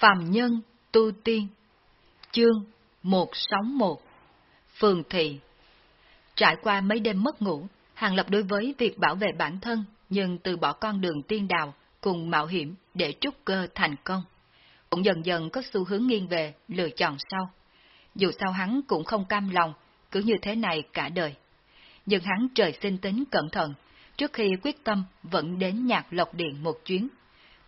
Phàm Nhân Tu Tiên Chương 161 Phường Thị Trải qua mấy đêm mất ngủ, Hàng Lập đối với việc bảo vệ bản thân nhưng từ bỏ con đường tiên đào cùng mạo hiểm để trúc cơ thành công. Cũng dần dần có xu hướng nghiêng về lựa chọn sau. Dù sao hắn cũng không cam lòng, cứ như thế này cả đời. Nhưng hắn trời sinh tính cẩn thận, trước khi quyết tâm vẫn đến nhạc lộc điện một chuyến.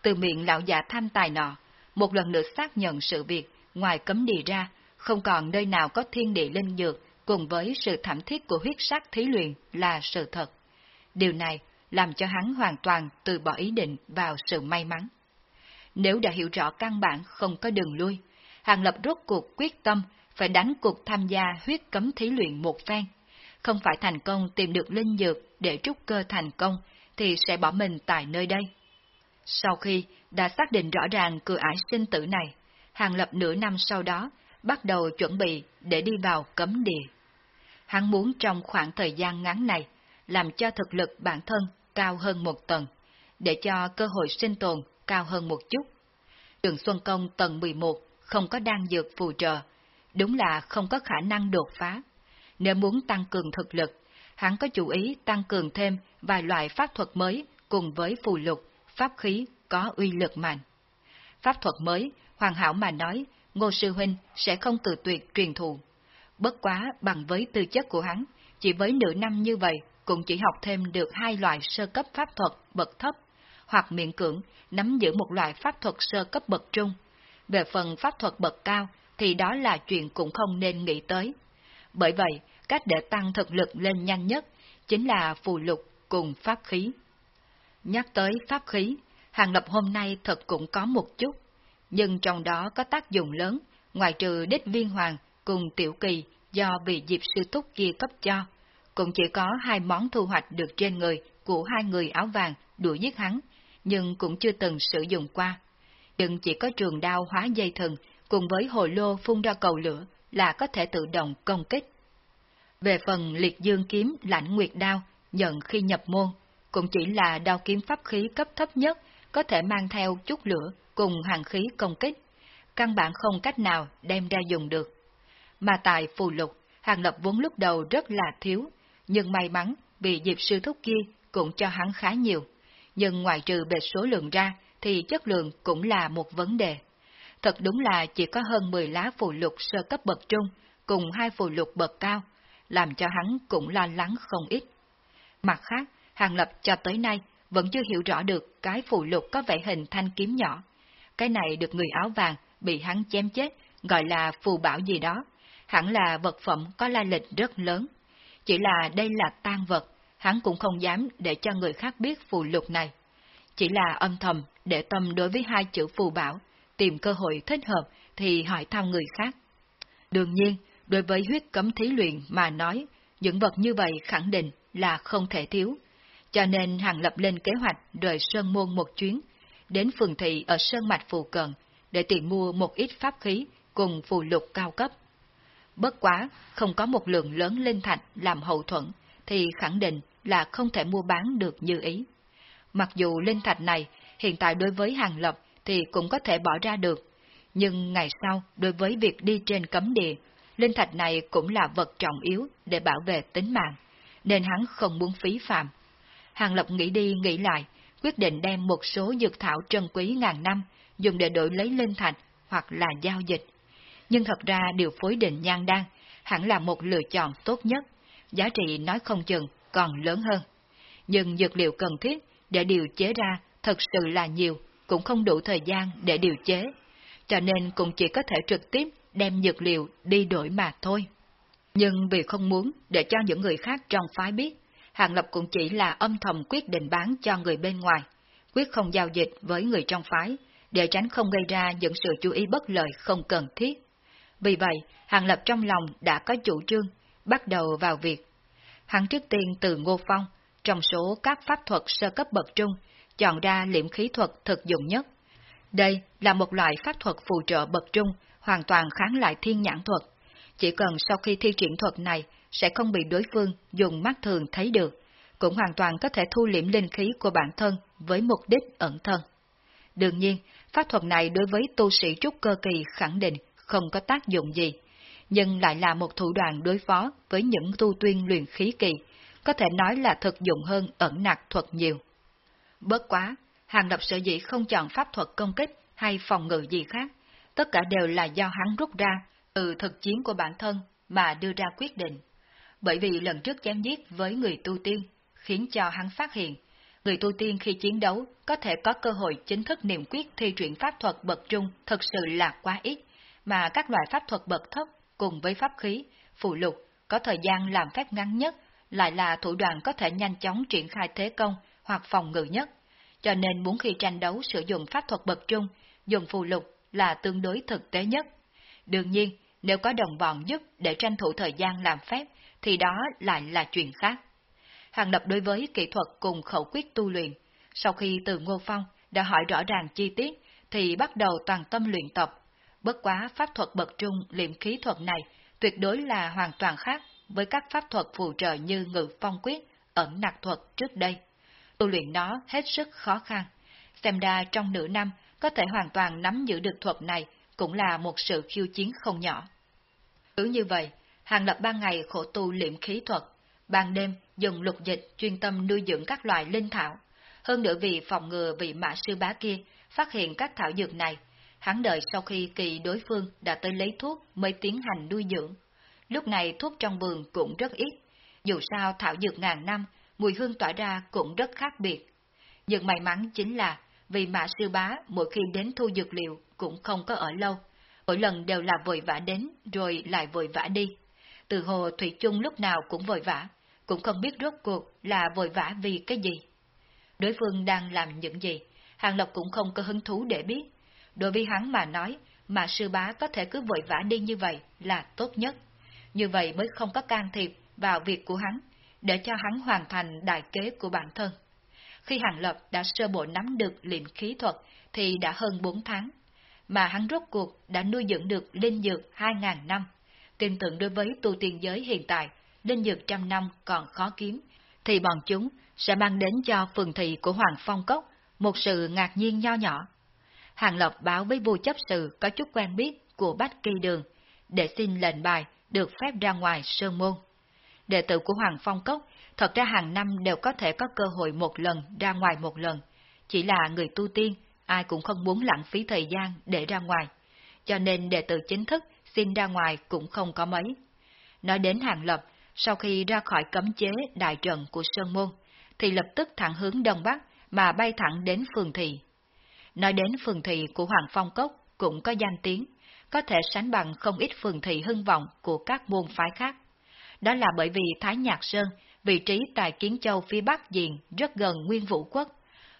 Từ miệng lão già tham tài nọ, một lần nữa xác nhận sự việc, ngoài cấm địa ra, không còn nơi nào có thiên địa linh dược cùng với sự thảm thiết của huyết sắc thí luyện là sự thật. Điều này làm cho hắn hoàn toàn từ bỏ ý định vào sự may mắn. Nếu đã hiểu rõ căn bản không có đường lui, Hàng Lập rốt cuộc quyết tâm phải đánh cuộc tham gia huyết cấm thí luyện một phen. Không phải thành công tìm được linh dược để trúc cơ thành công, thì sẽ bỏ mình tại nơi đây. Sau khi đã xác định rõ ràng cửa ải sinh tử này, Hàng Lập nửa năm sau đó bắt đầu chuẩn bị để đi vào cấm địa. Hắn muốn trong khoảng thời gian ngắn này làm cho thực lực bản thân cao hơn một tầng, để cho cơ hội sinh tồn cao hơn một chút. Trường Xuân Công tầng 11 không có đan dược phù trợ, đúng là không có khả năng đột phá. Nếu muốn tăng cường thực lực, hắn có chú ý tăng cường thêm vài loại pháp thuật mới cùng với phù lục, pháp khí có uy lực mạnh. Pháp thuật mới, hoàn hảo mà nói, Ngô Sư Huynh sẽ không từ tuyệt truyền thụ. Bất quá bằng với tư chất của hắn, chỉ với nửa năm như vậy cũng chỉ học thêm được hai loại sơ cấp pháp thuật bậc thấp, hoặc miễn cưỡng nắm giữ một loại pháp thuật sơ cấp bậc trung. Về phần pháp thuật bậc cao thì đó là chuyện cũng không nên nghĩ tới. Bởi vậy, cách để tăng thực lực lên nhanh nhất chính là phù lục cùng pháp khí. Nhắc tới pháp khí, Hàng Lập hôm nay thật cũng có một chút, nhưng trong đó có tác dụng lớn, ngoài trừ đích viên hoàng cùng tiểu kỳ do vị diệp sư thúc kia cấp cho, cũng chỉ có hai món thu hoạch được trên người của hai người áo vàng đuổi giết hắn, nhưng cũng chưa từng sử dụng qua. Nhưng chỉ có trường đao hóa dây thần cùng với hồ lô phun ra cầu lửa là có thể tự động công kích. Về phần liệt dương kiếm lãnh nguyệt đao nhận khi nhập môn, cũng chỉ là đao kiếm pháp khí cấp thấp nhất có thể mang theo chút lửa cùng hàng khí công kích, căn bản không cách nào đem ra dùng được. Mà tại phù lục, hàng lập vốn lúc đầu rất là thiếu, nhưng may mắn vì dịp sư thúc kia cũng cho hắn khá nhiều, nhưng ngoài trừ bề số lượng ra thì chất lượng cũng là một vấn đề. Thật đúng là chỉ có hơn 10 lá phù lục sơ cấp bậc trung, cùng hai phù lục bậc cao, làm cho hắn cũng lo lắng không ít. Mặt khác, Hàng Lập cho tới nay vẫn chưa hiểu rõ được cái phù lục có vẻ hình thanh kiếm nhỏ. Cái này được người áo vàng bị hắn chém chết, gọi là phù bảo gì đó, hẳn là vật phẩm có la lịch rất lớn. Chỉ là đây là tan vật, hắn cũng không dám để cho người khác biết phù lục này. Chỉ là âm thầm để tâm đối với hai chữ phù bảo, tìm cơ hội thích hợp thì hỏi thăm người khác. Đương nhiên, đối với huyết cấm thí luyện mà nói, những vật như vậy khẳng định là không thể thiếu. Cho nên Hàng lập lên kế hoạch rời Sơn Môn một chuyến, đến phường thị ở Sơn Mạch Phù Cận, để tìm mua một ít pháp khí cùng phù lục cao cấp. Bất quá, không có một lượng lớn linh thạch làm hậu thuẫn, thì khẳng định là không thể mua bán được như ý. Mặc dù linh thạch này hiện tại đối với hàng lập thì cũng có thể bỏ ra được, nhưng ngày sau đối với việc đi trên cấm địa, linh thạch này cũng là vật trọng yếu để bảo vệ tính mạng, nên hắn không muốn phí phạm. Hàng Lập nghĩ đi nghĩ lại, quyết định đem một số dược thảo trân quý ngàn năm dùng để đổi lấy linh thạch hoặc là giao dịch. Nhưng thật ra điều phối định nhan đan hẳn là một lựa chọn tốt nhất, giá trị nói không chừng còn lớn hơn. Nhưng dược liệu cần thiết để điều chế ra thật sự là nhiều, cũng không đủ thời gian để điều chế, cho nên cũng chỉ có thể trực tiếp đem dược liệu đi đổi mà thôi. Nhưng vì không muốn để cho những người khác trong phái biết, Hàng Lập cũng chỉ là âm thầm quyết định bán cho người bên ngoài, quyết không giao dịch với người trong phái, để tránh không gây ra những sự chú ý bất lợi không cần thiết. Vì vậy, Hàng Lập trong lòng đã có chủ trương, bắt đầu vào việc. Hắn trước tiên từ Ngô Phong, trong số các pháp thuật sơ cấp bậc trung, chọn ra liễm khí thuật thực dụng nhất. Đây là một loại pháp thuật phù trợ bậc trung, hoàn toàn kháng lại thiên nhãn thuật. Chỉ cần sau khi thi triển thuật này, sẽ không bị đối phương dùng mắt thường thấy được, cũng hoàn toàn có thể thu liễm linh khí của bản thân với mục đích ẩn thân. Đương nhiên, pháp thuật này đối với tu sĩ trúc cơ kỳ khẳng định không có tác dụng gì, nhưng lại là một thủ đoạn đối phó với những tu tuyên luyện khí kỳ, có thể nói là thực dụng hơn ẩn nặc thuật nhiều. Bớt quá, Hàng Lập sở dĩ không chọn pháp thuật công kích hay phòng ngự gì khác, tất cả đều là do hắn rút ra từ thực chiến của bản thân mà đưa ra quyết định. Bởi vì lần trước chém giết với người tu tiên, khiến cho hắn phát hiện, người tu tiên khi chiến đấu có thể có cơ hội chính thức niệm quyết thi triển pháp thuật bậc trung thật sự là quá ít, mà các loại pháp thuật bậc thấp cùng với pháp khí, phụ lục có thời gian làm phép ngắn nhất lại là thủ đoạn có thể nhanh chóng triển khai thế công hoặc phòng ngự nhất. Cho nên muốn khi tranh đấu sử dụng pháp thuật bậc trung, dùng phù lục là tương đối thực tế nhất. Đương nhiên, nếu có đồng bọn giúp để tranh thủ thời gian làm phép, thì đó lại là chuyện khác. Hàng Lập đối với kỹ thuật cùng khẩu quyết tu luyện, sau khi từ Ngô Phong đã hỏi rõ ràng chi tiết, thì bắt đầu toàn tâm luyện tập. Bất quá pháp thuật bậc trung liệm khí thuật này tuyệt đối là hoàn toàn khác với các pháp thuật phù trợ như ngự phong quyết, ẩn nặc thuật trước đây. Tu luyện nó hết sức khó khăn. Xem ra trong nửa năm có thể hoàn toàn nắm giữ được thuật này cũng là một sự khiêu chiến không nhỏ. Cứ như vậy, Hàng Lập ban ngày khổ tu liệm khí thuật, ban đêm dùng lục dịch chuyên tâm nuôi dưỡng các loài linh thảo. Hơn nữa vì phòng ngừa vị mã sư bá kia phát hiện các thảo dược này, hắn đợi sau khi kỳ đối phương đã tới lấy thuốc mới tiến hành nuôi dưỡng. Lúc này thuốc trong vườn cũng rất ít, dù sao thảo dược ngàn năm, mùi hương tỏa ra cũng rất khác biệt. Nhưng may mắn chính là vì mã sư bá mỗi khi đến thu dược liệu cũng không có ở lâu, mỗi lần đều là vội vã đến rồi lại vội vã đi. Từ hồ Thủy chung lúc nào cũng vội vã, cũng không biết rốt cuộc là vội vã vì cái gì. Đối phương đang làm những gì, Hàng Lộc cũng không có hứng thú để biết. Đối với hắn mà nói, mà sư bá có thể cứ vội vã đi như vậy là tốt nhất. Như vậy mới không có can thiệp vào việc của hắn, để cho hắn hoàn thành đại kế của bản thân. Khi Hàng Lập đã sơ bộ nắm được liệm khí thuật thì đã hơn 4 tháng, mà hắn rốt cuộc đã nuôi dưỡng được linh dược 2.000 năm. Tin tưởng đối với tu tiên giới hiện tại, linh dược trăm năm còn khó kiếm, thì bọn chúng sẽ mang đến cho phường thị của Hoàng Phong Cốc một sự ngạc nhiên nho nhỏ. Hàng lộc báo với vua chấp sự có chút quen biết của Bách Kỳ Đường, để xin lệnh bài được phép ra ngoài sơn môn. Đệ tử của Hoàng Phong Cốc thật ra hàng năm đều có thể có cơ hội một lần ra ngoài một lần, chỉ là người tu tiên, ai cũng không muốn lãng phí thời gian để ra ngoài, cho nên đệ tử chính thức xin ra ngoài cũng không có mấy. Nói đến hàng lập, sau khi ra khỏi cấm chế đại trận của Sơn Môn, thì lập tức thẳng hướng Đông Bắc mà bay thẳng đến phường thị. Nói đến phường thị của Hoàng Phong Cốc cũng có danh tiếng, có thể sánh bằng không ít phường thị hưng vọng của các môn phái khác. Đó là bởi vì Thái Nhạc Sơn, vị trí tại Kiến Châu phía Bắc diện rất gần Nguyên Vũ Quốc.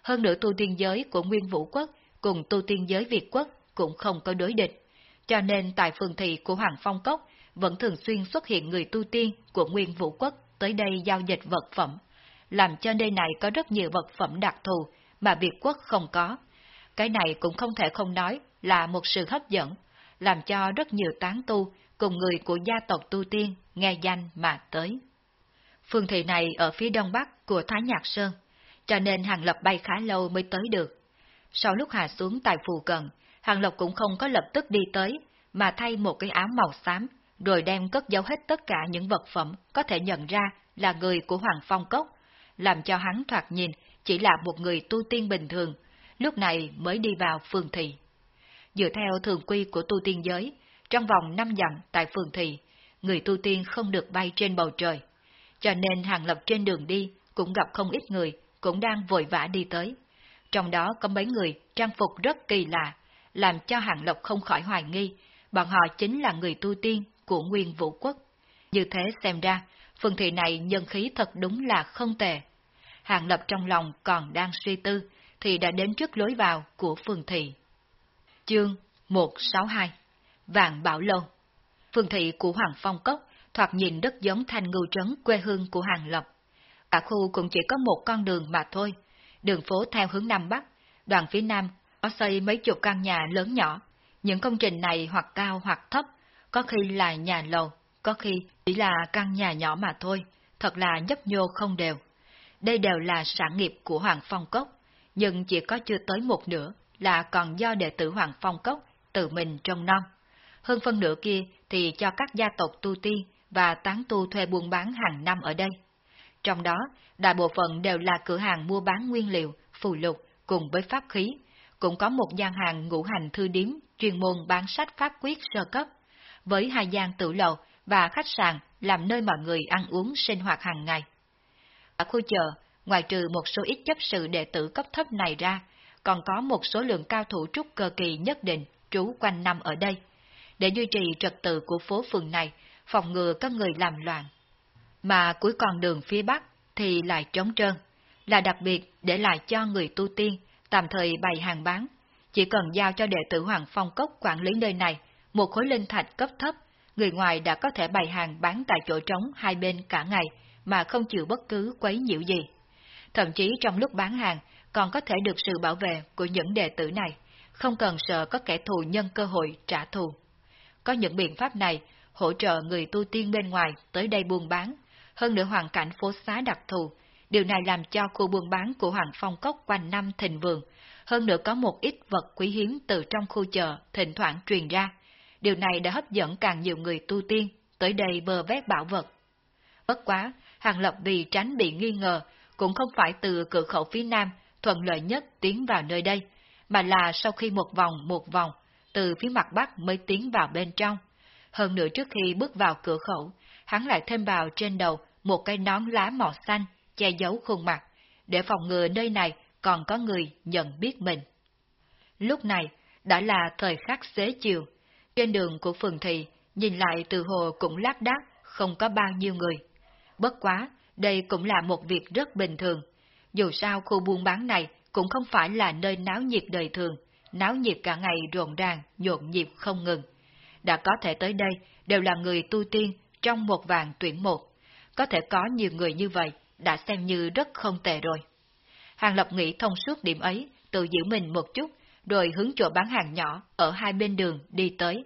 Hơn nữa tu tiên giới của Nguyên Vũ Quốc cùng tu tiên giới Việt Quốc cũng không có đối địch. Cho nên tại phường thị của Hoàng Phong Cốc vẫn thường xuyên xuất hiện người tu tiên của Nguyên Vũ Quốc tới đây giao dịch vật phẩm, làm cho nơi này có rất nhiều vật phẩm đặc thù mà Việt Quốc không có. Cái này cũng không thể không nói là một sự hấp dẫn, làm cho rất nhiều tán tu cùng người của gia tộc tu tiên nghe danh mà tới. Phương thị này ở phía đông bắc của Thái Nhạc Sơn, cho nên Hàng Lập bay khá lâu mới tới được. Sau lúc hạ xuống tại phù cận, Hàng lộc cũng không có lập tức đi tới, mà thay một cái áo màu xám, rồi đem cất giấu hết tất cả những vật phẩm có thể nhận ra là người của Hoàng Phong Cốc, làm cho hắn thoạt nhìn chỉ là một người tu tiên bình thường, lúc này mới đi vào phường thị. Dựa theo thường quy của tu tiên giới, trong vòng năm dặm tại phường thị, người tu tiên không được bay trên bầu trời. Cho nên hàng lập trên đường đi cũng gặp không ít người, cũng đang vội vã đi tới. Trong đó có mấy người trang phục rất kỳ lạ, làm cho hàng lộc không khỏi hoài nghi, bọn họ chính là người tu tiên của nguyên vũ quốc. Như thế xem ra, phường thị này nhân khí thật đúng là không tệ. Hàng lập trong lòng còn đang suy tư, thì đã đến trước lối vào của phường thị. Chương 162 Vạn Bảo Lâu Phường thị của Hoàng Phong Cốc thoạt nhìn rất giống thành ngưu trấn quê hương của Hàng Lập. Cả khu cũng chỉ có một con đường mà thôi, đường phố theo hướng Nam Bắc, đoàn phía Nam có xây mấy chục căn nhà lớn nhỏ. Những công trình này hoặc cao hoặc thấp, có khi là nhà lầu, có khi chỉ là căn nhà nhỏ mà thôi, thật là nhấp nhô không đều. Đây đều là sản nghiệp của Hoàng Phong Cốc, nhưng chỉ có chưa tới một nửa là còn do đệ tử Hoàng Phong Cốc tự mình trông nom. Hơn phân nửa kia thì cho các gia tộc tu tiên và tán tu thuê buôn bán hàng năm ở đây. Trong đó, đại bộ phận đều là cửa hàng mua bán nguyên liệu, phù lục cùng với pháp khí, cũng có một gian hàng ngũ hành thư điếm chuyên môn bán sách pháp quyết sơ cấp, với hai gian tử lầu và khách sạn làm nơi mọi người ăn uống sinh hoạt hàng ngày. Ở khu chợ, ngoài trừ một số ít chấp sự đệ tử cấp thấp này ra, còn có một số lượng cao thủ trúc cơ kỳ nhất định trú quanh năm ở đây, để duy trì trật tự của phố phường này, phòng ngừa các người làm loạn. Mà cuối con đường phía bắc thì lại trống trơn, là đặc biệt để lại cho người tu tiên tạm thời bày hàng bán. Chỉ cần giao cho đệ tử Hoàng Phong Cốc quản lý nơi này một khối linh thạch cấp thấp, người ngoài đã có thể bày hàng bán tại chỗ trống hai bên cả ngày mà không chịu bất cứ quấy nhiễu gì. Thậm chí trong lúc bán hàng còn có thể được sự bảo vệ của những đệ tử này, không cần sợ có kẻ thù nhân cơ hội trả thù. Có những biện pháp này hỗ trợ người tu tiên bên ngoài tới đây buôn bán, hơn nữa hoàn cảnh phố xá đặc thù, điều này làm cho khu buôn bán của Hoàng Phong Cốc quanh năm thịnh vượng, hơn nữa có một ít vật quý hiếm từ trong khu chợ thỉnh thoảng truyền ra. Điều này đã hấp dẫn càng nhiều người tu tiên tới đây bờ vét bảo vật. Bất quá, Hàng Lập vì tránh bị nghi ngờ, cũng không phải từ cửa khẩu phía Nam thuận lợi nhất tiến vào nơi đây, mà là sau khi một vòng một vòng, từ phía mặt Bắc mới tiến vào bên trong. Hơn nữa trước khi bước vào cửa khẩu, hắn lại thêm vào trên đầu một cái nón lá màu xanh, che giấu khuôn mặt, để phòng ngừa nơi này còn có người nhận biết mình. Lúc này, đã là thời khắc xế chiều, trên đường của phường thị, nhìn lại từ hồ cũng lác đác, không có bao nhiêu người. Bất quá, đây cũng là một việc rất bình thường. Dù sao khu buôn bán này cũng không phải là nơi náo nhiệt đời thường, náo nhiệt cả ngày rộn ràng, nhộn nhịp không ngừng. Đã có thể tới đây đều là người tu tiên trong một vàng tuyển một. Có thể có nhiều người như vậy đã xem như rất không tệ rồi. Hàng Lập nghĩ thông suốt điểm ấy, tự giữ mình một chút, rồi hướng chỗ bán hàng nhỏ ở hai bên đường đi tới.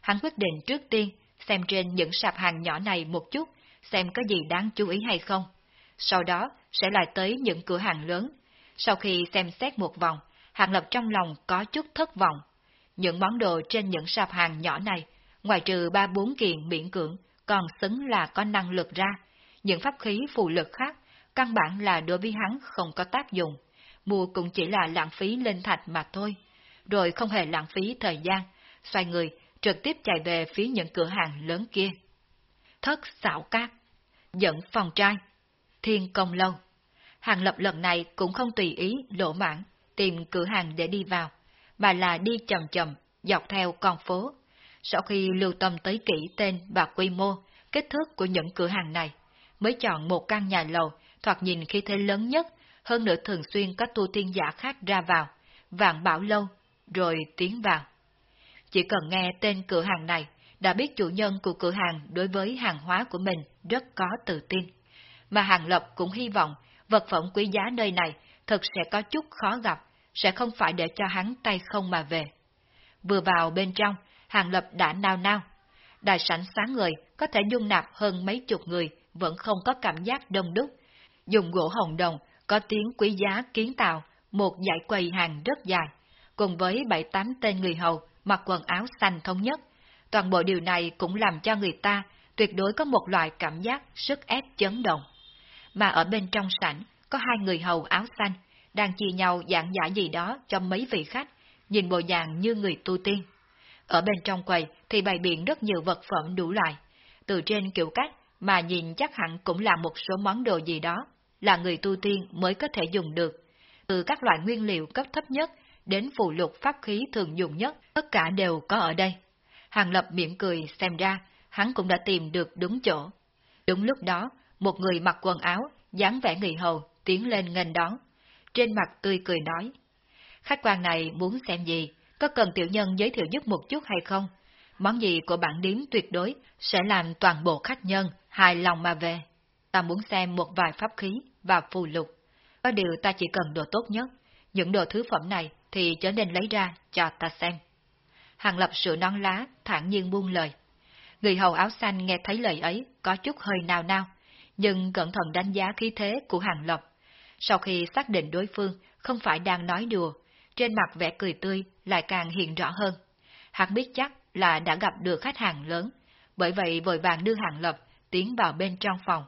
Hắn quyết định trước tiên xem trên những sạp hàng nhỏ này một chút, xem có gì đáng chú ý hay không. Sau đó sẽ lại tới những cửa hàng lớn. Sau khi xem xét một vòng, Hàng Lập trong lòng có chút thất vọng. Những món đồ trên những sạp hàng nhỏ này, ngoài trừ ba bốn kiện miễn cưỡng, còn xứng là có năng lực ra. Những pháp khí phù lực khác, căn bản là đối với hắn không có tác dụng. Mua cũng chỉ là lãng phí lên thạch mà thôi. Rồi không hề lãng phí thời gian, xoay người, trực tiếp chạy về phía những cửa hàng lớn kia. Thất xảo cát, dẫn phòng trai, thiên công lâu. Hàng lập lần này cũng không tùy ý lỗ mãn tìm cửa hàng để đi vào, mà là đi chậm chậm, dọc theo con phố. Sau khi lưu tâm tới kỹ tên và quy mô, kích thước của những cửa hàng này, mới chọn một căn nhà lầu, thoạt nhìn khi thế lớn nhất, hơn nữa thường xuyên có tu tiên giả khác ra vào, vạn bảo lâu, rồi tiến vào. Chỉ cần nghe tên cửa hàng này, đã biết chủ nhân của cửa hàng đối với hàng hóa của mình rất có tự tin. Mà Hàng Lập cũng hy vọng vật phẩm quý giá nơi này thật sẽ có chút khó gặp, sẽ không phải để cho hắn tay không mà về. Vừa vào bên trong, Hàng Lập đã nao nao. Đại sảnh sáng người có thể dung nạp hơn mấy chục người, vẫn không có cảm giác đông đúc. Dùng gỗ hồng đồng, có tiếng quý giá kiến tạo, một dãy quầy hàng rất dài, cùng với bảy tám tên người hầu mặc quần áo xanh thống nhất. Toàn bộ điều này cũng làm cho người ta tuyệt đối có một loại cảm giác sức ép chấn động. Mà ở bên trong sảnh, có hai người hầu áo xanh, đang chia nhau giảng giải gì đó cho mấy vị khách, nhìn bộ dạng như người tu tiên. Ở bên trong quầy thì bày biện rất nhiều vật phẩm đủ loại, từ trên kiểu cách mà nhìn chắc hẳn cũng là một số món đồ gì đó, là người tu tiên mới có thể dùng được. Từ các loại nguyên liệu cấp thấp nhất đến phụ lục pháp khí thường dùng nhất, tất cả đều có ở đây. Hàng Lập miệng cười xem ra, hắn cũng đã tìm được đúng chỗ. Đúng lúc đó, một người mặc quần áo, dáng vẻ người hầu, tiến lên nghênh đón. Trên mặt tươi cười nói, khách quan này muốn xem gì, có cần tiểu nhân giới thiệu giúp một chút hay không? Món gì của bản điếm tuyệt đối sẽ làm toàn bộ khách nhân hài lòng mà về. Ta muốn xem một vài pháp khí và phù lục. Có điều ta chỉ cần đồ tốt nhất, những đồ thứ phẩm này thì trở nên lấy ra cho ta xem. Hàng lập sửa non lá, thản nhiên buông lời. Người hầu áo xanh nghe thấy lời ấy, có chút hơi nào nao, nhưng cẩn thận đánh giá khí thế của hàng lập. Sau khi xác định đối phương không phải đang nói đùa, trên mặt vẻ cười tươi lại càng hiện rõ hơn. Hắn biết chắc là đã gặp được khách hàng lớn, bởi vậy vội vàng đưa hàng lập tiến vào bên trong phòng,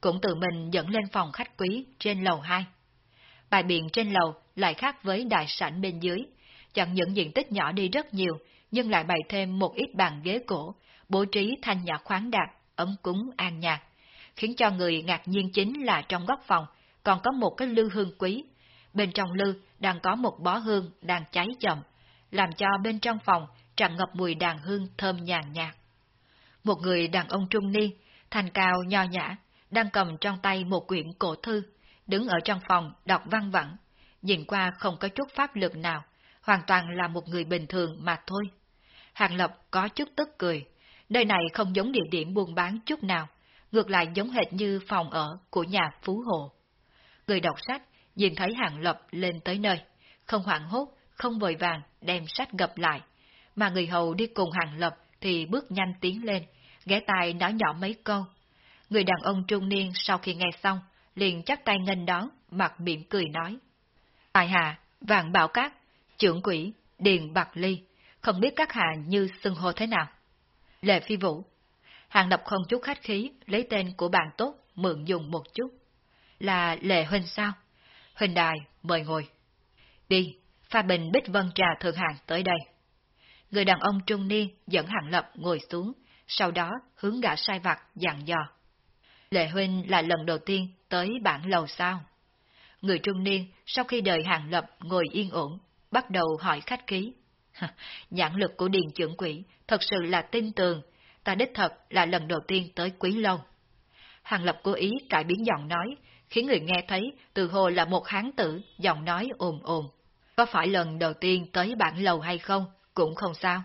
cũng tự mình dẫn lên phòng khách quý trên lầu 2. Bài biện trên lầu lại khác với đại sảnh bên dưới, chẳng những diện tích nhỏ đi rất nhiều, nhưng lại bày thêm một ít bàn ghế cổ, bố trí thanh nhã khoáng đạt, ấm cúng an nhạc, khiến cho người ngạc nhiên chính là trong góc phòng còn có một cái lư hương quý. Bên trong lư đang có một bó hương đang cháy chậm, làm cho bên trong phòng tràn ngập mùi đàn hương thơm nhàn nhạt. Một người đàn ông trung niên, thành cao nho nhã, đang cầm trong tay một quyển cổ thư, đứng ở trong phòng đọc văn vẳng, nhìn qua không có chút pháp lực nào, hoàn toàn là một người bình thường mà thôi. Hàng Lập có chút tức cười, nơi này không giống địa điểm buôn bán chút nào, ngược lại giống hệt như phòng ở của nhà Phú Hộ. Người đọc sách nhìn thấy Hàng Lập lên tới nơi, không hoảng hốt, không vội vàng đem sách gập lại, mà người hầu đi cùng Hàng Lập thì bước nhanh tiến lên, ghé tai nói nhỏ mấy câu. Người đàn ông trung niên sau khi nghe xong, liền chắp tay nghênh đón, mặt miệng cười nói. Tài hạ, vạn bảo cát, trưởng quỷ, điền bạc ly, không biết các hạ như xưng hô thế nào. Lệ phi vũ. Hàng lập không chút khách khí, lấy tên của bạn tốt, mượn dùng một chút. Là Lệ Huynh sao? Huynh đài, mời ngồi. Đi, pha bình bích vân trà thượng hạng tới đây. Người đàn ông trung niên dẫn hàng lập ngồi xuống, sau đó hướng gã sai vặt dặn dò. Lệ Huynh là lần đầu tiên tới bản lầu sao? Người trung niên sau khi đợi hàng lập ngồi yên ổn, bắt đầu hỏi khách khí. Nhãn lực của điền trưởng quỷ thật sự là tin tường, ta đích thật là lần đầu tiên tới quý lâu. Hàng lập cố ý cải biến giọng nói, khiến người nghe thấy từ hồ là một hán tử, giọng nói ồn ồn. Có phải lần đầu tiên tới bản lầu hay không, cũng không sao.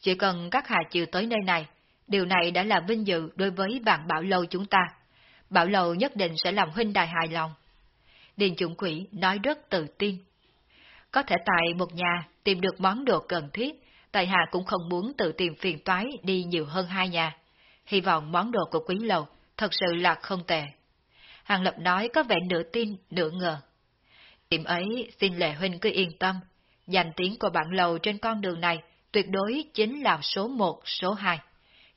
Chỉ cần các hạ chịu tới nơi này, điều này đã là vinh dự đối với bạn bảo lâu chúng ta. Bảo lầu nhất định sẽ làm huynh đài hài lòng. Điền chủng Quỷ nói rất tự tin. Có thể tại một nhà tìm được món đồ cần thiết, tại hạ cũng không muốn tự tìm phiền toái đi nhiều hơn hai nhà. Hy vọng món đồ của quý lầu thật sự là không tệ. Hàng Lập nói có vẻ nửa tin, nửa ngờ. Điểm ấy xin Lệ Huynh cứ yên tâm, danh tiếng của bạn lầu trên con đường này tuyệt đối chính là số một, số hai.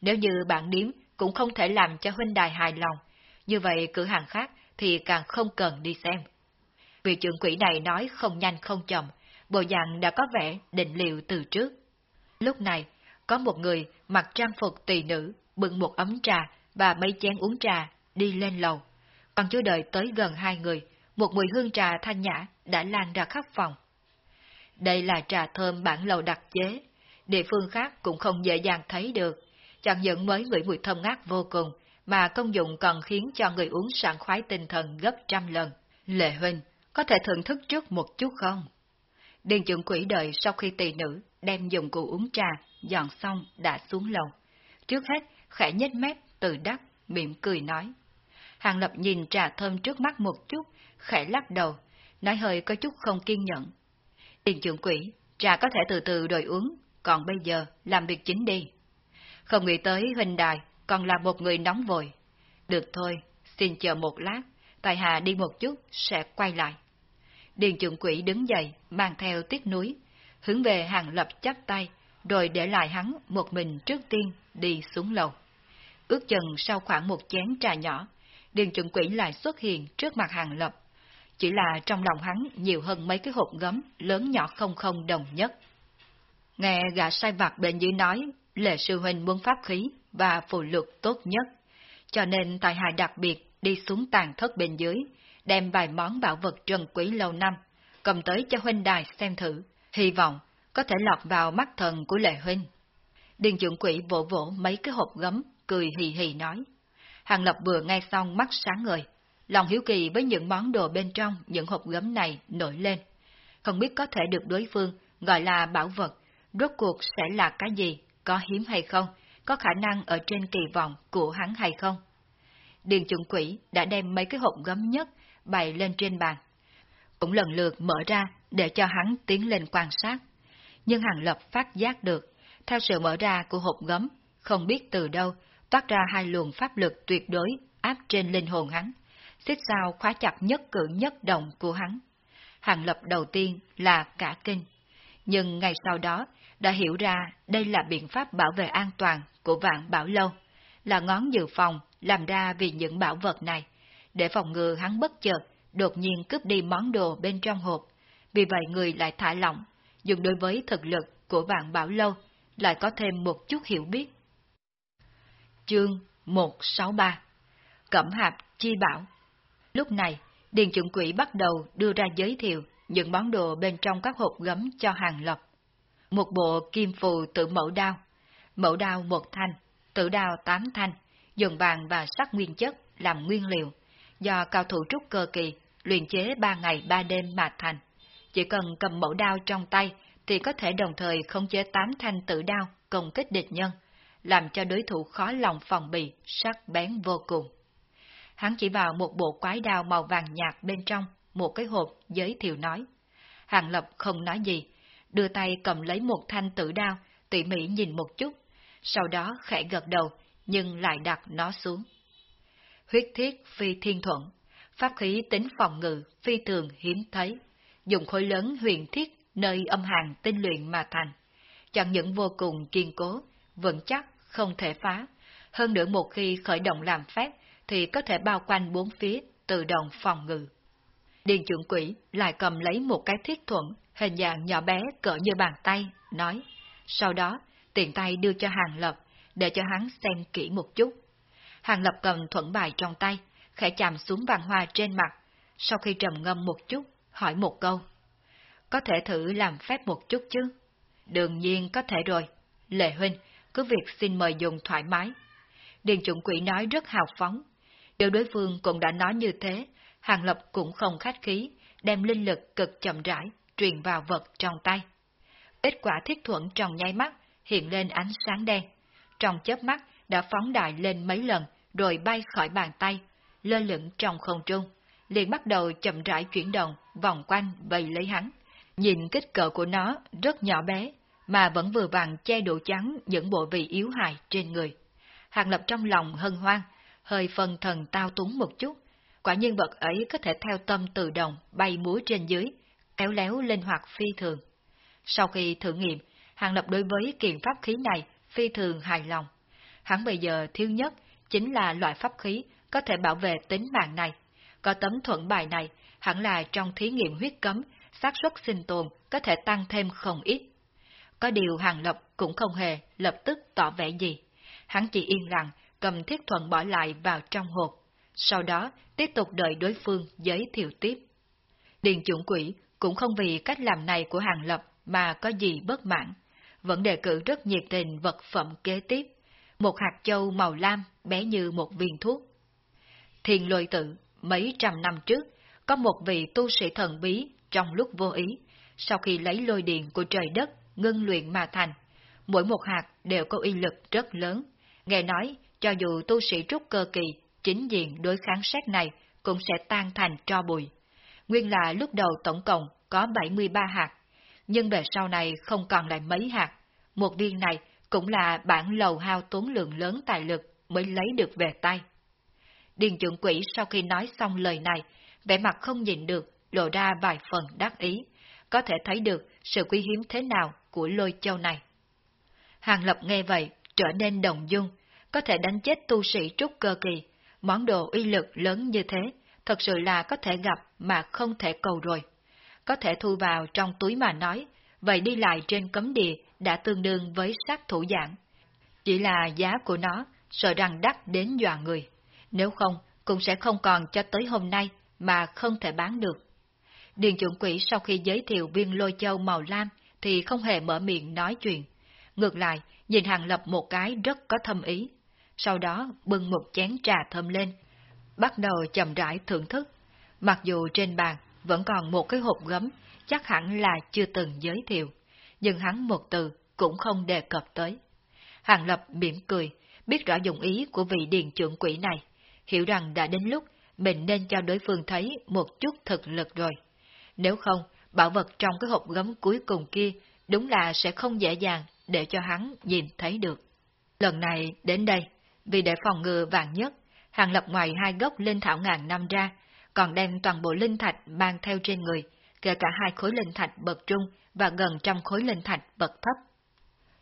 Nếu như bạn điếm cũng không thể làm cho huynh đài hài lòng, như vậy cửa hàng khác thì càng không cần đi xem. Vị trưởng quỹ này nói không nhanh không chậm, bộ dạng đã có vẻ định liệu từ trước. Lúc này, có một người mặc trang phục tỳ nữ, bưng một ấm trà và mấy chén uống trà, đi lên lầu. Còn chưa đợi tới gần hai người, một mùi hương trà thanh nhã đã lan ra khắp phòng. Đây là trà thơm bản lầu đặc chế, địa phương khác cũng không dễ dàng thấy được, chẳng những mới ngửi mùi thơm ngát vô cùng, mà công dụng còn khiến cho người uống sảng khoái tinh thần gấp trăm lần. Lệ Huynh, có thể thưởng thức trước một chút không? Điền trưởng quỷ đợi sau khi tỳ nữ đem dụng cụ uống trà, dọn xong đã xuống lầu. Trước hết, khẽ nhếch mép, từ đắc, mỉm cười nói. Hàng Lập nhìn trà thơm trước mắt một chút, khẽ lắc đầu, nói hơi có chút không kiên nhẫn. Điền trưởng quỷ, trà có thể từ từ đổi uống, còn bây giờ làm việc chính đi. Không nghĩ tới huynh đài, còn là một người nóng vội. Được thôi, xin chờ một lát, Tài Hà đi một chút, sẽ quay lại. Điền trưởng quỷ đứng dậy, mang theo tiết núi, hướng về hàng lập chắp tay, rồi để lại hắn một mình trước tiên đi xuống lầu. Ước chừng sau khoảng một chén trà nhỏ, Điền trưởng quỷ lại xuất hiện trước mặt hàng lập. Chỉ là trong lòng hắn nhiều hơn mấy cái hộp gấm lớn nhỏ không không đồng nhất. Nghe gã sai vặt bên dưới nói, lệ sư huynh muốn pháp khí và phù lục tốt nhất, cho nên tài hài đặc biệt đi xuống tàn thất bên dưới, đem vài món bảo vật trân quý lâu năm, cầm tới cho huynh đài xem thử, hy vọng có thể lọt vào mắt thần của lệ huynh. Điền trưởng quỷ vỗ vỗ mấy cái hộp gấm, cười hì hì nói. Hàng Lập vừa nghe xong mắt sáng ngời, lòng hiếu kỳ với những món đồ bên trong những hộp gấm này nổi lên. Không biết có thể được đối phương gọi là bảo vật, rốt cuộc sẽ là cái gì, có hiếm hay không, có khả năng ở trên kỳ vọng của hắn hay không. Điền chuẩn quỷ đã đem mấy cái hộp gấm nhất bày lên trên bàn. Cũng lần lượt mở ra để cho hắn tiến lên quan sát. Nhưng Hàng Lập phát giác được, theo sự mở ra của hộp gấm, không biết từ đâu toát ra hai luồng pháp lực tuyệt đối áp trên linh hồn hắn, xích sao khóa chặt nhất cử nhất động của hắn. Hàng Lập đầu tiên là cả kinh. Nhưng ngày sau đó đã hiểu ra đây là biện pháp bảo vệ an toàn của vạn bảo lâu, là ngón dự phòng làm ra vì những bảo vật này, để phòng ngừa hắn bất chợt đột nhiên cướp đi món đồ bên trong hộp. Vì vậy người lại thả lỏng, dùng đối với thực lực của vạn bảo lâu lại có thêm một chút hiểu biết. Chương 163 Cẩm hạp chi bảo Lúc này, Điền chuẩn quỷ bắt đầu đưa ra giới thiệu những món đồ bên trong các hộp gấm cho hàng lập. Một bộ kim phù tự mẫu đao, mẫu đao một thanh, tự đao tám thanh, dùng vàng và sắt nguyên chất làm nguyên liệu, do cao thủ trúc cơ kỳ luyện chế ba ngày ba đêm mà thành. Chỉ cần cầm mẫu đao trong tay thì có thể đồng thời khống chế tám thanh tự đao công kích địch nhân, làm cho đối thủ khó lòng phòng bị, sắc bén vô cùng. Hắn chỉ vào một bộ quái đao màu vàng nhạt bên trong, một cái hộp, giới thiệu nói. Hàng Lập không nói gì, đưa tay cầm lấy một thanh tử đao, tỉ mỉ nhìn một chút, sau đó khẽ gật đầu, nhưng lại đặt nó xuống. Huyết thiết phi thiên thuận, pháp khí tính phòng ngự phi thường hiếm thấy, dùng khối lớn huyền thiết nơi âm hàng tinh luyện mà thành. Chẳng những vô cùng kiên cố, vững chắc, không thể phá, hơn nữa một khi khởi động làm phép thì có thể bao quanh bốn phía, tự động phòng ngự. Điền trưởng quỷ lại cầm lấy một cái thiết thuận, hình dạng nhỏ bé cỡ như bàn tay, nói. Sau đó, tiện tay đưa cho Hàng Lập, để cho hắn xem kỹ một chút. Hàng Lập cầm thuận bài trong tay, khẽ chạm xuống vàng hoa trên mặt, sau khi trầm ngâm một chút, hỏi một câu. Có thể thử làm phép một chút chứ? Đương nhiên có thể rồi. Lệ Huynh, cứ việc xin mời dùng thoải mái. Điền chủng quỷ nói rất hào phóng. điều đối phương cũng đã nói như thế, Hàng Lập cũng không khách khí, đem linh lực cực chậm rãi, truyền vào vật trong tay. Kết quả thiết thuận trong nháy mắt, hiện lên ánh sáng đen. Trong chớp mắt đã phóng đại lên mấy lần, rồi bay khỏi bàn tay, lơ lửng trong không trung, liền bắt đầu chậm rãi chuyển động, vòng quanh vây lấy hắn. Nhìn kích cỡ của nó rất nhỏ bé, mà vẫn vừa vặn che đủ trắng những bộ vị yếu hại trên người. Hàng lập trong lòng hân hoan, hơi phân thần tao túng một chút. Quả nhiên vật ấy có thể theo tâm tự động bay múa trên dưới, kéo léo linh hoạt phi thường. Sau khi thử nghiệm, Hàng Lập đối với kiện pháp khí này phi thường hài lòng. Hắn bây giờ thiếu nhất chính là loại pháp khí có thể bảo vệ tính mạng này. Có tấm thuận bài này, hẳn là trong thí nghiệm huyết cấm, xác suất sinh tồn có thể tăng thêm không ít. Có điều Hàng Lập cũng không hề lập tức tỏ vẻ gì. Hắn chỉ yên lặng, cầm thiết thuận bỏ lại vào trong hộp. Sau đó, tiếp tục đợi đối phương giới thiệu tiếp. Điền chủng quỷ cũng không vì cách làm này của Hàng Lập mà có gì bất mãn. Vẫn đề cử rất nhiệt tình vật phẩm kế tiếp. Một hạt châu màu lam bé như một viên thuốc. Thiền lôi tự, mấy trăm năm trước, có một vị tu sĩ thần bí trong lúc vô ý, sau khi lấy lôi điện của trời đất ngưng luyện mà thành. Mỗi một hạt đều có uy lực rất lớn. Nghe nói, cho dù tu sĩ trúc cơ kỳ, chính diện đối kháng sát này cũng sẽ tan thành tro bụi. Nguyên là lúc đầu tổng cộng có 73 hạt, nhưng về sau này không còn lại mấy hạt. Một viên này cũng là bản lầu hao tốn lượng lớn tài lực mới lấy được về tay. Điền trưởng quỷ sau khi nói xong lời này, vẻ mặt không nhìn được, lộ ra vài phần đắc ý, có thể thấy được sự quý hiếm thế nào của lôi châu này. Hàng Lập nghe vậy, trở nên đồng dung, có thể đánh chết tu sĩ trúc cơ kỳ, món đồ uy lực lớn như thế, thật sự là có thể gặp mà không thể cầu rồi. Có thể thu vào trong túi mà nói, vậy đi lại trên cấm địa đã tương đương với sát thủ giảng. Chỉ là giá của nó, sợ rằng đắt đến dọa người. Nếu không, cũng sẽ không còn cho tới hôm nay mà không thể bán được. Điền chuẩn quỷ sau khi giới thiệu viên lôi châu màu lam thì không hề mở miệng nói chuyện. Ngược lại, nhìn Hàng Lập một cái rất có thâm ý. Sau đó bưng một chén trà thơm lên, bắt đầu chậm rãi thưởng thức. Mặc dù trên bàn vẫn còn một cái hộp gấm, chắc hẳn là chưa từng giới thiệu, nhưng hắn một từ cũng không đề cập tới. Hàng Lập mỉm cười, biết rõ dụng ý của vị điền trưởng quỷ này, hiểu rằng đã đến lúc mình nên cho đối phương thấy một chút thực lực rồi. Nếu không, bảo vật trong cái hộp gấm cuối cùng kia đúng là sẽ không dễ dàng để cho hắn nhìn thấy được. Lần này đến đây, vì để phòng ngừa vạn nhất, Hàng Lập ngoài hai gốc linh thảo ngàn năm ra, còn đem toàn bộ linh thạch mang theo trên người, kể cả hai khối linh thạch bậc trung và gần trăm khối linh thạch bậc thấp.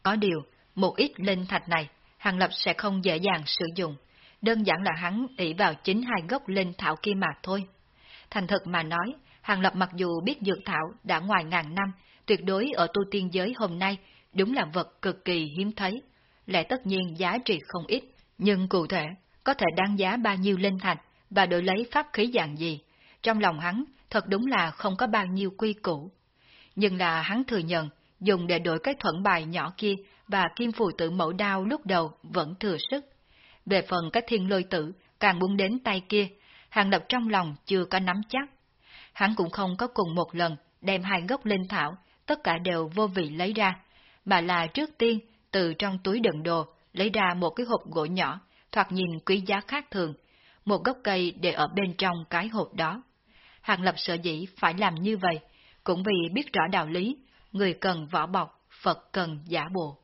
Có điều, một ít linh thạch này, Hàng Lập sẽ không dễ dàng sử dụng, đơn giản là hắn ỷ vào chính hai gốc linh thảo kia mà thôi. Thành thật mà nói, Hàng Lập mặc dù biết dược thảo đã ngoài ngàn năm, tuyệt đối ở tu tiên giới hôm nay đúng là vật cực kỳ hiếm thấy, lẽ tất nhiên giá trị không ít, nhưng cụ thể có thể đáng giá bao nhiêu linh thạch và đổi lấy pháp khí dạng gì, trong lòng hắn thật đúng là không có bao nhiêu quy củ. Nhưng là hắn thừa nhận, dùng để đổi cái thuận bài nhỏ kia và kim phù tử mẫu đao lúc đầu vẫn thừa sức. Về phần cái thiên lôi tử, càng muốn đến tay kia, hàng lập trong lòng chưa có nắm chắc. Hắn cũng không có cùng một lần đem hai gốc linh thảo, tất cả đều vô vị lấy ra, mà là trước tiên từ trong túi đựng đồ lấy ra một cái hộp gỗ nhỏ, thoạt nhìn quý giá khác thường, một gốc cây để ở bên trong cái hộp đó. Hàng Lập sợ dĩ phải làm như vậy, cũng vì biết rõ đạo lý, người cần vỏ bọc, Phật cần giả bộ.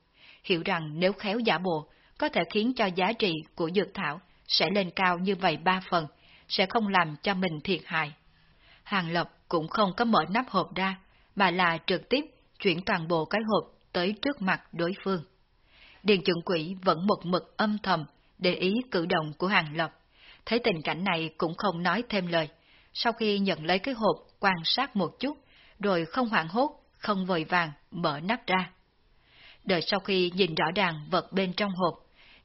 Hiểu rằng nếu khéo giả bộ, có thể khiến cho giá trị của dược thảo sẽ lên cao như vậy ba phần, sẽ không làm cho mình thiệt hại. Hàng Lập cũng không có mở nắp hộp ra, mà là trực tiếp chuyển toàn bộ cái hộp tới trước mặt đối phương. Điền chuẩn quỷ vẫn một mực âm thầm, để ý cử động của Hàng Lập. Thấy tình cảnh này cũng không nói thêm lời. Sau khi nhận lấy cái hộp, quan sát một chút, rồi không hoảng hốt, không vội vàng, mở nắp ra. Đợi sau khi nhìn rõ ràng vật bên trong hộp,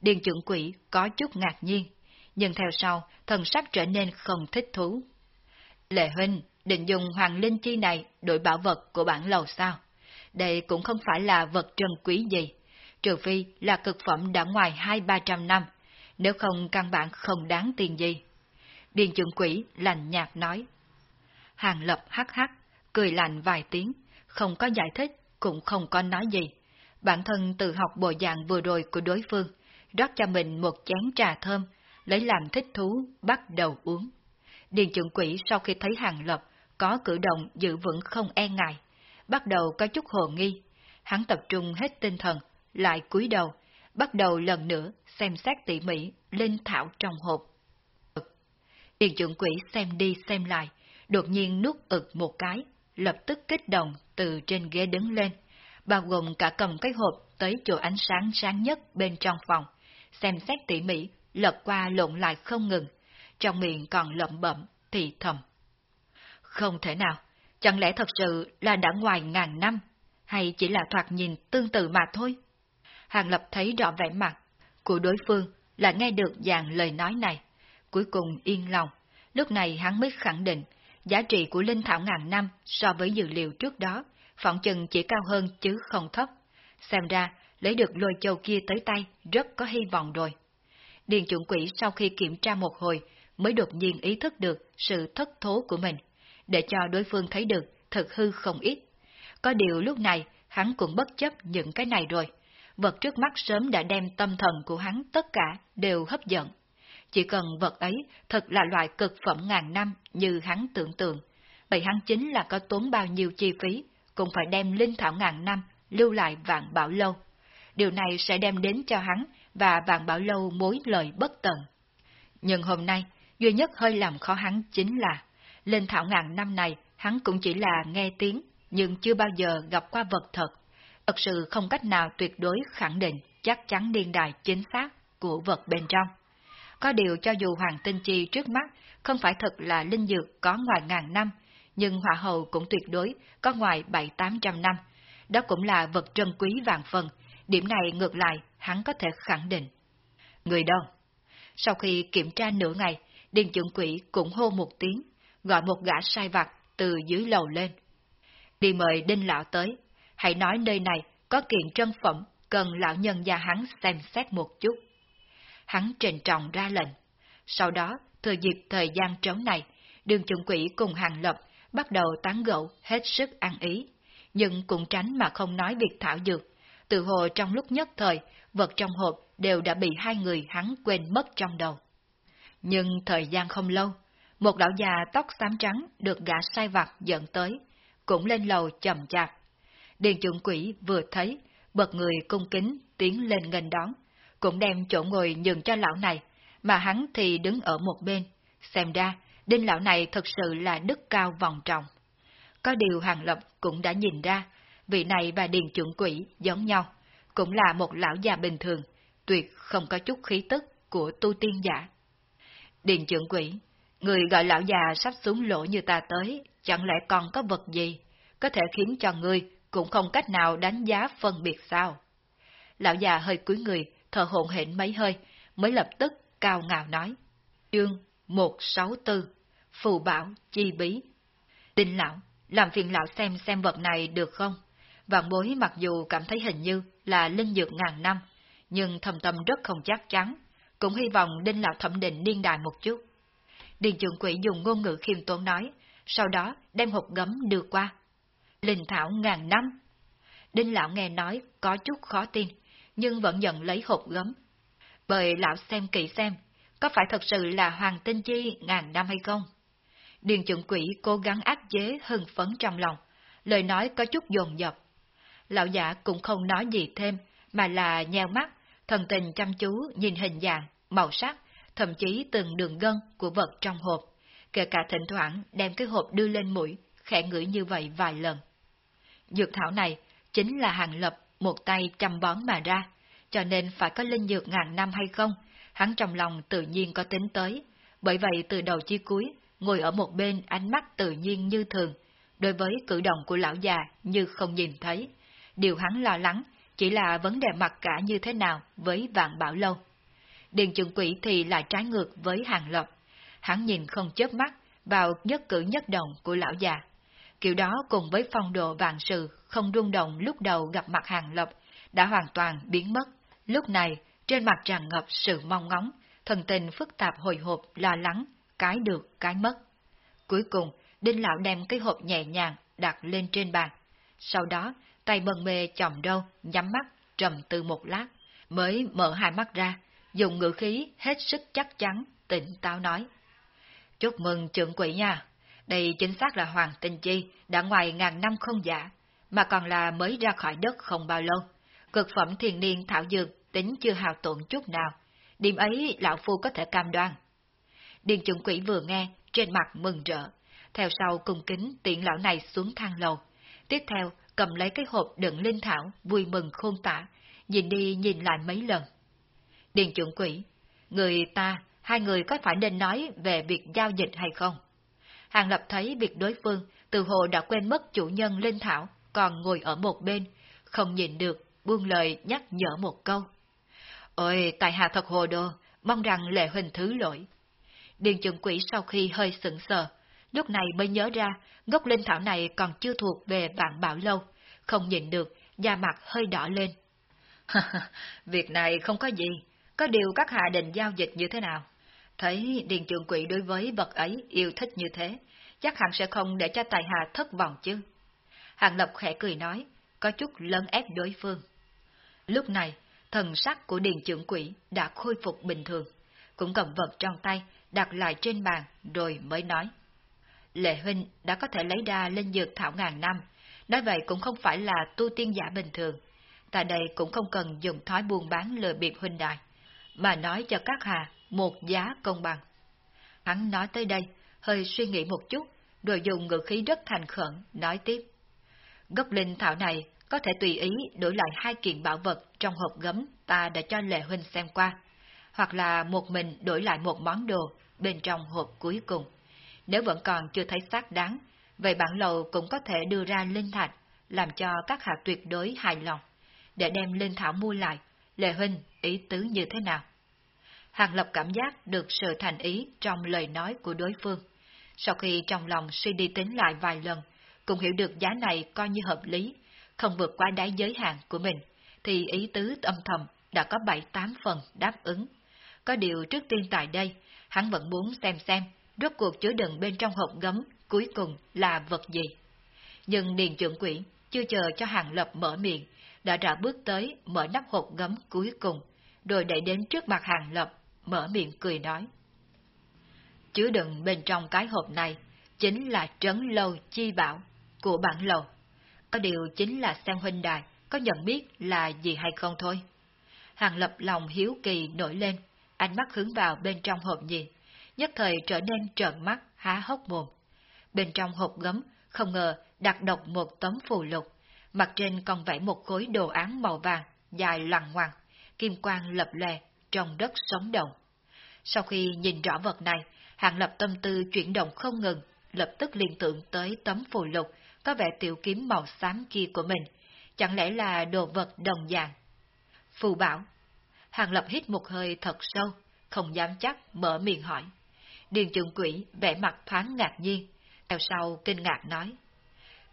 Điền chuẩn quỷ có chút ngạc nhiên, nhưng theo sau, thần sắc trở nên không thích thú. Lệ huynh, định dùng hoàng linh chi này đổi bảo vật của bản lầu sao? Đây cũng không phải là vật trân quý gì, trừ phi là cực phẩm đã ngoài hai ba trăm năm, nếu không căn bản không đáng tiền gì. Điền trưởng quỷ lành nhạt nói. Hàng lập hắc hắc, cười lạnh vài tiếng, không có giải thích, cũng không có nói gì. Bản thân tự học bộ dạng vừa rồi của đối phương, rót cho mình một chén trà thơm, lấy làm thích thú, bắt đầu uống. Điền trưởng quỷ sau khi thấy hàng lập có cử động giữ vững không e ngại, bắt đầu có chút hồ nghi. Hắn tập trung hết tinh thần, lại cúi đầu, bắt đầu lần nữa xem xét tỉ mỉ linh thảo trong hộp. Tiền trưởng quỷ xem đi xem lại, đột nhiên nuốt ực một cái, lập tức kích động từ trên ghế đứng lên, bao gồm cả cầm cái hộp tới chỗ ánh sáng sáng nhất bên trong phòng, xem xét tỉ mỉ, lật qua lộn lại không ngừng, trong miệng còn lẩm bẩm, thì thầm. Không thể nào, chẳng lẽ thật sự là đã ngoài ngàn năm, hay chỉ là thoạt nhìn tương tự mà thôi? Hàng Lập thấy rõ vẻ mặt của đối phương là nghe được dàn lời nói này, cuối cùng yên lòng. Lúc này hắn mới khẳng định, giá trị của linh thảo ngàn năm so với dữ liệu trước đó, phỏng chừng chỉ cao hơn chứ không thấp. Xem ra, lấy được lôi châu kia tới tay rất có hy vọng rồi. Điền chuẩn quỷ sau khi kiểm tra một hồi mới đột nhiên ý thức được sự thất thố của mình, để cho đối phương thấy được thật hư không ít. Có điều lúc này hắn cũng bất chấp những cái này rồi vật trước mắt sớm đã đem tâm thần của hắn tất cả đều hấp dẫn. Chỉ cần vật ấy thật là loại cực phẩm ngàn năm như hắn tưởng tượng, vậy hắn chính là có tốn bao nhiêu chi phí, cũng phải đem linh thảo ngàn năm lưu lại vạn bảo lâu. Điều này sẽ đem đến cho hắn và vạn bảo lâu mối lời bất tận. Nhưng hôm nay, duy nhất hơi làm khó hắn chính là, linh thảo ngàn năm này hắn cũng chỉ là nghe tiếng, nhưng chưa bao giờ gặp qua vật thật thật sự không cách nào tuyệt đối khẳng định chắc chắn niên đại chính xác của vật bên trong. Có điều cho dù hoàng tinh chi trước mắt không phải thật là linh dược có ngoài ngàn năm, nhưng hỏa hầu cũng tuyệt đối có ngoài bảy tám trăm năm. Đó cũng là vật trân quý vàng phần, điểm này ngược lại hắn có thể khẳng định. Người đâu? Sau khi kiểm tra nửa ngày, Điền trưởng quỷ cũng hô một tiếng, gọi một gã sai vặt từ dưới lầu lên. Đi mời Đinh Lão tới, hãy nói nơi này có kiện trân phẩm, cần lão nhân gia hắn xem xét một chút. Hắn trình trọng ra lệnh. Sau đó, thừa dịp thời gian trống này, đường chuẩn quỷ cùng hàng lập bắt đầu tán gẫu hết sức ăn ý, nhưng cũng tránh mà không nói việc thảo dược. Từ hồ trong lúc nhất thời, vật trong hộp đều đã bị hai người hắn quên mất trong đầu. Nhưng thời gian không lâu, một lão già tóc xám trắng được gã sai vặt dẫn tới, cũng lên lầu chậm chạp, Điền trưởng quỷ vừa thấy, bật người cung kính tiến lên nghênh đón, cũng đem chỗ ngồi nhường cho lão này, mà hắn thì đứng ở một bên. Xem ra, đinh lão này thật sự là đức cao vòng trọng. Có điều Hàng Lập cũng đã nhìn ra, vị này và Điền trưởng quỷ giống nhau, cũng là một lão già bình thường, tuyệt không có chút khí tức của tu tiên giả. Điền trưởng quỷ, người gọi lão già sắp xuống lỗ như ta tới, chẳng lẽ còn có vật gì, có thể khiến cho ngươi cũng không cách nào đánh giá phân biệt sao? Lão già hơi cúi người, thở hổn hển mấy hơi, mới lập tức cao ngạo nói. Chương 164 Phù bảo chi bí Đinh lão, làm phiền lão xem xem vật này được không? Vạn bối mặc dù cảm thấy hình như là linh dược ngàn năm, nhưng thầm tâm rất không chắc chắn, cũng hy vọng đinh lão thẩm định niên đại một chút. Điền trưởng quỷ dùng ngôn ngữ khiêm tốn nói, sau đó đem hộp gấm đưa qua. Linh thảo ngàn năm. Đinh lão nghe nói có chút khó tin, nhưng vẫn nhận lấy hộp gấm. Bởi lão xem kỹ xem, có phải thật sự là hoàng tinh chi ngàn năm hay không? Điền trưởng quỷ cố gắng áp chế hưng phấn trong lòng, lời nói có chút dồn dập. Lão giả cũng không nói gì thêm, mà là nheo mắt, thần tình chăm chú nhìn hình dạng, màu sắc, thậm chí từng đường gân của vật trong hộp, kể cả thỉnh thoảng đem cái hộp đưa lên mũi, khẽ ngửi như vậy vài lần. Dược thảo này chính là hàng lập một tay chăm bón mà ra, cho nên phải có linh dược ngàn năm hay không, hắn trong lòng tự nhiên có tính tới, bởi vậy từ đầu chi cuối, ngồi ở một bên ánh mắt tự nhiên như thường, đối với cử động của lão già như không nhìn thấy. Điều hắn lo lắng chỉ là vấn đề mặc cả như thế nào với vạn bảo lâu. Điền trường quỷ thì lại trái ngược với hàng lập. Hắn nhìn không chớp mắt vào nhất cử nhất động của lão già. Kiểu đó cùng với phong độ vạn sự không rung động lúc đầu gặp mặt hàng lập đã hoàn toàn biến mất. Lúc này, trên mặt tràn ngập sự mong ngóng, thần tình phức tạp hồi hộp, lo lắng, cái được, cái mất. Cuối cùng, Đinh Lão đem cái hộp nhẹ nhàng đặt lên trên bàn. Sau đó, tay bần mê chồng đâu, nhắm mắt, trầm tư một lát, mới mở hai mắt ra, dùng ngữ khí hết sức chắc chắn, tỉnh táo nói. Chúc mừng trưởng quỷ nha, đây chính xác là Hoàng Tinh Chi, đã ngoài ngàn năm không giả, mà còn là mới ra khỏi đất không bao lâu. Cực phẩm thiền niên thảo dược tính chưa hào tổn chút nào, điểm ấy lão phu có thể cam đoan. Điền trưởng quỷ vừa nghe, trên mặt mừng rỡ, theo sau cung kính tiện lão này xuống thang lầu. Tiếp theo, cầm lấy cái hộp đựng linh thảo, vui mừng khôn tả, nhìn đi nhìn lại mấy lần. Điền trưởng quỷ, người ta, hai người có phải nên nói về việc giao dịch hay không? Hàng Lập thấy việc đối phương từ hồ đã quên mất chủ nhân linh thảo, còn ngồi ở một bên, không nhìn được, buông lời nhắc nhở một câu. Ôi, tại hạ thật hồ đồ, mong rằng lệ huynh thứ lỗi. Điền trưởng quỷ sau khi hơi sững sờ, lúc này mới nhớ ra gốc linh thảo này còn chưa thuộc về vạn bảo lâu, không nhìn được, da mặt hơi đỏ lên. Việc này không có gì, có điều các hạ định giao dịch như thế nào? Thấy điền trưởng quỷ đối với vật ấy yêu thích như thế, chắc hẳn sẽ không để cho tài hà thất vọng chứ. Hàng Lập khẽ cười nói, có chút lớn ép đối phương. Lúc này, thần sắc của điền trưởng quỷ đã khôi phục bình thường, cũng cầm vật trong tay, đặt lại trên bàn, rồi mới nói. Lệ huynh đã có thể lấy đa lên dược thảo ngàn năm, nói vậy cũng không phải là tu tiên giả bình thường. Tại đây cũng không cần dùng thói buôn bán lừa bịp huynh đài, mà nói cho các hà một giá công bằng. Hắn nói tới đây, hơi suy nghĩ một chút, rồi dùng ngữ khí rất thành khẩn, nói tiếp. Gốc linh thảo này có thể tùy ý đổi lại hai kiện bảo vật trong hộp gấm ta đã cho Lệ Huynh xem qua, hoặc là một mình đổi lại một món đồ bên trong hộp cuối cùng. Nếu vẫn còn chưa thấy xác đáng, vậy bản lầu cũng có thể đưa ra linh thạch, làm cho các hạ tuyệt đối hài lòng, để đem linh thảo mua lại. Lệ Huynh, ý tứ như thế nào? Hàng Lập cảm giác được sự thành ý trong lời nói của đối phương. Sau khi trong lòng suy đi tính lại vài lần, cũng hiểu được giá này coi như hợp lý, không vượt qua đáy giới hạn của mình, thì ý tứ âm thầm đã có bảy tám phần đáp ứng. Có điều trước tiên tại đây, hắn vẫn muốn xem xem, rốt cuộc chứa đựng bên trong hộp gấm cuối cùng là vật gì. Nhưng Điền trưởng quỷ chưa chờ cho Hàng Lập mở miệng, đã ra bước tới mở nắp hộp gấm cuối cùng, rồi đẩy đến trước mặt Hàng Lập, mở miệng cười nói. Chứa đựng bên trong cái hộp này chính là trấn lâu chi bảo của bản lầu. Có điều chính là xem huynh đài có nhận biết là gì hay không thôi. Hàng lập lòng hiếu kỳ nổi lên, ánh mắt hướng vào bên trong hộp nhìn, nhất thời trở nên trợn mắt, há hốc mồm. Bên trong hộp gấm, không ngờ đặt độc một tấm phù lục, mặt trên còn vẽ một khối đồ án màu vàng, dài loằng ngoằng, kim quang lập lè, trong đất sống động. Sau khi nhìn rõ vật này, Hàng Lập tâm tư chuyển động không ngừng, lập tức liên tưởng tới tấm phù lục có vẻ tiểu kiếm màu xám kia của mình. Chẳng lẽ là đồ vật đồng dạng? Phù bảo. Hàng Lập hít một hơi thật sâu, không dám chắc, mở miệng hỏi. Điền trường quỷ vẻ mặt thoáng ngạc nhiên, theo sau kinh ngạc nói.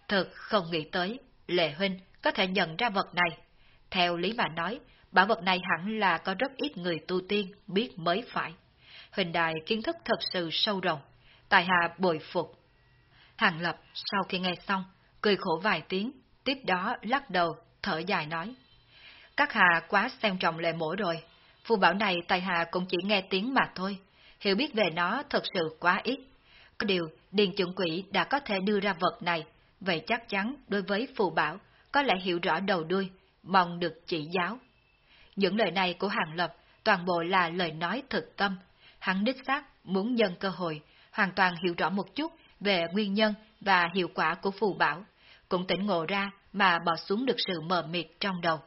Thật không nghĩ tới, Lệ Huynh có thể nhận ra vật này. Theo lý mà nói, bảo vật này hẳn là có rất ít người tu tiên biết mới phải. Huỳnh đài kiến thức thật sự sâu rộng, tài hạ bồi phục. Hàng Lập sau khi nghe xong, cười khổ vài tiếng, tiếp đó lắc đầu, thở dài nói. Các hạ quá xem trọng lệ mổ rồi, phù bảo này tài hạ cũng chỉ nghe tiếng mà thôi, hiểu biết về nó thật sự quá ít. Có điều, Điền Chuẩn Quỷ đã có thể đưa ra vật này, vậy chắc chắn đối với phù bảo, có lẽ hiểu rõ đầu đuôi, mong được chỉ giáo. Những lời này của Hàng Lập toàn bộ là lời nói thực tâm, hắn đích xác muốn nhân cơ hội, hoàn toàn hiểu rõ một chút về nguyên nhân và hiệu quả của phù bảo, cũng tỉnh ngộ ra mà bỏ xuống được sự mờ mịt trong đầu.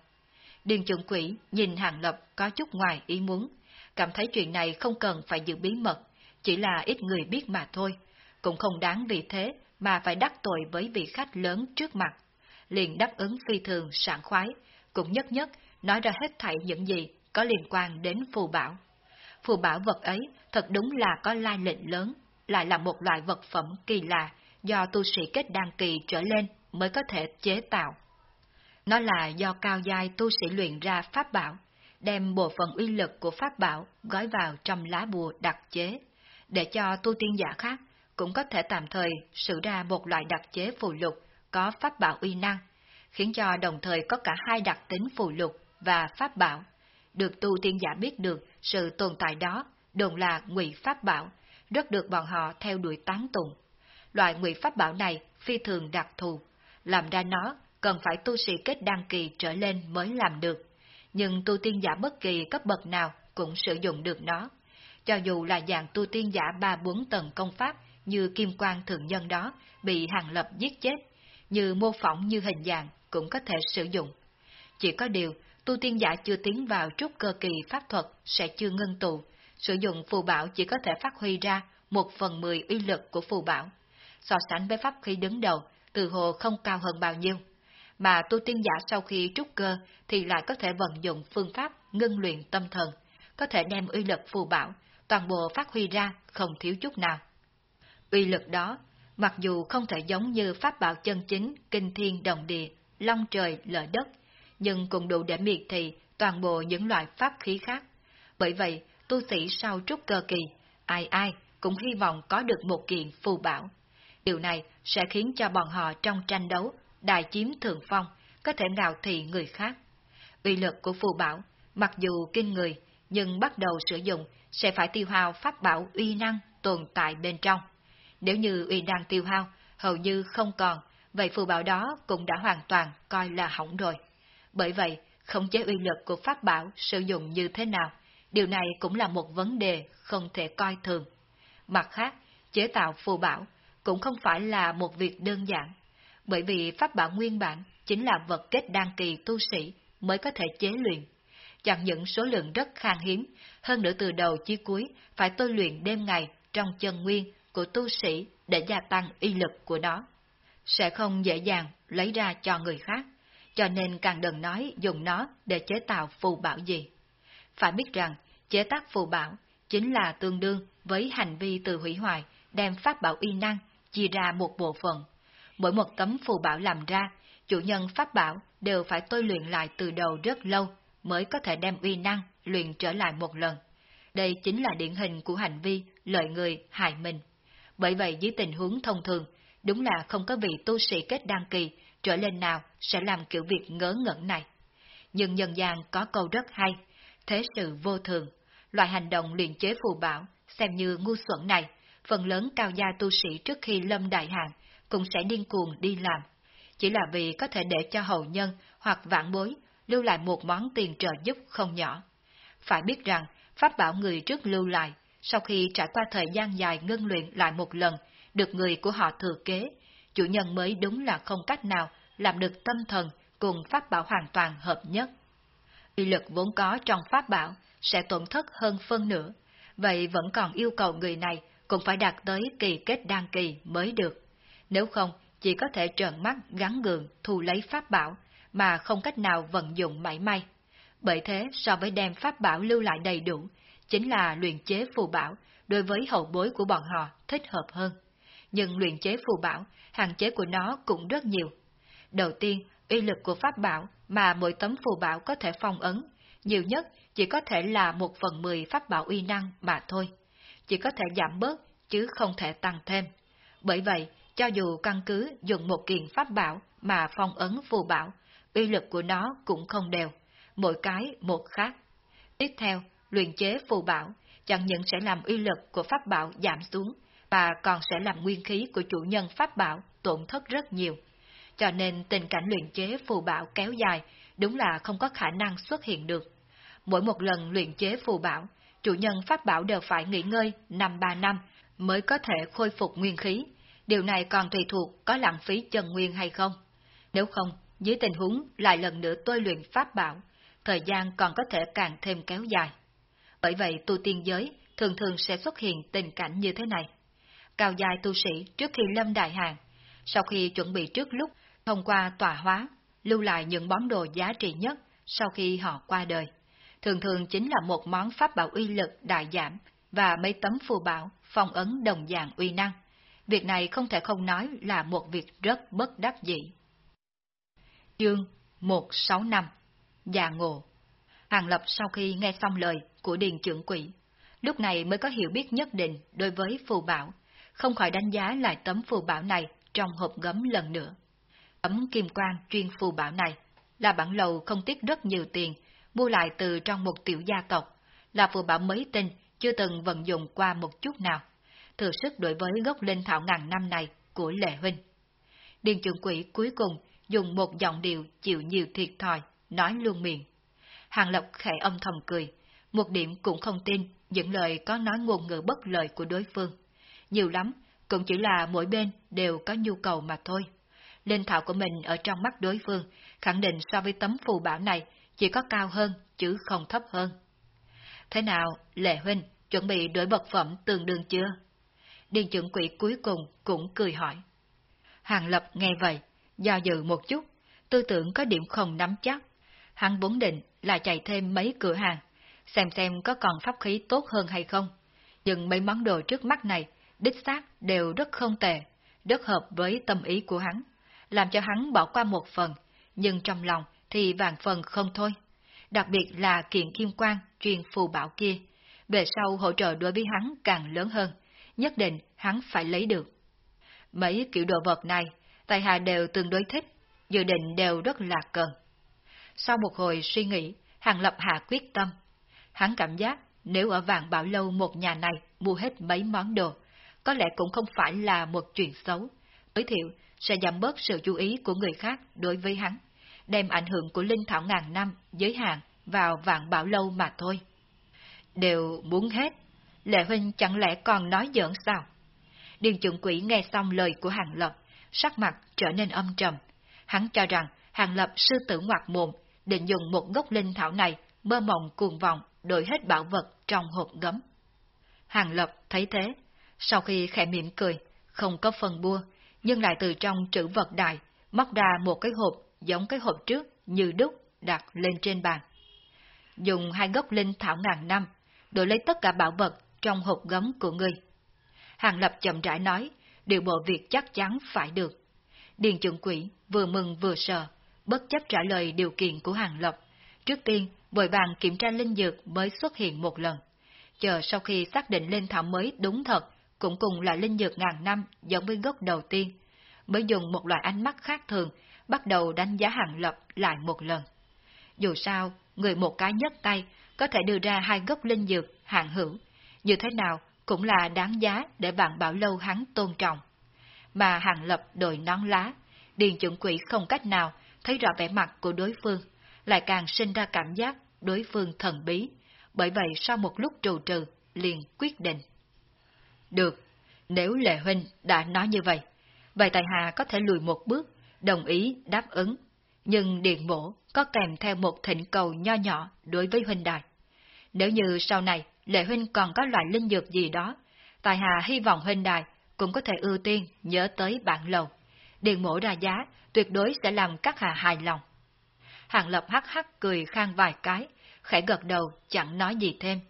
Điền trưởng quỷ nhìn Hàng Lập có chút ngoài ý muốn, cảm thấy chuyện này không cần phải giữ bí mật, chỉ là ít người biết mà thôi, cũng không đáng vì thế mà phải đắc tội với vị khách lớn trước mặt. Liền đáp ứng phi thường sảng khoái, cũng nhất nhất nói ra hết thảy những gì có liên quan đến phù bảo. Phù bảo vật ấy thật đúng là có lai lịch lớn, lại là một loại vật phẩm kỳ lạ do tu sĩ kết đăng kỳ trở lên mới có thể chế tạo. Nó là do cao giai tu sĩ luyện ra pháp bảo, đem bộ phận uy lực của pháp bảo gói vào trong lá bùa đặc chế, để cho tu tiên giả khác cũng có thể tạm thời sử ra một loại đặc chế phù lục có pháp bảo uy năng, khiến cho đồng thời có cả hai đặc tính phù lục và pháp bảo. Được tu tiên giả biết được sự tồn tại đó, đồn là ngụy pháp bảo, rất được bọn họ theo đuổi tán tụng. Loại ngụy pháp bảo này phi thường đặc thù, làm ra nó cần phải tu sĩ kết đăng kỳ trở lên mới làm được, nhưng tu tiên giả bất kỳ cấp bậc nào cũng sử dụng được nó. Cho dù là dạng tu tiên giả ba bốn tầng công pháp như kim quan thượng nhân đó bị hàng lập giết chết, như mô phỏng như hình dạng cũng có thể sử dụng. Chỉ có điều, tu tiên giả chưa tiến vào trúc cơ kỳ pháp thuật sẽ chưa ngưng tụ, sử dụng phù bảo chỉ có thể phát huy ra một phần mười uy lực của phù bảo. So sánh với pháp khí đứng đầu, từ hồ không cao hơn bao nhiêu. Mà tu tiên giả sau khi trúc cơ thì lại có thể vận dụng phương pháp ngưng luyện tâm thần, có thể đem uy lực phù bảo, toàn bộ phát huy ra không thiếu chút nào. Uy lực đó, mặc dù không thể giống như pháp bảo chân chính, kinh thiên đồng địa, long trời lợi đất, nhưng cũng đủ để miệt thị toàn bộ những loại pháp khí khác. Bởi vậy, tu sĩ sau trúc cơ kỳ, ai ai cũng hy vọng có được một kiện phù bảo. Điều này sẽ khiến cho bọn họ trong tranh đấu, đại chiếm thượng phong, có thể ngạo thị người khác. Uy lực của phù bảo, mặc dù kinh người, nhưng bắt đầu sử dụng sẽ phải tiêu hao pháp bảo uy năng tồn tại bên trong. Nếu như uy năng tiêu hao, hầu như không còn, vậy phù bảo đó cũng đã hoàn toàn coi là hỏng rồi. Bởi vậy, khống chế uy lực của pháp bảo sử dụng như thế nào, điều này cũng là một vấn đề không thể coi thường. Mặt khác, chế tạo phù bảo cũng không phải là một việc đơn giản, bởi vì pháp bảo nguyên bản chính là vật kết đăng kỳ tu sĩ mới có thể chế luyện. Chẳng những số lượng rất khan hiếm, hơn nữa từ đầu chí cuối phải tôi luyện đêm ngày trong chân nguyên của tu sĩ để gia tăng uy lực của nó. Sẽ không dễ dàng lấy ra cho người khác, cho nên càng đừng nói dùng nó để chế tạo phù bảo gì. Phải biết rằng, chế tác phù bảo chính là tương đương với hành vi từ hủy hoại đem pháp bảo uy năng chia ra một bộ phận. Mỗi một tấm phù bảo làm ra, chủ nhân pháp bảo đều phải tôi luyện lại từ đầu rất lâu mới có thể đem uy năng luyện trở lại một lần. Đây chính là điển hình của hành vi lợi người hại mình. Bởi vậy dưới tình huống thông thường, đúng là không có vị tu sĩ kết đăng kỳ trở lên nào sẽ làm kiểu việc ngớ ngẩn này. Nhưng nhân gian có câu rất hay, thế sự vô thường, loại hành động luyện chế phù bảo xem như ngu xuẩn này, phần lớn cao gia tu sĩ trước khi lâm đại hạn cũng sẽ điên cuồng đi làm, chỉ là vì có thể để cho hậu nhân hoặc vãn bối lưu lại một món tiền trợ giúp không nhỏ. Phải biết rằng, pháp bảo người trước lưu lại, sau khi trải qua thời gian dài ngân luyện lại một lần, được người của họ thừa kế, chủ nhân mới đúng là không cách nào làm được tâm thần cùng pháp bảo hoàn toàn hợp nhất. Uy lực vốn có trong pháp bảo sẽ tổn thất hơn phân nửa, vậy vẫn còn yêu cầu người này cũng phải đạt tới kỳ kết đan kỳ mới được. Nếu không, chỉ có thể trợn mắt gắn gượng thu lấy pháp bảo, mà không cách nào vận dụng mảy may. Bởi thế, so với đem pháp bảo lưu lại đầy đủ, chính là luyện chế phù bảo, đối với hậu bối của bọn họ thích hợp hơn. Nhưng luyện chế phù bảo, hạn chế của nó cũng rất nhiều. Đầu tiên, uy lực của pháp bảo mà mỗi tấm phù bảo có thể phong ấn, nhiều nhất chỉ có thể là một phần mười pháp bảo uy năng mà thôi. Chỉ có thể giảm bớt, chứ không thể tăng thêm. Bởi vậy, cho dù căn cứ dùng một kiện pháp bảo mà phong ấn phù bảo, uy lực của nó cũng không đều, mỗi cái một khác. Tiếp theo, luyện chế phù bảo chẳng những sẽ làm uy lực của pháp bảo giảm xuống, mà còn sẽ làm nguyên khí của chủ nhân pháp bảo tổn thất rất nhiều. Cho nên tình cảnh luyện chế phù bảo kéo dài đúng là không có khả năng xuất hiện được. Mỗi một lần luyện chế phù bảo, chủ nhân pháp bảo đều phải nghỉ ngơi năm ba năm mới có thể khôi phục nguyên khí. Điều này còn tùy thuộc có lãng phí chân nguyên hay không. Nếu không, dưới tình huống lại lần nữa tôi luyện pháp bảo, thời gian còn có thể càng thêm kéo dài. Bởi vậy tu tiên giới thường thường sẽ xuất hiện tình cảnh như thế này. Cao dài tu sĩ trước khi lâm đại hàng, sau khi chuẩn bị trước lúc, thông qua tòa hóa, lưu lại những món đồ giá trị nhất sau khi họ qua đời. Thường thường chính là một món pháp bảo uy lực đại giảm và mấy tấm phù bảo phong ấn đồng dạng uy năng. Việc này không thể không nói là một việc rất bất đắc dĩ. Chương 165 Già Ngộ Hàng Lập sau khi nghe xong lời của Điền trưởng quỷ, lúc này mới có hiểu biết nhất định đối với phù bảo, không khỏi đánh giá lại tấm phù bảo này trong hộp gấm lần nữa. Tấm kim quang chuyên phù bảo này là bản lầu không tiếc rất nhiều tiền, mua lại từ trong một tiểu gia tộc, là phù bảo mới tinh, chưa từng vận dụng qua một chút nào, thừa sức đối với gốc linh thảo ngàn năm này của Lệ Huynh. Điền trưởng quỷ cuối cùng dùng một giọng điệu chịu nhiều thiệt thòi, nói luôn miệng. Hàng lộc khẽ âm thầm cười, một điểm cũng không tin những lời có nói ngôn ngữ bất lợi của đối phương. Nhiều lắm, cũng chỉ là mỗi bên đều có nhu cầu mà thôi. Linh thảo của mình ở trong mắt đối phương, khẳng định so với tấm phù bảo này chỉ có cao hơn chứ không thấp hơn. Thế nào, Lệ Huynh, chuẩn bị đổi bậc phẩm tương đương chưa? Điền trưởng quỷ cuối cùng cũng cười hỏi. Hàng Lập nghe vậy, do dự một chút, tư tưởng có điểm không nắm chắc. Hắn vốn định là chạy thêm mấy cửa hàng, xem xem có còn pháp khí tốt hơn hay không. Nhưng mấy món đồ trước mắt này, đích xác đều rất không tệ, rất hợp với tâm ý của hắn, làm cho hắn bỏ qua một phần, nhưng trong lòng thì vạn phần không thôi. Đặc biệt là kiện kim quang truyền phù bảo kia, về sau hỗ trợ đối với hắn càng lớn hơn, nhất định hắn phải lấy được. Mấy kiểu đồ vật này, tài hạ đều tương đối thích, dự định đều rất là cần. Sau một hồi suy nghĩ, Hàng Lập hạ quyết tâm. Hắn cảm giác nếu ở vạn bảo lâu một nhà này mua hết mấy món đồ, có lẽ cũng không phải là một chuyện xấu. Tối thiểu sẽ giảm bớt sự chú ý của người khác đối với hắn, đem ảnh hưởng của linh thảo ngàn năm giới hạn vào vạn bảo lâu mà thôi. Đều muốn hết, Lệ Huynh chẳng lẽ còn nói giỡn sao? Điền trưởng quỷ nghe xong lời của Hàng Lập, sắc mặt trở nên âm trầm. Hắn cho rằng Hàng Lập sư tử ngoạc mồm, định dùng một gốc linh thảo này mơ mộng cuồng vọng đổi hết bảo vật trong hộp gấm. Hàng Lập thấy thế, sau khi khẽ mỉm cười, không có phần bua, nhưng lại từ trong trữ vật đại, móc ra một cái hộp giống cái hộp trước như đúc đặt lên trên bàn. Dùng hai gốc linh thảo ngàn năm, đổi lấy tất cả bảo vật trong hộp gấm của ngươi. Hàng Lập chậm rãi nói, điều bộ việc chắc chắn phải được. Điền trưởng quỷ vừa mừng vừa sợ, bất chấp trả lời điều kiện của Hàng Lập. Trước tiên, vội vàng kiểm tra linh dược mới xuất hiện một lần. Chờ sau khi xác định linh thảo mới đúng thật, cũng cùng là linh dược ngàn năm giống với gốc đầu tiên, mới dùng một loại ánh mắt khác thường, bắt đầu đánh giá Hàng Lập lại một lần. Dù sao, người một cái nhất tay có thể đưa ra hai gốc linh dược hạng hữu, như thế nào cũng là đáng giá để bạn bảo lâu hắn tôn trọng. Mà Hàng Lập đội nón lá, điền chuẩn quỷ không cách nào thấy rõ vẻ mặt của đối phương, lại càng sinh ra cảm giác đối phương thần bí, bởi vậy sau một lúc trù trừ, liền quyết định. Được, nếu Lệ Huynh đã nói như vậy, Vậy Tài Hà có thể lùi một bước, đồng ý đáp ứng. Nhưng Điện Mổ có kèm theo một thỉnh cầu nho nhỏ đối với huynh đài. Nếu như sau này Lệ Huynh còn có loại linh dược gì đó, Tài Hà hy vọng huynh đài cũng có thể ưu tiên nhớ tới bản lầu. Điện Mổ ra giá, tuyệt đối sẽ làm các hạ hài lòng. Hàng Lập hắc hắc cười khang vài cái, khẽ gật đầu chẳng nói gì thêm.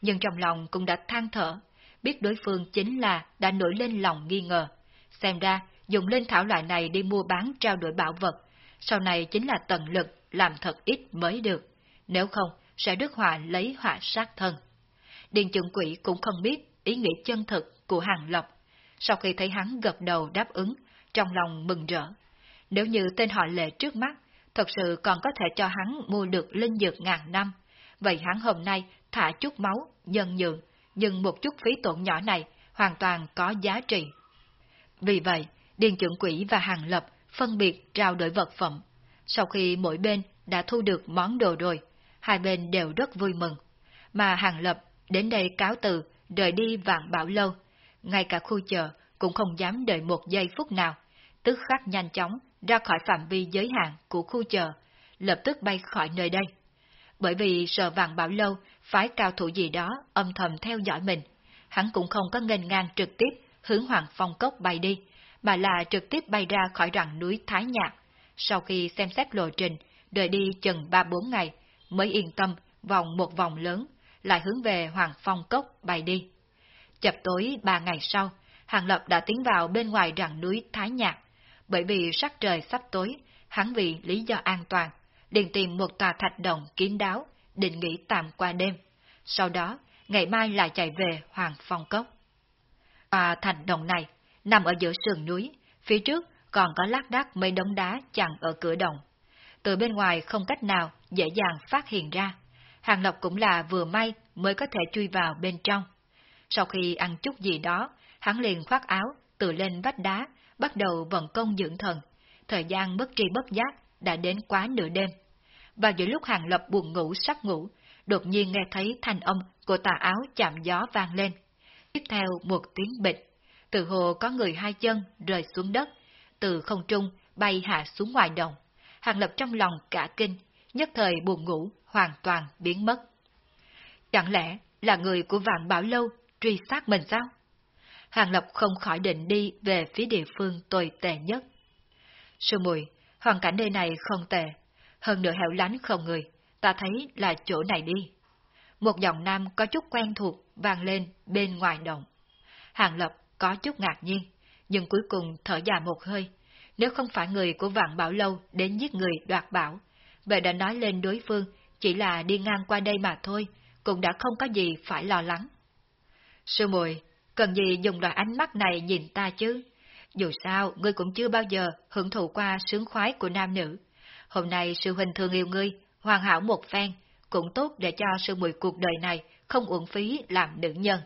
Nhưng trong lòng cũng đã than thở, biết đối phương chính là đã nổi lên lòng nghi ngờ. Xem ra, dùng linh thảo loại này đi mua bán trao đổi bảo vật, sau này chính là tận lực làm thật ít mới được, nếu không sẽ rước họa lấy họa sát thân. Điền trưởng quỷ cũng không biết ý nghĩ chân thực của Hàng Lập. Sau khi thấy hắn gật đầu đáp ứng, trong lòng mừng rỡ. Nếu như tên họ lệ trước mắt, thật sự còn có thể cho hắn mua được linh dược ngàn năm, vậy hắn hôm nay thả chút máu, nhân nhượng, nhưng một chút phí tổn nhỏ này hoàn toàn có giá trị. Vì vậy, Điền trưởng quỷ và Hàng Lập phân biệt trao đổi vật phẩm. Sau khi mỗi bên đã thu được món đồ rồi, hai bên đều rất vui mừng. Mà Hàng Lập đến đây cáo từ, rời đi vạn bảo lâu. Ngay cả khu chợ cũng không dám đợi một giây phút nào, tức khắc nhanh chóng ra khỏi phạm vi giới hạn của khu chợ, lập tức bay khỏi nơi đây. Bởi vì sợ vạn bảo lâu phái cao thủ gì đó âm thầm theo dõi mình, hắn cũng không có nghênh ngang trực tiếp hướng Hoàng Phong Cốc bay đi, mà là trực tiếp bay ra khỏi rặng núi Thái Nhạc. Sau khi xem xét lộ trình, đợi đi chừng 3-4 ngày, mới yên tâm vòng một vòng lớn, lại hướng về Hoàng Phong Cốc bay đi. Chập tối ba ngày sau, Hàng Lập đã tiến vào bên ngoài rặng núi Thái Nhạc. Bởi vì sắc trời sắp tối, hắn vì lý do an toàn, liền tìm một tòa thạch động kín đáo, định nghỉ tạm qua đêm. Sau đó, ngày mai lại chạy về Hoàng Phong Cốc. Và thành động này nằm ở giữa sườn núi, phía trước còn có lác đác mấy đống đá chặn ở cửa động. Từ bên ngoài không cách nào dễ dàng phát hiện ra. Hàng Lộc cũng là vừa may mới có thể truy vào bên trong. Sau khi ăn chút gì đó, hắn liền khoác áo, tự lên vách đá, bắt đầu vận công dưỡng thần. Thời gian bất tri bất giác đã đến quá nửa đêm. Và giữa lúc Hàng Lập buồn ngủ sắp ngủ, đột nhiên nghe thấy thanh âm của tà áo chạm gió vang lên. Tiếp theo một tiếng bịch, từ hồ có người hai chân rơi xuống đất, từ không trung bay hạ xuống ngoài đồng. Hàng Lập trong lòng cả kinh, nhất thời buồn ngủ hoàn toàn biến mất. Chẳng lẽ là người của Vạn Bảo Lâu truy sát mình sao? Hàng Lập không khỏi định đi về phía địa phương tồi tệ nhất. Sư muội hoàn cảnh nơi này không tệ, hơn nửa hẻo lánh không người, ta thấy là chỗ này đi. Một giọng nam có chút quen thuộc vang lên bên ngoài động. Hàng Lập có chút ngạc nhiên, nhưng cuối cùng thở dài một hơi. Nếu không phải người của Vạn Bảo Lâu đến giết người đoạt bảo, vậy đã nói lên đối phương chỉ là đi ngang qua đây mà thôi, cũng đã không có gì phải lo lắng. Sư muội cần gì dùng loại ánh mắt này nhìn ta chứ? Dù sao, ngươi cũng chưa bao giờ hưởng thụ qua sướng khoái của nam nữ. Hôm nay sư huynh thương yêu ngươi, hoàn hảo một phen, cũng tốt để cho sư muội cuộc đời này không uổng phí làm nữ nhân.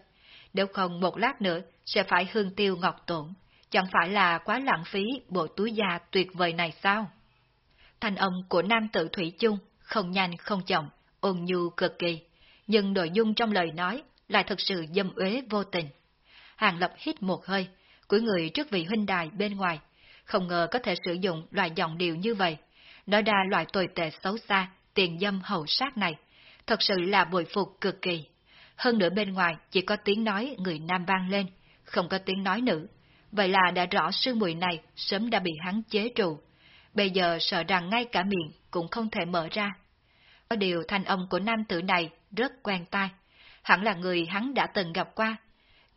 Nếu không một lát nữa sẽ phải hương tiêu ngọc tổn, chẳng phải là quá lãng phí bộ túi da tuyệt vời này sao? Thanh âm của nam tử Thủy chung, không nhanh không chậm, ôn nhu cực kỳ, nhưng nội dung trong lời nói lại thật sự dâm uế vô tình. Hàng Lập hít một hơi, cuối người trước vị huynh đài bên ngoài, không ngờ có thể sử dụng loại giọng điệu như vậy, nói ra loại tồi tệ xấu xa, tiền dâm hậu sát này, thật sự là bồi phục cực kỳ. Hơn nữa bên ngoài chỉ có tiếng nói người nam vang lên, không có tiếng nói nữ. Vậy là đã rõ sư muội này sớm đã bị hắn chế trụ. Bây giờ sợ rằng ngay cả miệng cũng không thể mở ra. Có điều thanh âm của nam tử này rất quen tai. Hẳn là người hắn đã từng gặp qua.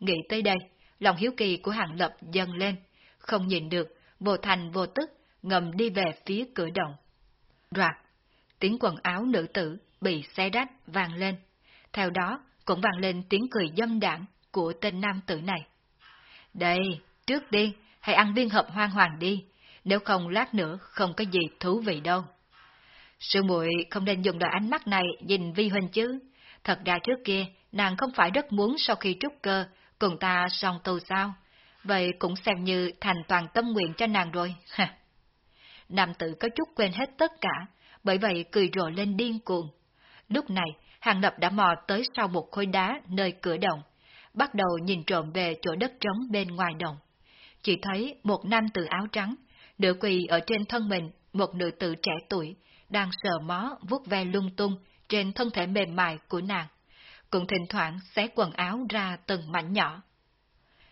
Nghĩ tới đây, lòng hiếu kỳ của hạng lập dâng lên. Không nhìn được, vô thành vô tức, ngầm đi về phía cửa động. Đoạt, tiếng quần áo nữ tử bị xé rách vang lên. Theo đó, cũng vang lên tiếng cười dâm đảng của tên nam tử này. Đây, trước đi, hãy ăn viên hợp hoang hoàng đi, nếu không lát nữa không có gì thú vị đâu. Sư muội không nên dùng loại ánh mắt này nhìn vi huynh chứ. Thật ra trước kia, nàng không phải rất muốn sau khi trúc cơ, cùng ta song tu sao. Vậy cũng xem như thành toàn tâm nguyện cho nàng rồi. Nam tử có chút quên hết tất cả, bởi vậy cười rộ lên điên cuồng. Lúc này, Hàng Lập đã mò tới sau một khối đá nơi cửa động, bắt đầu nhìn trộm về chỗ đất trống bên ngoài động. chỉ thấy một nam tử áo trắng, nửa quỳ ở trên thân mình, một nữ tử trẻ tuổi, đang sờ mó vuốt ve lung tung trên thân thể mềm mại của nàng, cũng thỉnh thoảng xé quần áo ra từng mảnh nhỏ.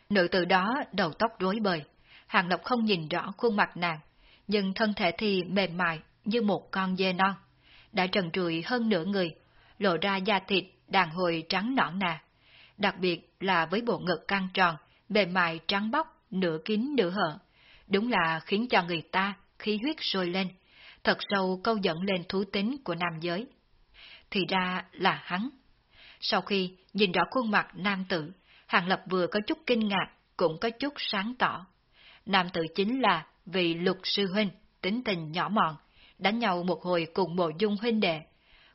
Nữ tử đó đầu tóc rối bời, Hàng Lập không nhìn rõ khuôn mặt nàng, nhưng thân thể thì mềm mại như một con dê non, đã trần trụi hơn nửa người, lộ ra da thịt đàn hồi trắng nõn nà, đặc biệt là với bộ ngực căng tròn, mềm mại trắng bóc, nửa kín nửa hở, đúng là khiến cho người ta khí huyết sôi lên, thật sâu câu dẫn lên thú tính của nam giới. Thì ra là hắn. Sau khi nhìn rõ khuôn mặt nam tử, Hàng Lập vừa có chút kinh ngạc, cũng có chút sáng tỏ. Nam tử chính là vì lục sư huynh, tính tình nhỏ mọn, đánh nhau một hồi cùng bộ dung huynh đệ.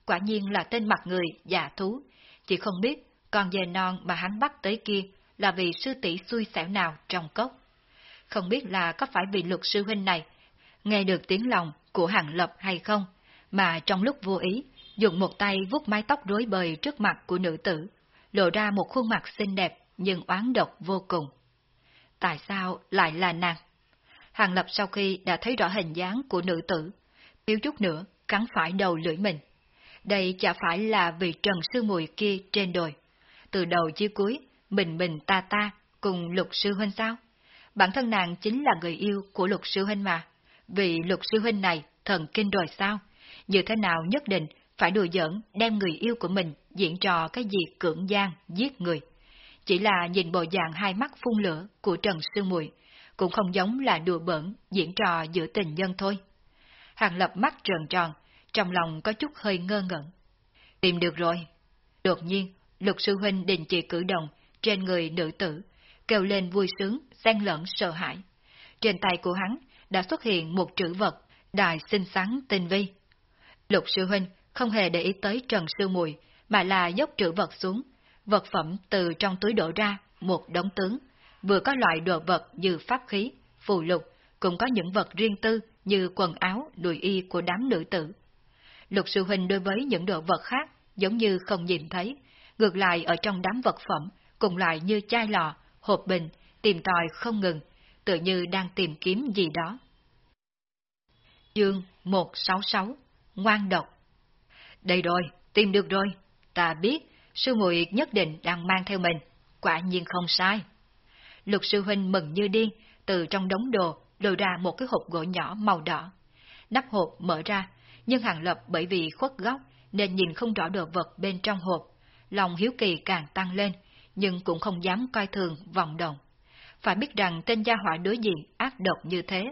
Quả nhiên là tên mặt người, giả thú, chỉ không biết con dê non mà hắn bắt tới kia là vì sư tỷ xui xẻo nào trong cốc. Không biết là có phải vì luật sư huynh này nghe được tiếng lòng của hàng lập hay không, mà trong lúc vô ý, dùng một tay vuốt mái tóc rối bời trước mặt của nữ tử, lộ ra một khuôn mặt xinh đẹp nhưng oán độc vô cùng. Tại sao lại là nàng? Hàng Lập sau khi đã thấy rõ hình dáng của nữ tử, thiếu chút nữa cắn phải đầu lưỡi mình. Đây chả phải là vị trần sư mùi kia trên đồi. Từ đầu chí cuối, mình mình ta ta cùng lục sư huynh sao? Bản thân nàng chính là người yêu của lục sư huynh mà. Vì lục sư huynh này thần kinh rồi sao? Như thế nào nhất định phải đùa giỡn đem người yêu của mình diễn trò cái gì cưỡng gian, giết người. Chỉ là nhìn bộ dạng hai mắt phun lửa của Trần Sư Mùi, cũng không giống là đùa bỡn diễn trò giữa tình nhân thôi. Hàng lập mắt tròn tròn, trong lòng có chút hơi ngơ ngẩn. Tìm được rồi. Đột nhiên, luật sư huynh đình chỉ cử động trên người nữ tử, kêu lên vui sướng, xen lẫn sợ hãi. Trên tay của hắn đã xuất hiện một chữ vật, đài xinh xắn tinh vi. Lục sư huynh không hề để ý tới Trần Sư Mùi, mà là dốc chữ vật xuống, vật phẩm từ trong túi đổ ra, một đống tướng, vừa có loại đồ vật như pháp khí, phù lục, cũng có những vật riêng tư như quần áo, đùi y của đám nữ tử. Lục sư huynh đối với những đồ vật khác giống như không nhìn thấy, ngược lại ở trong đám vật phẩm, cùng loại như chai lọ, hộp bình, tìm tòi không ngừng, tự như đang tìm kiếm gì đó. Chương 166 Ngoan độc Đây rồi, tìm được rồi, ta biết, sư muội nhất định đang mang theo mình, quả nhiên không sai. Lục sư huynh mừng như điên, từ trong đống đồ lôi ra một cái hộp gỗ nhỏ màu đỏ. Nắp hộp mở ra, nhưng Hàng Lập bởi vì khuất góc nên nhìn không rõ đồ vật bên trong hộp. Lòng hiếu kỳ càng tăng lên, nhưng cũng không dám coi thường vọng động. Phải biết rằng tên gia hỏa đối diện ác độc như thế,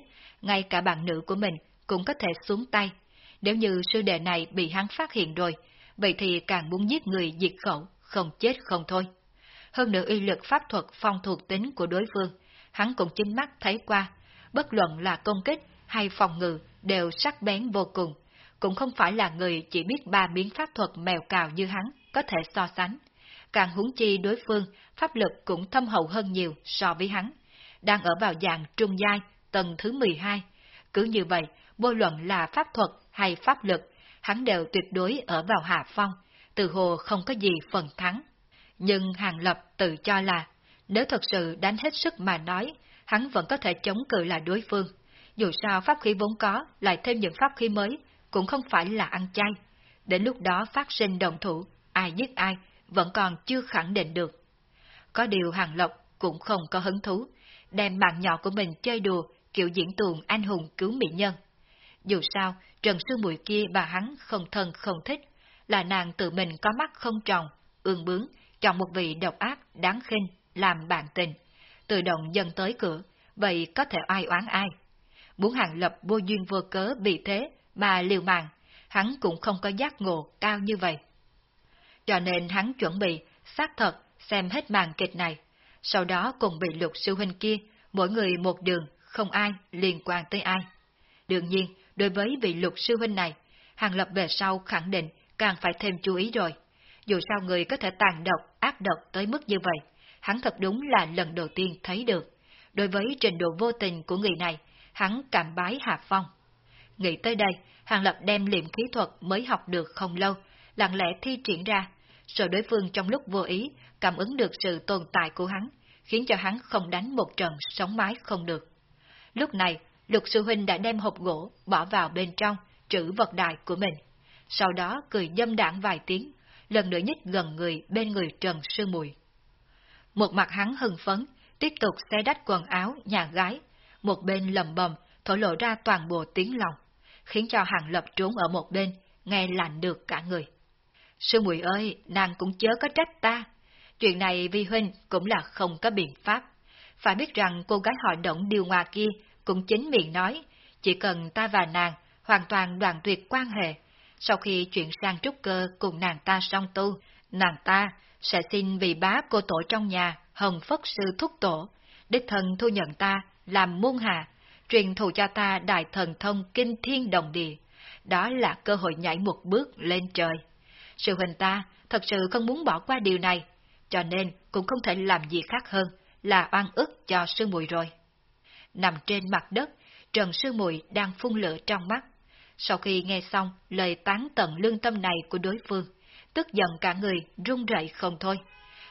ngay cả bạn nữ của mình cũng có thể xuống tay. Nếu như sư đệ này bị hắn phát hiện rồi, vậy thì càng muốn giết người diệt khẩu, không chết không thôi. Hơn nữa uy lực pháp thuật phong thuộc tính của đối phương, hắn cũng chính mắt thấy qua, bất luận là công kích hay phòng ngự đều sắc bén vô cùng, cũng không phải là người chỉ biết ba biến pháp thuật mèo cào như hắn có thể so sánh. Càng huống chi đối phương, pháp lực cũng thâm hậu hơn nhiều so với hắn, đang ở vào dạng trung giai, tầng thứ 12. Cứ như vậy, vô luận là pháp thuật hay pháp lực, hắn đều tuyệt đối ở vào hạ phong, từ hồ không có gì phần thắng. Nhưng Hàng Lập tự cho là, nếu thật sự đánh hết sức mà nói, hắn vẫn có thể chống cự lại đối phương. Dù sao pháp khí vốn có, lại thêm những pháp khí mới, cũng không phải là ăn chay. Đến lúc đó phát sinh đồng thủ, ai giết ai, vẫn còn chưa khẳng định được. Có điều Hàng Lộc cũng không có hứng thú, đem mạng nhỏ của mình chơi đùa kiểu diễn tuồng anh hùng cứu mỹ nhân. Dù sao, Trần Sư Mùi kia bà hắn không thân không thích, là nàng tự mình có mắt không tròn, ương bướng, chọn một vị độc ác, đáng khinh, làm bạn tình, tự động dần tới cửa, vậy có thể ai oán ai. Muốn hàng lập vô duyên vô cớ bị thế mà liều mạng, hắn cũng không có giác ngộ cao như vậy. Cho nên hắn chuẩn bị xác thật xem hết màn kịch này, sau đó cùng bị lục sư huynh kia, mỗi người một đường, không ai liên quan tới ai. Đương nhiên, đối với vị lục sư huynh này, hàng lập về sau khẳng định càng phải thêm chú ý rồi. Dù sao người có thể tàn độc, ác độc tới mức như vậy, hắn thật đúng là lần đầu tiên thấy được. Đối với trình độ vô tình của người này, hắn cảm bái hạ phong. Nghĩ tới đây, Hàng Lập đem liệm khí thuật mới học được không lâu, lặng lẽ thi triển ra, rồi đối phương trong lúc vô ý cảm ứng được sự tồn tại của hắn, khiến cho hắn không đánh một trận sống mái không được. Lúc này, Lục Sư Huynh đã đem hộp gỗ bỏ vào bên trong, trữ vật đại của mình. Sau đó cười dâm đảng vài tiếng, lần nữa nhích gần người bên người Trần Sư Mùi. Một mặt hắn hưng phấn, tiếp tục xé đách quần áo nhà gái, một bên lầm bầm thổ lộ ra toàn bộ tiếng lòng, khiến cho hàng lập trốn ở một bên, nghe lạnh được cả người. Sư Mùi ơi, nàng cũng chớ có trách ta. Chuyện này Vi Huynh cũng là không có biện pháp. Phải biết rằng cô gái họ động điều hòa kia cũng chính miệng nói, chỉ cần ta và nàng hoàn toàn đoàn tuyệt quan hệ, sau khi chuyển sang trúc cơ cùng nàng ta song tu, nàng ta sẽ xin vì bá cô tổ trong nhà hồng phất sư thúc tổ, đích thần thu nhận ta làm muôn hạ, truyền thụ cho ta đại thần thông kinh thiên đồng địa. Đó là cơ hội nhảy một bước lên trời. Sư huynh ta thật sự không muốn bỏ qua điều này, cho nên cũng không thể làm gì khác hơn là oan ức cho sư muội rồi. Nằm trên mặt đất, Trần Sư Muội đang phun lửa trong mắt. Sau khi nghe xong lời tán tận lương tâm này của đối phương, tức giận cả người run rẩy không thôi.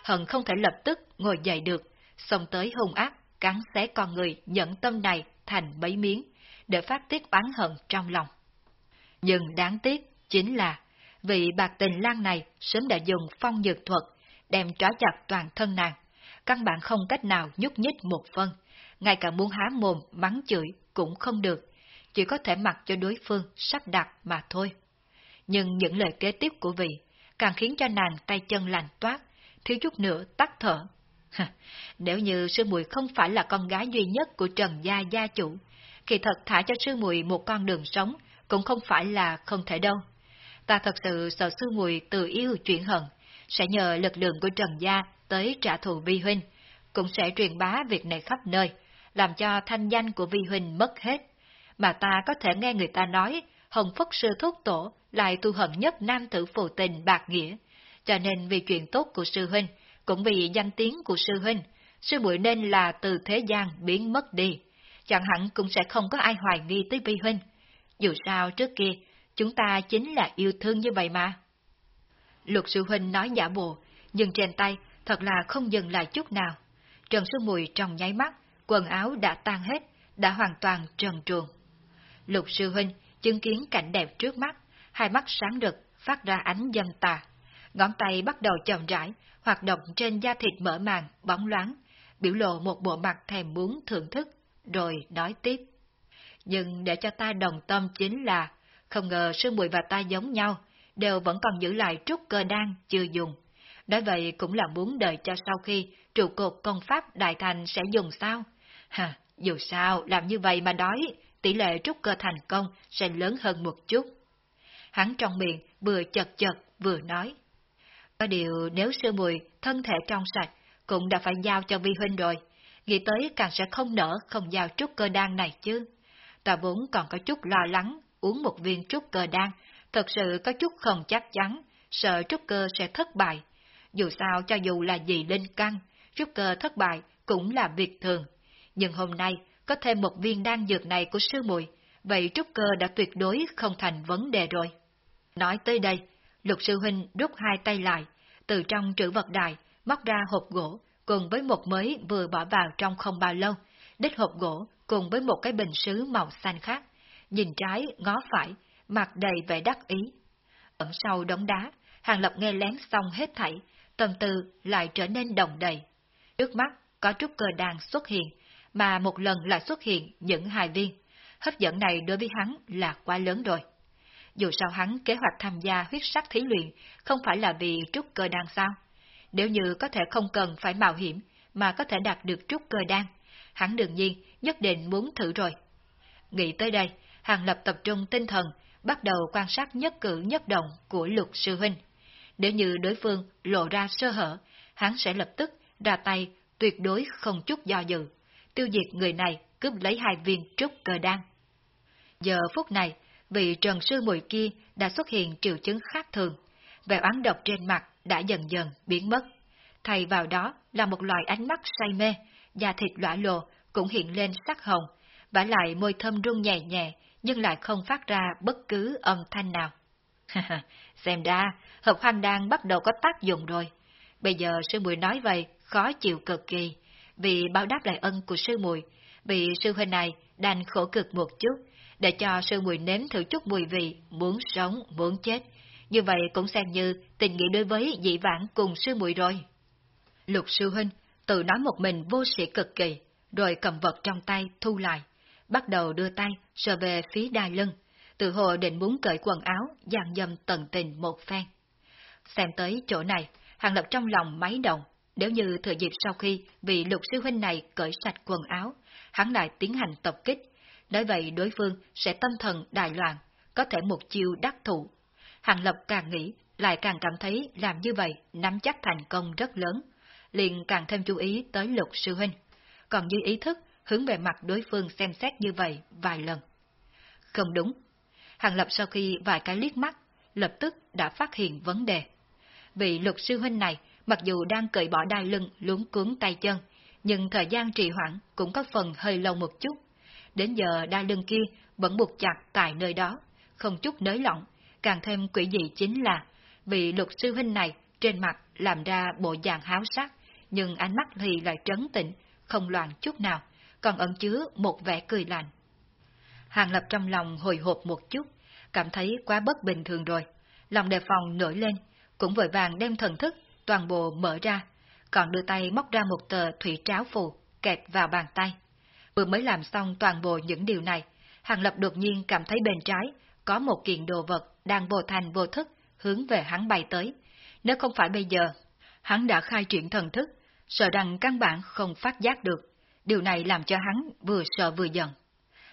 Hận không thể lập tức ngồi dậy được, xông tới hung ác, cắn xé con người nhẫn tâm này thành bấy miếng, để phát tiết oán hận trong lòng. Nhưng đáng tiếc chính là, vị bạc tình lang này sớm đã dùng phong dược thuật, đem trói chặt toàn thân nàng, căn bản không cách nào nhúc nhích một phân, ngay cả muốn há mồm mắng chửi cũng không được, chỉ có thể mặc cho đối phương sắp đặt mà thôi. Nhưng những lời kế tiếp của vị càng khiến cho nàng tay chân lành toát, thiếu chút nữa tắt thở. Nếu như sư muội không phải là con gái duy nhất của Trần Gia gia chủ, thì thật thả cho sư muội một con đường sống cũng không phải là không thể đâu. Ta thật sự sợ sư muội từ yêu chuyển hận, sẽ nhờ lực lượng của Trần Gia tới trả thù vi huynh, cũng sẽ truyền bá việc này khắp nơi, làm cho thanh danh của vi huynh mất hết. Mà ta có thể nghe người ta nói, Hồng Phất Sư Thúc Tổ lại tu hận nhất nam tử phù tình bạc nghĩa, cho nên vì chuyện tốt của sư huynh, cũng vì danh tiếng của sư huynh, sư muội nên là từ thế gian biến mất đi, chẳng hẳn cũng sẽ không có ai hoài nghi tới vi huynh. Dù sao trước kia, chúng ta chính là yêu thương như vậy mà. luật sư huynh nói giả bộ, nhưng trên tay thật là không dừng lại chút nào. Trần Sư Mùi trong nháy mắt, quần áo đã tan hết, đã hoàn toàn trần truồng. Lục Sư Huynh chứng kiến cảnh đẹp trước mắt, hai mắt sáng rực, phát ra ánh dâm tà. Ngón tay bắt đầu chậm rãi, hoạt động trên da thịt mở màng, bóng loáng, biểu lộ một bộ mặt thèm muốn thưởng thức, rồi nói tiếp. Nhưng để cho ta đồng tâm chính là, không ngờ sư muội và ta giống nhau, đều vẫn còn giữ lại trúc cơ đan chưa dùng. Nói vậy cũng là muốn đợi cho sau khi trụ cột công pháp đại thành sẽ dùng sao? Hà, dù sao, làm như vậy mà đói, tỷ lệ trúc cơ thành công sẽ lớn hơn một chút. Hắn trong miệng vừa chật chật vừa nói. Có điều nếu sư mùi thân thể trong sạch cũng đã phải giao cho vi huynh rồi, nghĩ tới càng sẽ không nỡ không giao trúc cơ đan này chứ. Ta vốn còn có chút lo lắng uống một viên trúc cơ đan, thật sự có chút không chắc chắn, sợ trúc cơ sẽ thất bại. Dù sao cho dù là gì linh căn, trúc cơ thất bại cũng là việc thường. Nhưng hôm nay có thêm một viên đan dược này của sư muội, vậy trúc cơ đã tuyệt đối không thành vấn đề rồi. Nói tới đây, luật sư huynh rút hai tay lại, từ trong trữ vật đài móc ra hộp gỗ cùng với một mới vừa bỏ vào trong không bao lâu, đích hộp gỗ cùng với một cái bình sứ màu xanh khác, nhìn trái ngó phải, mặt đầy vẻ đắc ý. Ẩn sau đống đá, Hàng Lập nghe lén xong hết thảy, tâm tư lại trở nên đồng đầy. Trước mắt có trúc cơ đàn xuất hiện, mà một lần là xuất hiện những hai viên. Hấp dẫn này đối với hắn là quá lớn rồi. Dù sao hắn kế hoạch tham gia huyết sắc thí luyện không phải là vì trúc cơ đan sao? Nếu như có thể không cần phải mạo hiểm mà có thể đạt được trúc cơ đan, hắn đương nhiên nhất định muốn thử rồi. Nghĩ tới đây, Hàng Lập tập trung tinh thần, bắt đầu quan sát nhất cử nhất động của lục sư huynh. Nếu như đối phương lộ ra sơ hở, hắn sẽ lập tức ra tay, tuyệt đối không chút do dự, tiêu diệt người này cướp lấy hai viên trúc cơ đan. Giờ phút này, vị trần sư mùi kia đã xuất hiện triệu chứng khác thường, vẻ oán độc trên mặt đã dần dần biến mất. Thay vào đó là một loại ánh mắt say mê, da thịt lõa lồ cũng hiện lên sắc hồng, và lại môi thơm rung nhẹ nhẹ, nhưng lại không phát ra bất cứ âm thanh nào. Xem ra, hợp hoang đan bắt đầu có tác dụng rồi. Bây giờ sư muội nói vậy, khó chịu cực kỳ vì báo đáp lại ân của sư muội, vì sư huynh này đành khổ cực một chút, để cho sư muội nếm thử chút mùi vị, muốn sống, muốn chết. Như vậy cũng xem như tình nghĩa đối với dị vãng cùng sư muội rồi. Lục sư huynh tự nói một mình vô sĩ cực kỳ, rồi cầm vật trong tay thu lại, bắt đầu đưa tay sờ về phía đai lưng, tự hồ định muốn cởi quần áo, dàn dâm tận tình một phen. Xem tới chỗ này, Hàng Lập trong lòng máy động, nếu như thời dịp sau khi vị lục sư huynh này cởi sạch quần áo, hắn lại tiến hành tập kích, nói vậy đối phương sẽ tâm thần đại loạn, có thể một chiêu đắc thủ. Hàng Lập càng nghĩ, lại càng cảm thấy làm như vậy nắm chắc thành công rất lớn, liền càng thêm chú ý tới lục sư huynh, còn như ý thức hướng về mặt đối phương xem xét như vậy vài lần. Không đúng. Hàng Lập sau khi vài cái liếc mắt, lập tức đã phát hiện vấn đề. Vị lục sư huynh này, mặc dù đang cởi bỏ đai lưng luống cuốn tay chân, nhưng thời gian trì hoãn cũng có phần hơi lâu một chút. Đến giờ đai lưng kia vẫn buộc chặt tại nơi đó, không chút nới lỏng, càng thêm quỷ dị chính là vị lục sư huynh này trên mặt làm ra bộ dạng háo sắc, nhưng ánh mắt thì lại trấn tĩnh, không loạn chút nào, còn ẩn chứa một vẻ cười lạnh. Hàng Lập trong lòng hồi hộp một chút, cảm thấy quá bất bình thường rồi, lòng đề phòng nổi lên, cũng vội vàng đem thần thức toàn bộ mở ra, còn đưa tay móc ra một tờ thủy tráo phù kẹp vào bàn tay. Vừa mới làm xong toàn bộ những điều này, Hàng Lập đột nhiên cảm thấy bên trái có một kiện đồ vật đang vô thành vô thức hướng về hắn bay tới. Nếu không phải bây giờ, hắn đã khai triển thần thức, sợ rằng căn bản không phát giác được. Điều này làm cho hắn vừa sợ vừa giận.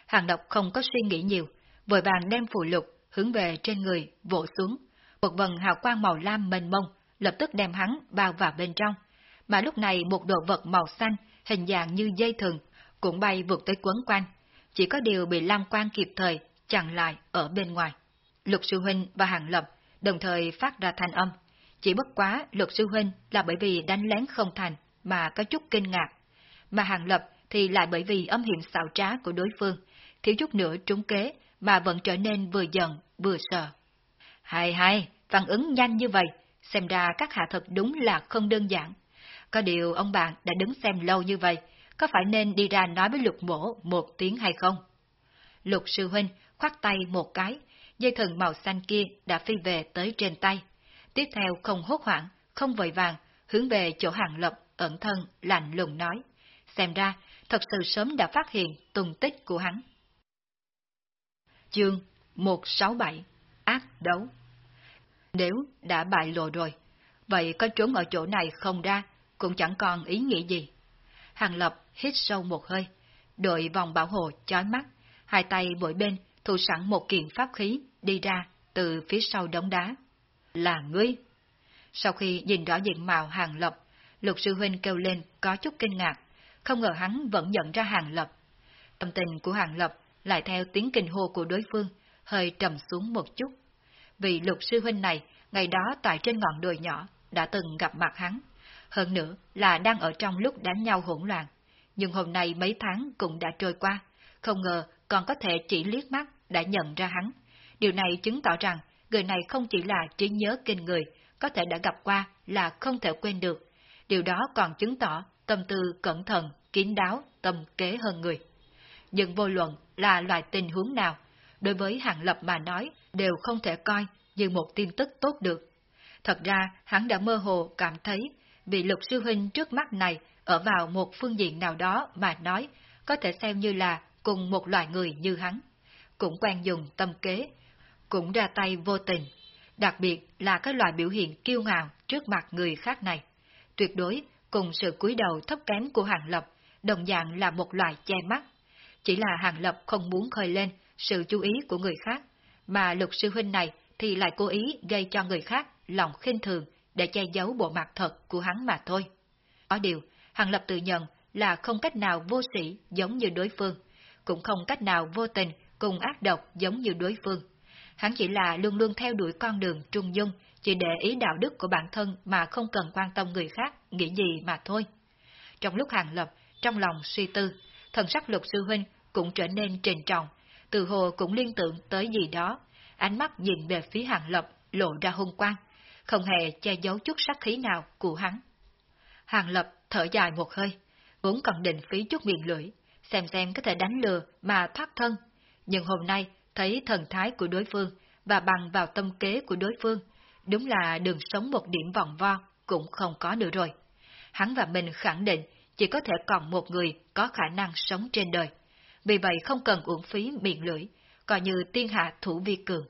Hàng độc không có suy nghĩ nhiều, vội vàng đem phù lục hướng về trên người vỗ xuống. Một vần hào quang màu lam mênh mông lập tức đem hắn bao vào bên trong. Mà lúc này một đồ vật màu xanh hình dạng như dây thừng cũng bay vượt tới quấn quanh. Chỉ có điều bị lam quang kịp thời chặn lại ở bên ngoài. Lục sư huynh và hàng lập đồng thời phát ra thanh âm. Chỉ bất quá lục sư huynh là bởi vì đánh lén không thành mà có chút kinh ngạc. Mà hàng lập thì lại bởi vì âm hiểm xạo trá của đối phương, thiếu chút nữa trúng kế mà vẫn trở nên vừa giận vừa sợ. Hay hay, phản ứng nhanh như vậy, xem ra các hạ thật đúng là không đơn giản. Có điều ông bạn đã đứng xem lâu như vậy, có phải nên đi ra nói với lục mổ một tiếng hay không? Lục sư huynh khoát tay một cái, dây thần màu xanh kia đã phi về tới trên tay. Tiếp theo không hốt hoảng, không vội vàng, hướng về chỗ hàng lập, ẩn thân, lạnh lùng nói. Xem ra, thật sự sớm đã phát hiện tung tích của hắn. Chương 167 Ác đấu nếu đã bại lộ rồi, vậy có trốn ở chỗ này không ra, cũng chẳng còn ý nghĩa gì. Hàng Lập hít sâu một hơi, đội vòng bảo hộ chói mắt, hai tay mỗi bên thu sẵn một kiện pháp khí đi ra từ phía sau đống đá. Là ngươi! Sau khi nhìn rõ diện mạo Hàng Lập, luật Sư Huynh kêu lên có chút kinh ngạc, không ngờ hắn vẫn nhận ra Hàng Lập. Tâm tình của Hàng Lập lại theo tiếng kinh hô của đối phương, hơi trầm xuống một chút. Vì Lục Sư Huynh này, ngày đó tại trên ngọn đồi nhỏ, đã từng gặp mặt hắn. Hơn nữa là đang ở trong lúc đánh nhau hỗn loạn. Nhưng hôm nay mấy tháng cũng đã trôi qua, không ngờ còn có thể chỉ liếc mắt đã nhận ra hắn. Điều này chứng tỏ rằng người này không chỉ là trí nhớ kinh người, có thể đã gặp qua là không thể quên được. Điều đó còn chứng tỏ tâm tư cẩn thận, kín đáo, tâm kế hơn người. Nhưng vô luận là loại tình huống nào, đối với Hàng Lập mà nói đều không thể coi như một tin tức tốt được. Thật ra, hắn đã mơ hồ cảm thấy vị lục sư huynh trước mắt này ở vào một phương diện nào đó mà nói có thể xem như là cùng một loại người như hắn. Cũng quen dùng tâm kế, cũng ra tay vô tình, đặc biệt là cái loại biểu hiện kiêu ngạo trước mặt người khác này. Tuyệt đối cùng sự cúi đầu thấp kém của Hàng Lập, đồng dạng là một loại che mắt. Chỉ là Hàng Lập không muốn khơi lên sự chú ý của người khác, mà lục sư huynh này thì lại cố ý gây cho người khác lòng khinh thường để che giấu bộ mặt thật của hắn mà thôi. Có điều, Hàng Lập tự nhận là không cách nào vô sĩ giống như đối phương, cũng không cách nào vô tình cùng ác độc giống như đối phương. Hắn chỉ là luôn luôn theo đuổi con đường trung dung, chỉ để ý đạo đức của bản thân mà không cần quan tâm người khác nghĩ gì mà thôi. Trong lúc Hàng Lập, trong lòng suy tư, thần sắc lục sư huynh cũng trở nên trình trọng, từ hồ cũng liên tưởng tới gì đó, ánh mắt nhìn về phía Hàng Lập lộ ra hung quang, không hề che giấu chút sát khí nào của hắn. Hàng Lập thở dài một hơi, vốn còn định phí chút miệng lưỡi, xem xem có thể đánh lừa mà thoát thân. Nhưng hôm nay, thấy thần thái của đối phương và bằng vào tâm kế của đối phương, đúng là đường sống một điểm vòng vo cũng không có nữa rồi. Hắn và mình khẳng định chỉ có thể còn một người có khả năng sống trên đời. Vì vậy không cần uổng phí miệng lưỡi, coi như tiên hạ thủ vi cường.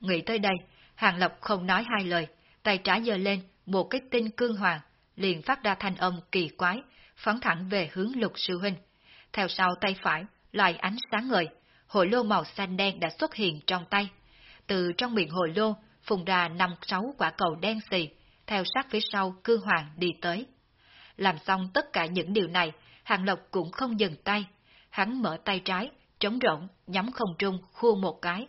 Nghĩ tới đây, Hàng Lập không nói hai lời, tay trái giơ lên một cái tinh cương hoàng, liền phát ra thanh âm kỳ quái, phóng thẳng về hướng lục sư huynh. Theo sau tay phải, loài ánh sáng ngời, hồ lô màu xanh đen đã xuất hiện trong tay. Từ trong miệng hồ lô, phùng ra năm sáu quả cầu đen xì, theo sát phía sau cương hoàng đi tới. Làm xong tất cả những điều này, Hàng Lộc cũng không dừng tay. Hắn mở tay trái, trống rộng nhắm không trung, khua một cái.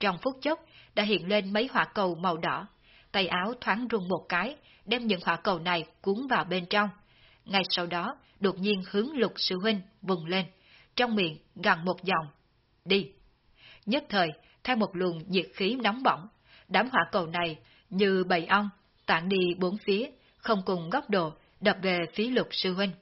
Trong phút chốc, đã hiện lên mấy hỏa cầu màu đỏ. Tay áo thoáng rung một cái, đem những hỏa cầu này cuốn vào bên trong. Ngay sau đó, đột nhiên hướng lục sư huynh vùng lên, trong miệng gằn một dòng. Đi! Nhất thời, theo một luồng nhiệt khí nóng bỏng, đám hỏa cầu này như bầy ong, tản đi bốn phía, không cùng góc độ, đập về phía lục sư huynh.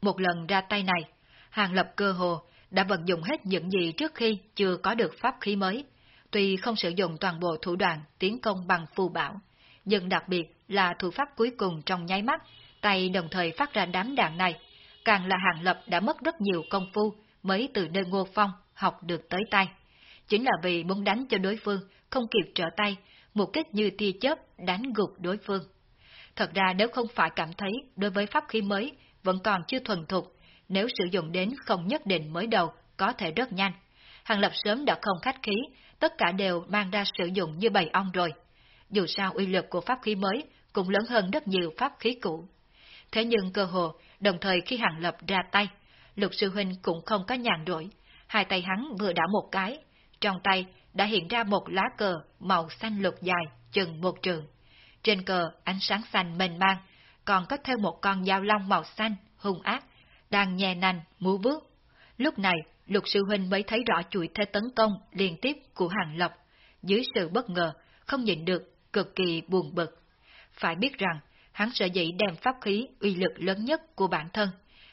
Một lần ra tay này, Hàng Lập cơ hồ đã vận dụng hết những gì trước khi chưa có được pháp khí mới, tuy không sử dụng toàn bộ thủ đoạn tiến công bằng phù bảo, nhưng đặc biệt là thủ pháp cuối cùng trong nháy mắt, tay đồng thời phát ra đám đạn này, càng là Hàng Lập đã mất rất nhiều công phu mới từ nơi Ngô Phong học được tới tay. Chính là vì muốn đánh cho đối phương không kịp trở tay, một cách như tia chớp đánh gục đối phương. Thật ra nếu không phải cảm thấy đối với pháp khí mới vẫn còn chưa thuần thục, nếu sử dụng đến không nhất định mới đầu có thể rất nhanh. Hàng Lập sớm đã không khách khí, tất cả đều mang ra sử dụng như bầy ong rồi. Dù sao uy lực của pháp khí mới cũng lớn hơn rất nhiều pháp khí cũ. Thế nhưng cơ hồ, đồng thời khi Hàng Lập ra tay, lục sư huynh cũng không có nhàn rỗi. Hai tay hắn vừa đã một cái, trong tay đã hiện ra một lá cờ màu xanh lục dài, chừng một trường. Trên cờ ánh sáng xanh mênh mang, còn có thêm một con dao long màu xanh, hung ác, đang nhè nành, múa bước. Lúc này, lục sư huynh mới thấy rõ chuỗi thế tấn công liên tiếp của hàng lộc Dưới sự bất ngờ, không nhịn được, cực kỳ buồn bực. Phải biết rằng, hắn sợ dĩ đem pháp khí uy lực lớn nhất của bản thân,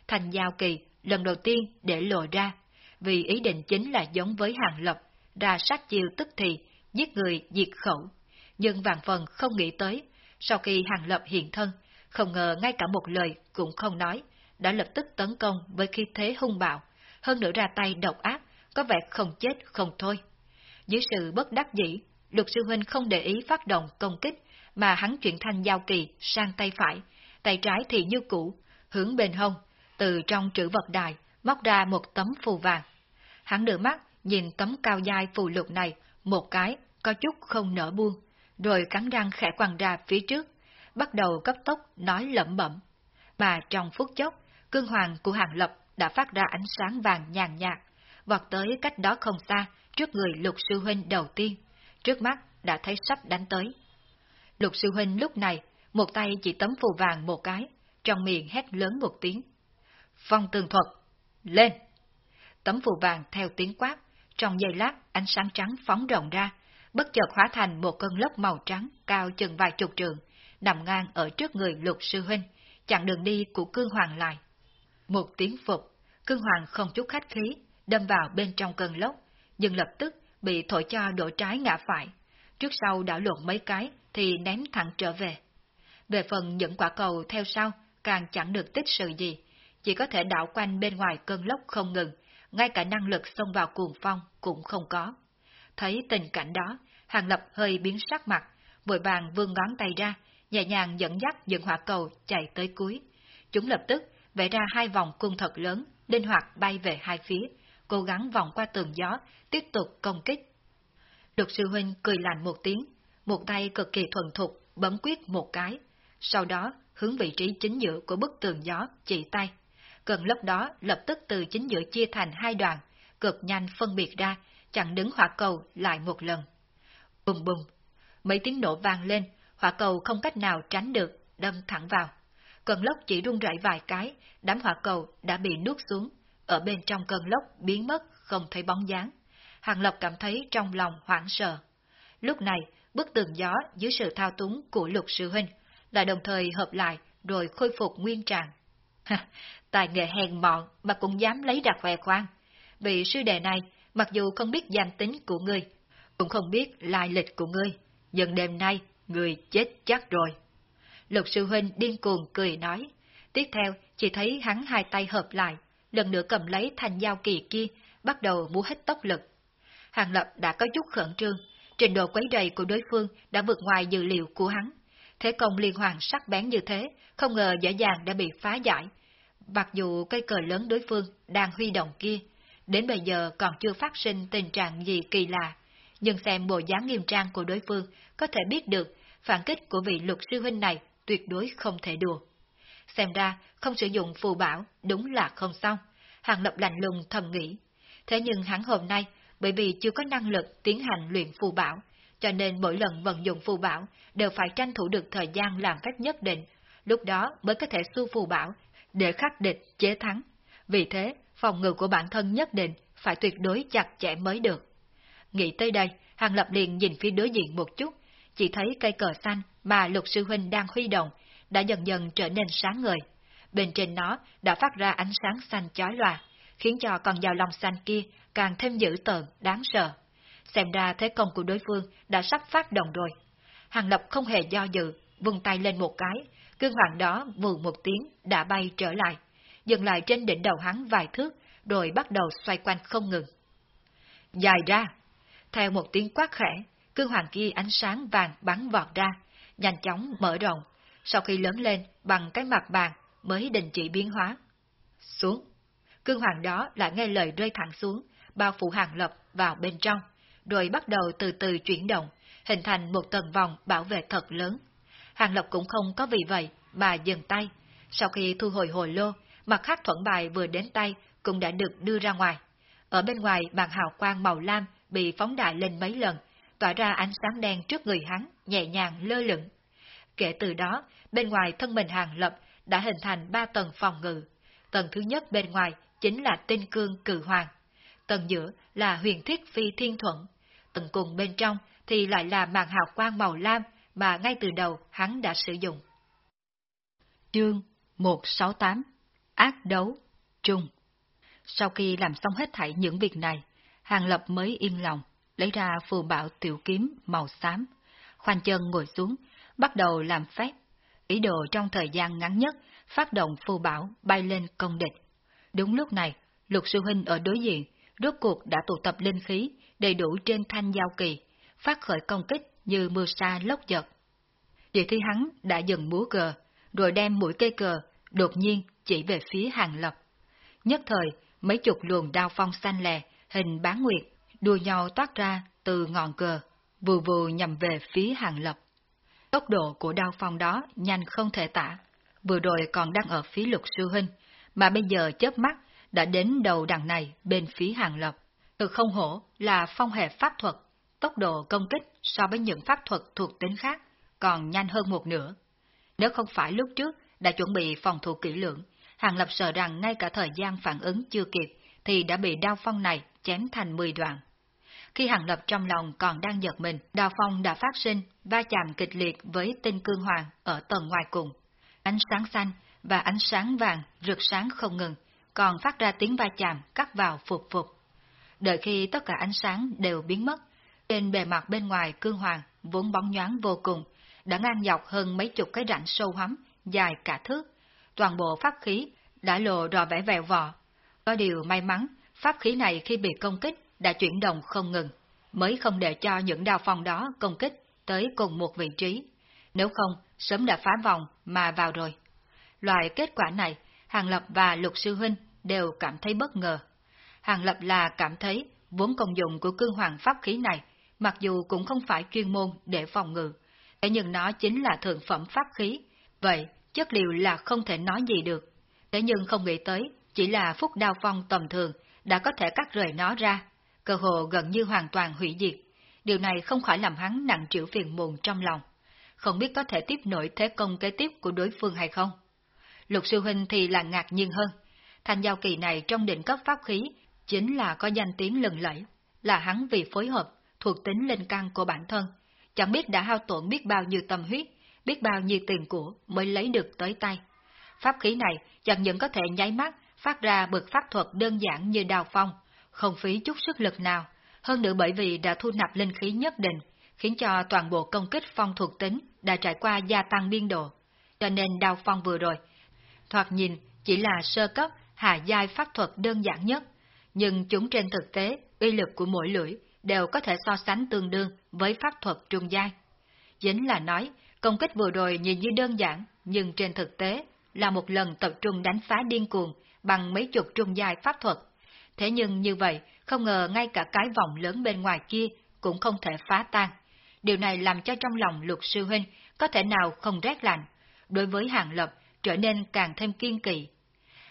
thành giao kỳ lần đầu tiên để lộ ra, vì ý định chính là giống với hàng lộc ra sát chiêu tức thì, giết người diệt khẩu. Nhưng vàng phần không nghĩ tới, sau khi hàng lập hiện thân, không ngờ ngay cả một lời cũng không nói, đã lập tức tấn công với khí thế hung bạo, hơn nữa ra tay độc ác, có vẻ không chết không thôi. Dưới sự bất đắc dĩ, lục sư huynh không để ý phát động công kích, mà hắn chuyển thanh giao kỳ sang tay phải, tay trái thì như cũ, hướng bên hông, từ trong trữ vật đài, móc ra một tấm phù vàng. Hắn đưa mắt, nhìn tấm cao dai phù lục này, một cái, có chút không nở buông, rồi cắn răng khẽ quăng ra phía trước, bắt đầu cấp tốc nói lẩm bẩm. Mà trong phút chốc, cương hoàng của hàng lập đã phát ra ánh sáng vàng nhàn nhạt, vọt tới cách đó không xa, trước người lục sư huynh đầu tiên, trước mắt đã thấy sắp đánh tới. Lục sư huynh lúc này, một tay chỉ tấm phù vàng một cái, trong miệng hét lớn một tiếng. Phong tường thuật, lên! Tấm phù vàng theo tiếng quát, trong giây lát ánh sáng trắng phóng rộng ra, bất chợt hóa thành một cơn lốc màu trắng cao chừng vài chục trường, nằm ngang ở trước người lục sư huynh, chặn đường đi của cương hoàng lại. Một tiếng phục, cương hoàng không chút khách khí, đâm vào bên trong cơn lốc, nhưng lập tức bị thổi cho đổ trái ngã phải, trước sau đảo lộn mấy cái thì ném thẳng trở về. Về phần những quả cầu theo sau, càng chẳng được tích sự gì, chỉ có thể đảo quanh bên ngoài cơn lốc không ngừng, ngay cả năng lực xông vào cuồng phong cũng không có. Thấy tình cảnh đó, Hàng Lập hơi biến sắc mặt, vội vàng vươn ngón tay ra, nhẹ nhàng dẫn dắt những hỏa cầu chạy tới cuối. Chúng lập tức vẽ ra hai vòng cung thật lớn, linh hoạt bay về hai phía, cố gắng vòng qua tường gió, tiếp tục công kích. Lục sư huynh cười lạnh một tiếng, một tay cực kỳ thuần thục bấm quyết một cái, sau đó hướng vị trí chính giữa của bức tường gió chỉ tay. cần lốc đó lập tức từ chính giữa chia thành hai đoạn, cực nhanh phân biệt ra, chặn đứng hỏa cầu lại một lần. Bùm bùm, mấy tiếng nổ vang lên, hỏa cầu không cách nào tránh được, đâm thẳng vào. Cơn lốc chỉ rung rẩy vài cái, đám hỏa cầu đã bị nuốt xuống, ở bên trong cơn lốc biến mất, không thấy bóng dáng. Hàng Lập cảm thấy trong lòng hoảng sợ. Lúc này, bức tường gió dưới sự thao túng của lục sư huynh, lại đồng thời hợp lại rồi khôi phục nguyên trạng. Tài nghệ hèn mọn mà cũng dám lấy ra khoe khoang. Vị sư đệ này, mặc dù không biết danh tính của ngươi, cũng không biết lai lịch của ngươi, dần đêm nay, ngươi chết chắc rồi. Lục sư huynh điên cuồng cười nói. Tiếp theo, chỉ thấy hắn hai tay hợp lại, lần nữa cầm lấy thanh dao kỳ kia, bắt đầu múa hết tốc lực. Hàng Lập đã có chút khẩn trương, trình độ quấy rầy của đối phương đã vượt ngoài dự liệu của hắn. Thế công liên hoàn sắc bén như thế, không ngờ dễ dàng đã bị phá giải. Mặc dù cây cờ lớn đối phương đang huy động kia, đến bây giờ còn chưa phát sinh tình trạng gì kỳ lạ, nhưng xem bộ dáng nghiêm trang của đối phương có thể biết được phản kích của vị lục sư huynh này tuyệt đối không thể đùa. Xem ra, không sử dụng phù bảo đúng là không xong. Hàng Lập lạnh lùng thầm nghĩ. Thế nhưng hắn hôm nay, bởi vì chưa có năng lực tiến hành luyện phù bảo, cho nên mỗi lần vận dụng phù bảo đều phải tranh thủ được thời gian làm cách nhất định, lúc đó mới có thể su phù bảo để khắc địch chế thắng. Vì thế, phòng ngự của bản thân nhất định phải tuyệt đối chặt chẽ mới được. Nghĩ tới đây, Hàng Lập liền nhìn phía đối diện một chút, chỉ thấy cây cờ xanh mà lục sư huynh đang huy động đã dần dần trở nên sáng ngời. Bên trên nó đã phát ra ánh sáng xanh chói lòa, khiến cho con dao long xanh kia càng thêm dữ tợn, đáng sợ. Xem ra thế công của đối phương đã sắp phát động rồi. Hàng Lập không hề do dự, vung tay lên một cái, cương hoàng đó vù một tiếng đã bay trở lại, dừng lại trên đỉnh đầu hắn vài thước, rồi bắt đầu xoay quanh không ngừng. Dài ra! Theo một tiếng quát khẽ, cương hoàng kia ánh sáng vàng bắn vọt ra, nhanh chóng mở rộng, sau khi lớn lên bằng cái mặt bàn mới đình chỉ biến hóa. Xuống! Cương hoàng đó lại nghe lời rơi thẳng xuống, bao phủ hàng lập vào bên trong, rồi bắt đầu từ từ chuyển động, hình thành một tầng vòng bảo vệ thật lớn. Hàng lập cũng không có vì vậy mà dừng tay. Sau khi thu hồi hồi lô, mặt khác thuận bài vừa đến tay cũng đã được đưa ra ngoài. Ở bên ngoài bàn hào quang màu lam bị phóng đại lên mấy lần, tỏa ra ánh sáng đen trước người hắn, nhẹ nhàng lơ lửng. Kể từ đó, bên ngoài thân mình hàng lập đã hình thành ba tầng phòng ngự. Tầng thứ nhất bên ngoài chính là tinh cương cử hoàng. Tầng giữa là huyền thiết phi thiên thuận. Tầng cùng bên trong thì lại là màn hào quang màu lam mà ngay từ đầu hắn đã sử dụng. Chương 168 Ác đấu Trung Sau khi làm xong hết thảy những việc này, Hàng Lập mới yên lòng, lấy ra phù bảo tiểu kiếm màu xám, khoanh chân ngồi xuống, bắt đầu làm phép, ý đồ trong thời gian ngắn nhất phát động phù bảo bay lên công địch. Đúng lúc này, lục sư huynh ở đối diện, rốt cuộc đã tụ tập linh khí đầy đủ trên thanh giao kỳ, phát khởi công kích như mưa sa lốc giật. Địa thi hắn đã dừng múa cờ, rồi đem mũi cây cờ, đột nhiên chỉ về phía hàng lập. Nhất thời, mấy chục luồng đao phong xanh lè, hình bán nguyệt, đua nhau toát ra từ ngọn cờ, vù vù nhằm về phía hàng lập. Tốc độ của đao phong đó nhanh không thể tả, vừa rồi còn đang ở phía lục sư huynh, mà bây giờ chớp mắt đã đến đầu đằng này bên phía hàng lập. Từ không hổ là phong hệ pháp thuật, tốc độ công kích so với những pháp thuật thuộc tính khác còn nhanh hơn một nửa. Nếu không phải lúc trước đã chuẩn bị phòng thủ kỹ lưỡng, Hàng Lập sợ rằng ngay cả thời gian phản ứng chưa kịp thì đã bị đao phong này chém thành 10 đoạn. Khi Hàng Lập trong lòng còn đang giật mình, đào phong đã phát sinh, va chạm kịch liệt với tinh cương hoàng ở tầng ngoài cùng. Ánh sáng xanh và ánh sáng vàng rực sáng không ngừng, còn phát ra tiếng va chạm cắt vào phục phục. Đợi khi tất cả ánh sáng đều biến mất, trên bề mặt bên ngoài cương hoàng vốn bóng nhoáng vô cùng, đã ngang dọc hơn mấy chục cái rãnh sâu hắm, dài cả thước. Toàn bộ pháp khí đã lộ rõ vẻ vẹo vọ. Có điều may mắn, pháp khí này khi bị công kích đã chuyển động không ngừng, mới không để cho những đao phong đó công kích tới cùng một vị trí. Nếu không, sớm đã phá vòng mà vào rồi. Loại kết quả này, Hàng Lập và Lục Sư Huynh đều cảm thấy bất ngờ. Hàng Lập là cảm thấy vốn công dụng của cương hoàng pháp khí này, mặc dù cũng không phải chuyên môn để phòng ngự, thế nhưng nó chính là thượng phẩm pháp khí, vậy chất liệu là không thể nói gì được. Thế nhưng không nghĩ tới, chỉ là phúc đao phong tầm thường đã có thể cắt rời nó ra, cơ hồ gần như hoàn toàn hủy diệt. Điều này không khỏi làm hắn nặng trĩu phiền muộn trong lòng. Không biết có thể tiếp nổi thế công kế tiếp của đối phương hay không. Lục sư huynh thì là ngạc nhiên hơn. Thanh giao kỳ này trong định cấp pháp khí chính là có danh tiếng lừng lẫy, là hắn vì phối hợp, thuộc tính linh căn của bản thân, chẳng biết đã hao tổn biết bao nhiêu tâm huyết, biết bao nhiêu tiền của mới lấy được tới tay. Pháp khí này chẳng những có thể nháy mắt phát ra bực pháp thuật đơn giản như đào phong, không phí chút sức lực nào, hơn nữa bởi vì đã thu nạp linh khí nhất định, khiến cho toàn bộ công kích phong thuộc tính đã trải qua gia tăng biên độ. Cho nên đao phong vừa rồi, thoạt nhìn chỉ là sơ cấp hạ giai pháp thuật đơn giản nhất, nhưng chúng trên thực tế, uy lực của mỗi lưỡi đều có thể so sánh tương đương với pháp thuật trung giai. Chính là nói, công kích vừa rồi nhìn như đơn giản, nhưng trên thực tế là một lần tập trung đánh phá điên cuồng bằng mấy chục trung giai pháp thuật. Thế nhưng như vậy, không ngờ ngay cả cái vòng lớn bên ngoài kia cũng không thể phá tan. Điều này làm cho trong lòng luật sư huynh có thể nào không rét lạnh, đối với hàng lập trở nên càng thêm kiên kỳ.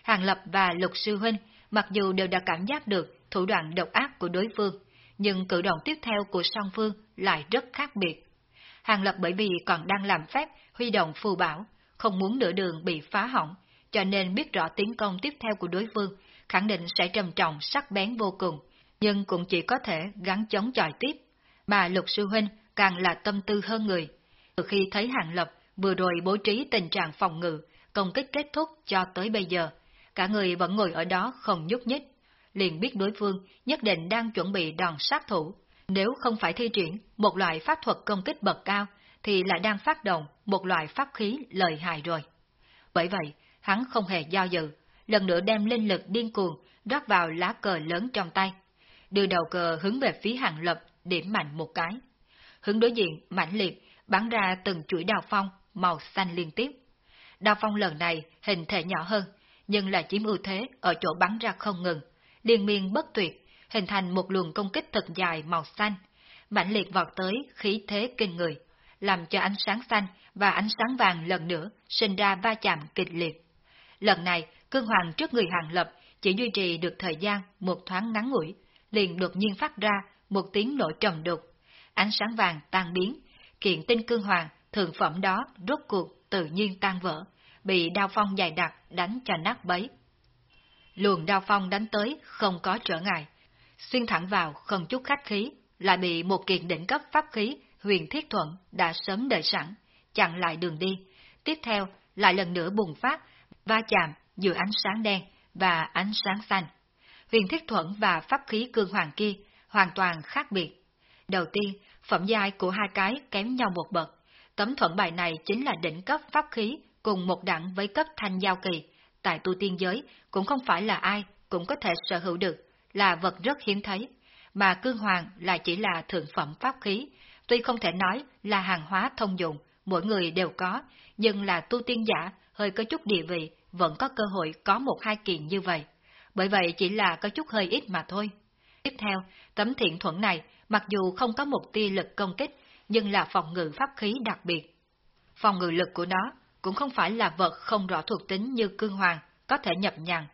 Hàng lập và luật sư huynh mặc dù đều đã cảm giác được thủ đoạn độc ác của đối phương, nhưng cử động tiếp theo của song phương lại rất khác biệt. Hàng Lập bởi vì còn đang làm phép huy động phù bảo, không muốn nửa đường bị phá hỏng, cho nên biết rõ tiến công tiếp theo của đối phương, khẳng định sẽ trầm trọng sắc bén vô cùng, nhưng cũng chỉ có thể gắn chống chọi tiếp. Mà Lục Sư Huynh càng là tâm tư hơn người. Từ khi thấy Hàng Lập vừa rồi bố trí tình trạng phòng ngự, công kích kết thúc cho tới bây giờ, cả người vẫn ngồi ở đó không nhúc nhích, liền biết đối phương nhất định đang chuẩn bị đòn sát thủ. Nếu không phải thi triển một loại pháp thuật công kích bậc cao, thì lại đang phát động một loại pháp khí lợi hại rồi. Bởi vậy, hắn không hề do dự, lần nữa đem linh lực điên cuồng rót vào lá cờ lớn trong tay, đưa đầu cờ hướng về phía hàng lập, điểm mạnh một cái. Hướng đối diện, mãnh liệt, bắn ra từng chuỗi đào phong, màu xanh liên tiếp. Đào phong lần này hình thể nhỏ hơn, nhưng là chiếm ưu thế ở chỗ bắn ra không ngừng, liên miên bất tuyệt, hình thành một luồng công kích thật dài màu xanh, mãnh liệt vọt tới khí thế kinh người, làm cho ánh sáng xanh và ánh sáng vàng lần nữa sinh ra va chạm kịch liệt. Lần này, cương hoàng trước người hàng lập chỉ duy trì được thời gian một thoáng ngắn ngủi, liền đột nhiên phát ra một tiếng nổ trầm đục. Ánh sáng vàng tan biến, kiện tinh cương hoàng thượng phẩm đó rốt cuộc tự nhiên tan vỡ, bị đao phong dài đặc đánh cho nát bấy. Luồng đao phong đánh tới không có trở ngại, xuyên thẳng vào không chút khách khí, lại bị một kiện đỉnh cấp pháp khí huyền thiết thuận đã sớm đợi sẵn, chặn lại đường đi. Tiếp theo lại lần nữa bùng phát, va chạm giữa ánh sáng đen và ánh sáng xanh. Huyền thiết thuận và pháp khí cương hoàng kia hoàn toàn khác biệt. Đầu tiên, phẩm giai của hai cái kém nhau một bậc. Tấm thuận bài này chính là đỉnh cấp pháp khí cùng một đẳng với cấp thanh giao kỳ, tại tu tiên giới cũng không phải là ai cũng có thể sở hữu được, là vật rất hiếm thấy, mà cương hoàng lại chỉ là thượng phẩm pháp khí, tuy không thể nói là hàng hóa thông dụng, mỗi người đều có, nhưng là tu tiên giả hơi có chút địa vị vẫn có cơ hội có một hai kiện như vậy. Bởi vậy chỉ là có chút hơi ít mà thôi. Tiếp theo, tấm thiện thuẫn này mặc dù không có một tia lực công kích, nhưng là phòng ngự pháp khí đặc biệt. Phòng ngự lực của nó cũng không phải là vật không rõ thuộc tính như cương hoàng, có thể nhập nhằn.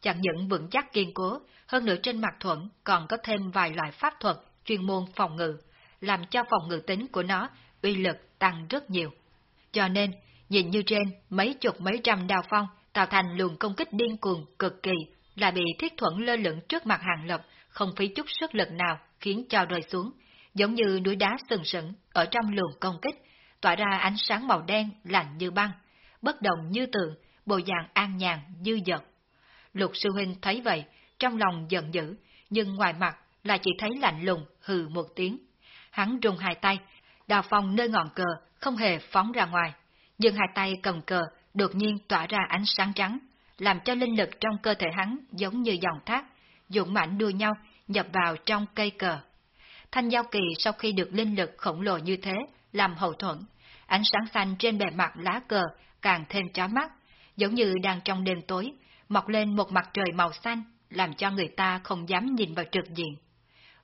Chẳng những vững chắc kiên cố, hơn nữa trên mặt thuẫn còn có thêm vài loại pháp thuật chuyên môn phòng ngự, làm cho phòng ngự tính của nó uy lực tăng rất nhiều. Cho nên, nhìn như trên mấy chục mấy trăm đào phong tạo thành luồng công kích điên cuồng cực kỳ, lại bị thiết thuẫn lơ lửng trước mặt hàng lập, không phí chút sức lực nào khiến cho rơi xuống, giống như núi đá sừng sững ở trong luồng công kích, tỏa ra ánh sáng màu đen lạnh như băng, bất động như tượng, bộ dạng an nhàn dư dật. Lục sư huynh thấy vậy, trong lòng giận dữ, nhưng ngoài mặt là chỉ thấy lạnh lùng hừ một tiếng. Hắn rung hai tay, đào phong nơi ngọn cờ không hề phóng ra ngoài, nhưng hai tay cầm cờ đột nhiên tỏa ra ánh sáng trắng, làm cho linh lực trong cơ thể hắn giống như dòng thác, dũng mãnh đua nhau nhập vào trong cây cờ. Thanh giao kỳ sau khi được linh lực khổng lồ như thế làm hậu thuẫn, ánh sáng xanh trên bề mặt lá cờ càng thêm chói mắt, giống như đang trong đêm tối, mọc lên một mặt trời màu xanh, làm cho người ta không dám nhìn vào trực diện.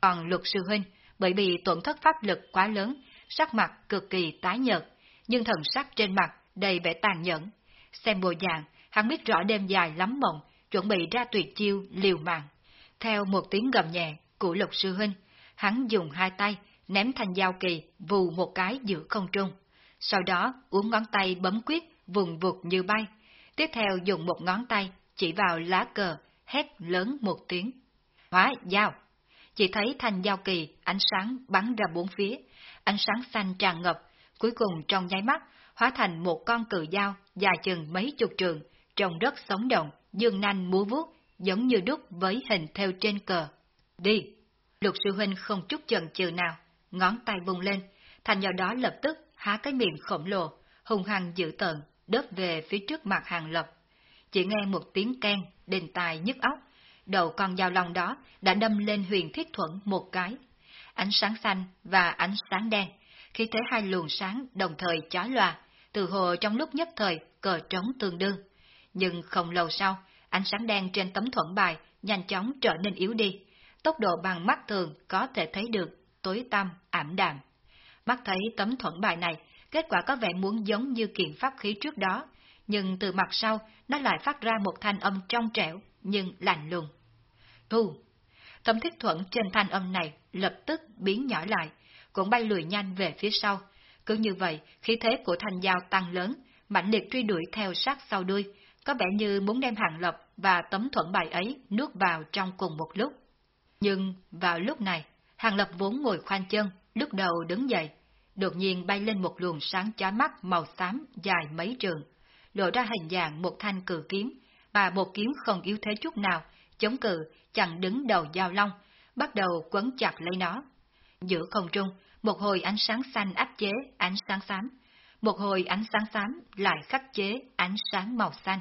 Còn luật sư huynh, bởi vì tổn thất pháp lực quá lớn, sắc mặt cực kỳ tái nhợt, nhưng thần sắc trên mặt đầy vẻ tàn nhẫn. Xem bộ dạng, hắn biết rõ đêm dài lắm mộng, chuẩn bị ra tuyệt chiêu liều mạng. Theo một tiếng gầm nhẹ của lục sư huynh, hắn dùng hai tay ném thanh dao kỳ vù một cái giữa không trung. Sau đó uống ngón tay bấm quyết vùng vụt như bay. Tiếp theo dùng một ngón tay chỉ vào lá cờ, hét lớn một tiếng. Hóa dao! Chỉ thấy thanh dao kỳ, ánh sáng bắn ra bốn phía, ánh sáng xanh tràn ngập, cuối cùng trong nháy mắt, hóa thành một con cự dao dài chừng mấy chục trường, trông rất sống động, dương nanh múa vuốt, giống như đúc với hình theo trên cờ. Đi! Lục sư huynh không chút chần chừ nào, ngón tay vùng lên, thành do đó lập tức há cái miệng khổng lồ, hung hăng dữ tợn, đớp về phía trước mặt hàng lập. Chỉ nghe một tiếng keng, đền tài nhức óc, đầu con dao long đó đã đâm lên huyền thiết thuẫn một cái. Ánh sáng xanh và ánh sáng đen, khi thế hai luồng sáng đồng thời chói loà, từ hồ trong lúc nhất thời cờ trống tương đương. Nhưng không lâu sau, ánh sáng đen trên tấm thuẫn bài nhanh chóng trở nên yếu đi, tốc độ bằng mắt thường có thể thấy được, tối tăm, ảm đạm. Mắt thấy tấm thuẫn bài này, kết quả có vẻ muốn giống như kiện pháp khí trước đó, nhưng từ mặt sau nó lại phát ra một thanh âm trong trẻo, nhưng lạnh lùng. Thu! Tấm thiết thuẫn trên thanh âm này lập tức biến nhỏ lại, cũng bay lùi nhanh về phía sau. Cứ như vậy, khí thế của thanh giao tăng lớn, mạnh liệt truy đuổi theo sát sau đuôi, có vẻ như muốn đem hàng lập và tấm thuận bài ấy nuốt vào trong cùng một lúc. Nhưng vào lúc này, hàng lập vốn ngồi khoanh chân, lúc đầu đứng dậy, đột nhiên bay lên một luồng sáng chói mắt màu xám dài mấy trường, lộ ra hình dạng một thanh cử kiếm, và một kiếm không yếu thế chút nào, chống cự, chặn đứng đầu dao long, bắt đầu quấn chặt lấy nó. Giữa không trung, một hồi ánh sáng xanh áp chế ánh sáng xám, một hồi ánh sáng xám lại khắc chế ánh sáng màu xanh.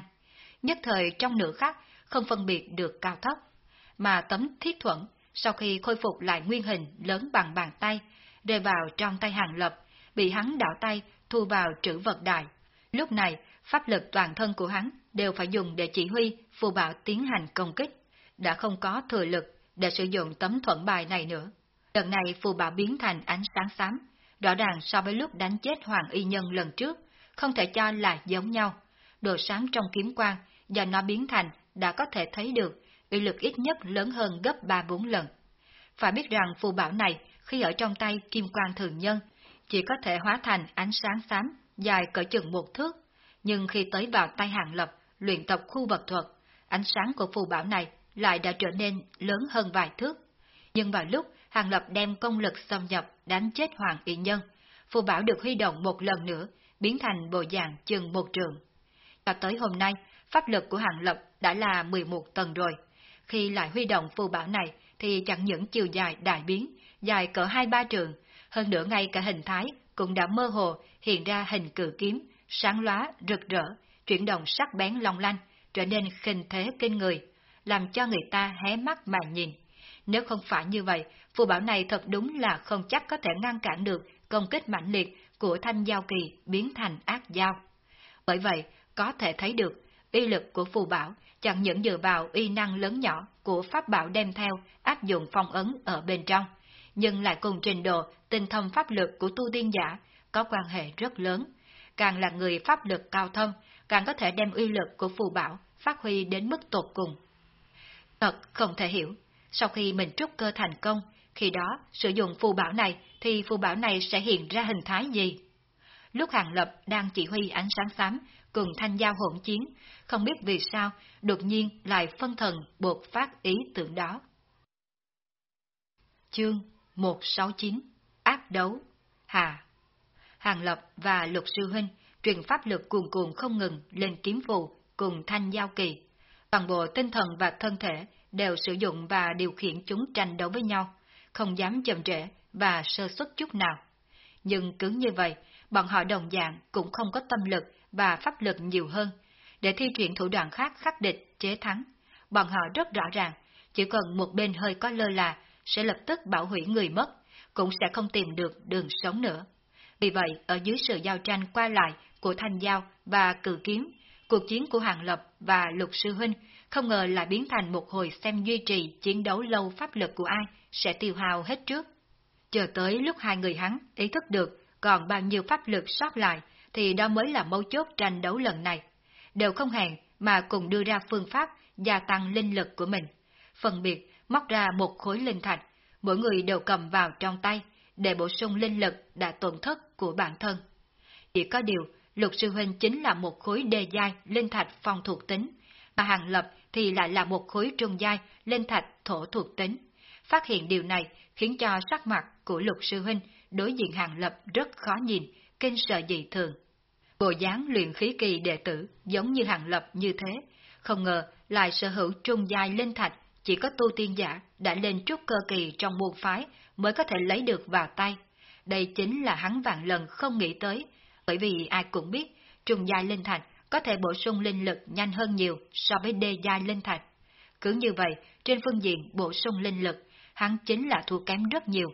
Nhất thời trong nửa khắc không phân biệt được cao thấp, mà tấm thiết thuẫn sau khi khôi phục lại nguyên hình lớn bằng bàn tay, rơi vào trong tay hàng lập, bị hắn đảo tay thu vào trữ vật đại. Lúc này, pháp lực toàn thân của hắn đều phải dùng để chỉ huy phù bảo tiến hành công kích, đã không có thừa lực để sử dụng tấm thuận bài này nữa. Lần này phù bảo biến thành ánh sáng xám, rõ ràng so với lúc đánh chết Hoàng Y Nhân lần trước, không thể cho là giống nhau. Độ sáng trong kiếm quang do nó biến thành đã có thể thấy được uy lực ít nhất lớn hơn gấp 3-4 lần. Phải biết rằng phù bảo này khi ở trong tay kim quang thường nhân chỉ có thể hóa thành ánh sáng xám dài cỡ chừng một thước, nhưng khi tới vào tay hàng lập luyện tập khu vật thuật, ánh sáng của phù bảo này lại đã trở nên lớn hơn vài thước. Nhưng vào lúc hàng lập đem công lực xâm nhập đánh chết hoàng y nhân, phù bảo được huy động một lần nữa, biến thành bộ dạng chừng một trường. Cho tới hôm nay, pháp lực của hàng lập đã là 11 tầng rồi. Khi lại huy động phù bảo này thì chẳng những chiều dài đại biến, dài cỡ hai ba trường, hơn nữa ngay cả hình thái cũng đã mơ hồ hiện ra hình cử kiếm, sáng lóa, rực rỡ, chuyển động sắc bén long lanh, trở nên khinh thế kinh người, làm cho người ta hé mắt mà nhìn. Nếu không phải như vậy, phù bảo này thật đúng là không chắc có thể ngăn cản được công kích mãnh liệt của thanh giao kỳ biến thành ác giao. Bởi vậy, có thể thấy được, uy lực của phù bảo chẳng những dựa vào uy năng lớn nhỏ của pháp bảo đem theo áp dụng phong ấn ở bên trong, nhưng lại cùng trình độ tinh thông pháp lực của tu tiên giả có quan hệ rất lớn. Càng là người pháp lực cao thâm, càng có thể đem uy lực của phù bảo phát huy đến mức tột cùng. Thật không thể hiểu, sau khi mình trúc cơ thành công, khi đó sử dụng phù bảo này thì phù bảo này sẽ hiện ra hình thái gì? Lúc Hàng Lập đang chỉ huy ánh sáng xám cùng thanh giao hỗn chiến, không biết vì sao đột nhiên lại phân thần bột phát ý tưởng đó. Chương 169 Áp đấu Hà Hàng Lập và Lục Sư Huynh truyền pháp lực cuồn cuộn không ngừng lên kiếm phù cùng thanh giao kỳ. Toàn bộ tinh thần và thân thể đều sử dụng và điều khiển chúng tranh đấu với nhau, không dám chậm trễ và sơ suất chút nào. Nhưng cứ như vậy, bọn họ đồng dạng cũng không có tâm lực và pháp lực nhiều hơn, để thi triển thủ đoạn khác khắc địch, chế thắng. Bọn họ rất rõ ràng, chỉ cần một bên hơi có lơ là, sẽ lập tức bảo hủy người mất, cũng sẽ không tìm được đường sống nữa. Vì vậy, ở dưới sự giao tranh qua lại của Thanh Giao và Cử Kiếm, cuộc chiến của Hàng Lập và Lục Sư Huynh không ngờ lại biến thành một hồi xem duy trì chiến đấu lâu pháp lực của ai sẽ tiêu hao hết trước. Chờ tới lúc hai người hắn ý thức được còn bao nhiêu pháp lực sót lại thì đó mới là mấu chốt tranh đấu lần này. Đều không hẹn mà cùng đưa ra phương pháp gia tăng linh lực của mình. Phân biệt móc ra một khối linh thạch, mỗi người đều cầm vào trong tay để bổ sung linh lực đã tổn thất của bản thân. Chỉ có điều, Lục Sư Huynh chính là một khối đề giai linh thạch phong thuộc tính, mà Hàng Lập thì lại là một khối trung giai lên thạch thổ thuộc tính. Phát hiện điều này khiến cho sắc mặt của Lục Sư Huynh đối diện Hàng Lập rất khó nhìn, kinh sợ dị thường. Bộ dáng luyện khí kỳ đệ tử giống như hàng lập như thế, không ngờ lại sở hữu trung giai linh thạch, chỉ có tu tiên giả đã lên trúc cơ kỳ trong môn phái mới có thể lấy được vào tay. Đây chính là hắn vạn lần không nghĩ tới, bởi vì ai cũng biết trung giai linh thạch có thể bổ sung linh lực nhanh hơn nhiều so với đê giai linh thạch. Cứ như vậy, trên phương diện bổ sung linh lực, hắn chính là thua kém rất nhiều.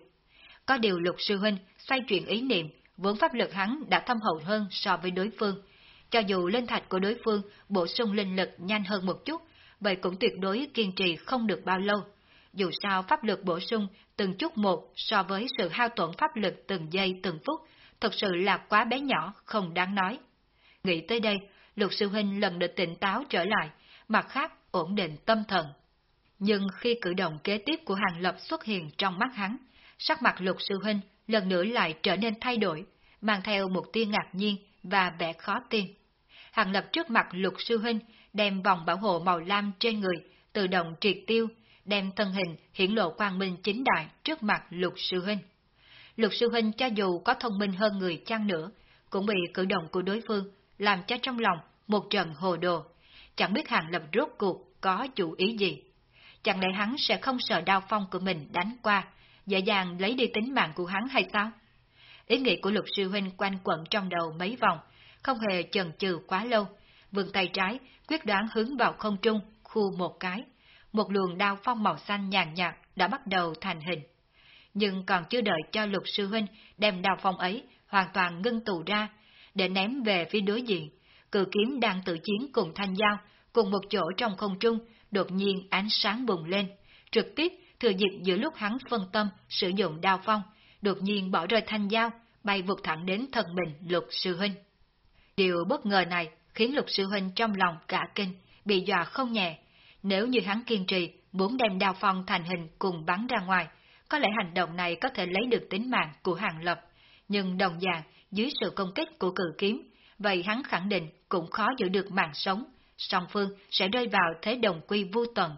Có điều lục sư huynh xoay chuyển ý niệm, vốn pháp lực hắn đã thâm hậu hơn so với đối phương. Cho dù linh thạch của đối phương bổ sung linh lực nhanh hơn một chút, vậy cũng tuyệt đối kiên trì không được bao lâu. Dù sao pháp lực bổ sung từng chút một so với sự hao tổn pháp lực từng giây từng phút, thật sự là quá bé nhỏ, không đáng nói. Nghĩ tới đây, lục sư huynh lần được tỉnh táo trở lại, mặt khác ổn định tâm thần. Nhưng khi cử động kế tiếp của Hàng Lập xuất hiện trong mắt hắn, sắc mặt lục sư huynh lần nữa lại trở nên thay đổi, mang theo một tia ngạc nhiên và vẻ khó tin. Hàng Lập trước mặt lục sư huynh đem vòng bảo hộ màu lam trên người tự động triệt tiêu, đem thân hình hiển lộ quang minh chính đại trước mặt lục sư huynh. Lục sư huynh cho dù có thông minh hơn người chăng nữa, cũng bị cử động của đối phương làm cho trong lòng một trận hồ đồ, chẳng biết Hàng Lập rốt cuộc có chủ ý gì. Chẳng lẽ hắn sẽ không sợ đao phong của mình đánh qua, dễ dàng lấy đi tính mạng của hắn hay sao? Ý nghĩ của lục sư huynh quanh quẩn trong đầu mấy vòng, không hề chần chừ quá lâu, vươn tay trái, quyết đoán hướng vào không trung, khu một cái. Một luồng đao phong màu xanh nhàn nhạt đã bắt đầu thành hình. Nhưng còn chưa đợi cho lục sư huynh đem đao phong ấy hoàn toàn ngưng tụ ra, để ném về phía đối diện, cự kiếm đang tự chiến cùng thanh dao, cùng một chỗ trong không trung, đột nhiên ánh sáng bùng lên, trực tiếp thừa dịp giữa lúc hắn phân tâm sử dụng đao phong, đột nhiên bỏ rơi thanh dao, bay vụt thẳng đến thần mình lục sư huynh. Điều bất ngờ này khiến lục sư huynh trong lòng cả kinh, bị dọa không nhẹ. Nếu như hắn kiên trì, muốn đem đao phong thành hình cùng bắn ra ngoài, có lẽ hành động này có thể lấy được tính mạng của hàng lập. Nhưng đồng dạng, dưới sự công kích của cử kiếm, vậy hắn khẳng định cũng khó giữ được mạng sống, song phương sẽ rơi vào thế đồng quy vô tận.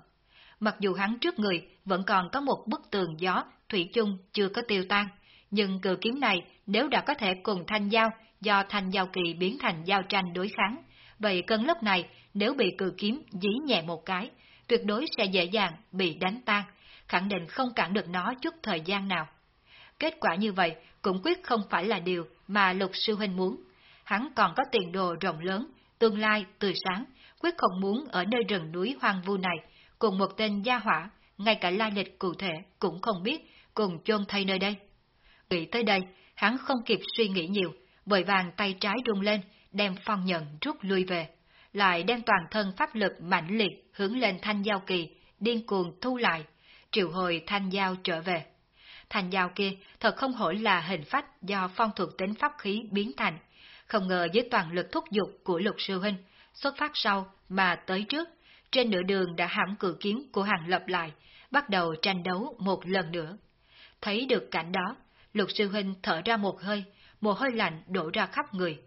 Mặc dù hắn trước người vẫn còn có một bức tường gió, thủy chung chưa có tiêu tan, nhưng cử kiếm này nếu đã có thể cùng thanh giao do thanh giao kỳ biến thành giao tranh đối kháng, vậy cơn lốc này nếu bị cử kiếm dí nhẹ một cái, tuyệt đối sẽ dễ dàng bị đánh tan, khẳng định không cản được nó chút thời gian nào. Kết quả như vậy cũng quyết không phải là điều mà lục sư huynh muốn. Hắn còn có tiền đồ rộng lớn, tương lai tươi sáng, quyết không muốn ở nơi rừng núi hoang vu này, cùng một tên gia hỏa, ngay cả lai lịch cụ thể cũng không biết, cùng chôn thay nơi đây. Nghĩ tới đây, hắn không kịp suy nghĩ nhiều, bởi vàng tay trái rung lên, đem phong nhận rút lui về, lại đem toàn thân pháp lực mạnh liệt hướng lên thanh giao kỳ, điên cuồng thu lại, triệu hồi thanh giao trở về thành dao kia thật không hổ là hình phách do phong thuộc tính pháp khí biến thành, không ngờ với toàn lực thúc giục của lục sư huynh, xuất phát sau mà tới trước, trên nửa đường đã hãm cử kiếm của hàng lập lại, bắt đầu tranh đấu một lần nữa. Thấy được cảnh đó, lục sư huynh thở ra một hơi, mồ hôi lạnh đổ ra khắp người.